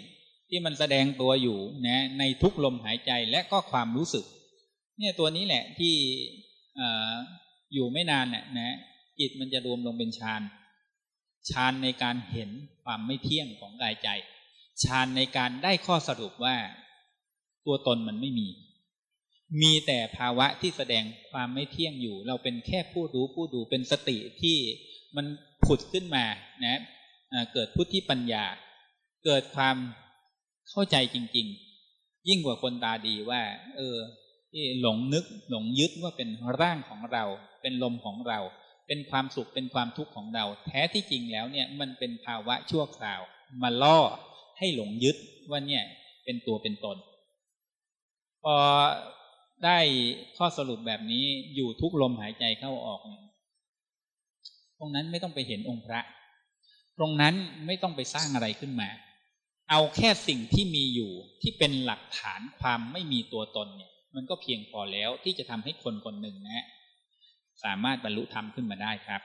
ที่มันแสดงตัวอยู่นะในทุกลมหายใจและก็ความรู้สึก เนี่ยตัวนี้แหละที่อยู่ไม่นานเนี่ยนะจิตมันจะรวมลงเป็นฌานฌานในการเห็นความไม่เที่ยงของกายใจฌานในการได้ข้อสรุปว่า ตัวตนมันไม่มี มีแต่ภาวะที่แสดงความไม่เที่ยงอยู่ เราเป็นแค่ผู้รู้ผู้ดูเป็นสติที่มันผุดขึ้นมานะเกิดพุทธิปัญญา เกิดความเข้าใจจริง ๆ ยิ่งกว่าคนตาดีว่า เออที่หลงนึกหลงยึดว่าเป็นร่างของเรา เป็นลมของเรา เป็นความสุขเป็นความทุกข์ของเรา แท้ที่จริงแล้วเนี่ยมันเป็นภาวะชั่วคราว มาล่อให้หลงยึดว่าเนี่ยเป็นตัวเป็นตน พอได้ข้อสรุปแบบนี้อยู่ทุกลมหายใจเข้าออก ตรงนั้นไม่ต้องไปเห็นองค์พระ ตรงนั้นไม่ต้องไปสร้างอะไรขึ้นมา เอาแค่สิ่งที่มีอยู่ที่เป็นหลักฐานความไม่มีตัวตนเนี่ย มันก็เพียงพอแล้วที่จะทำให้คนคนหนึ่งนะ สามารถบรรลุธรรมขึ้นมาได้ครับ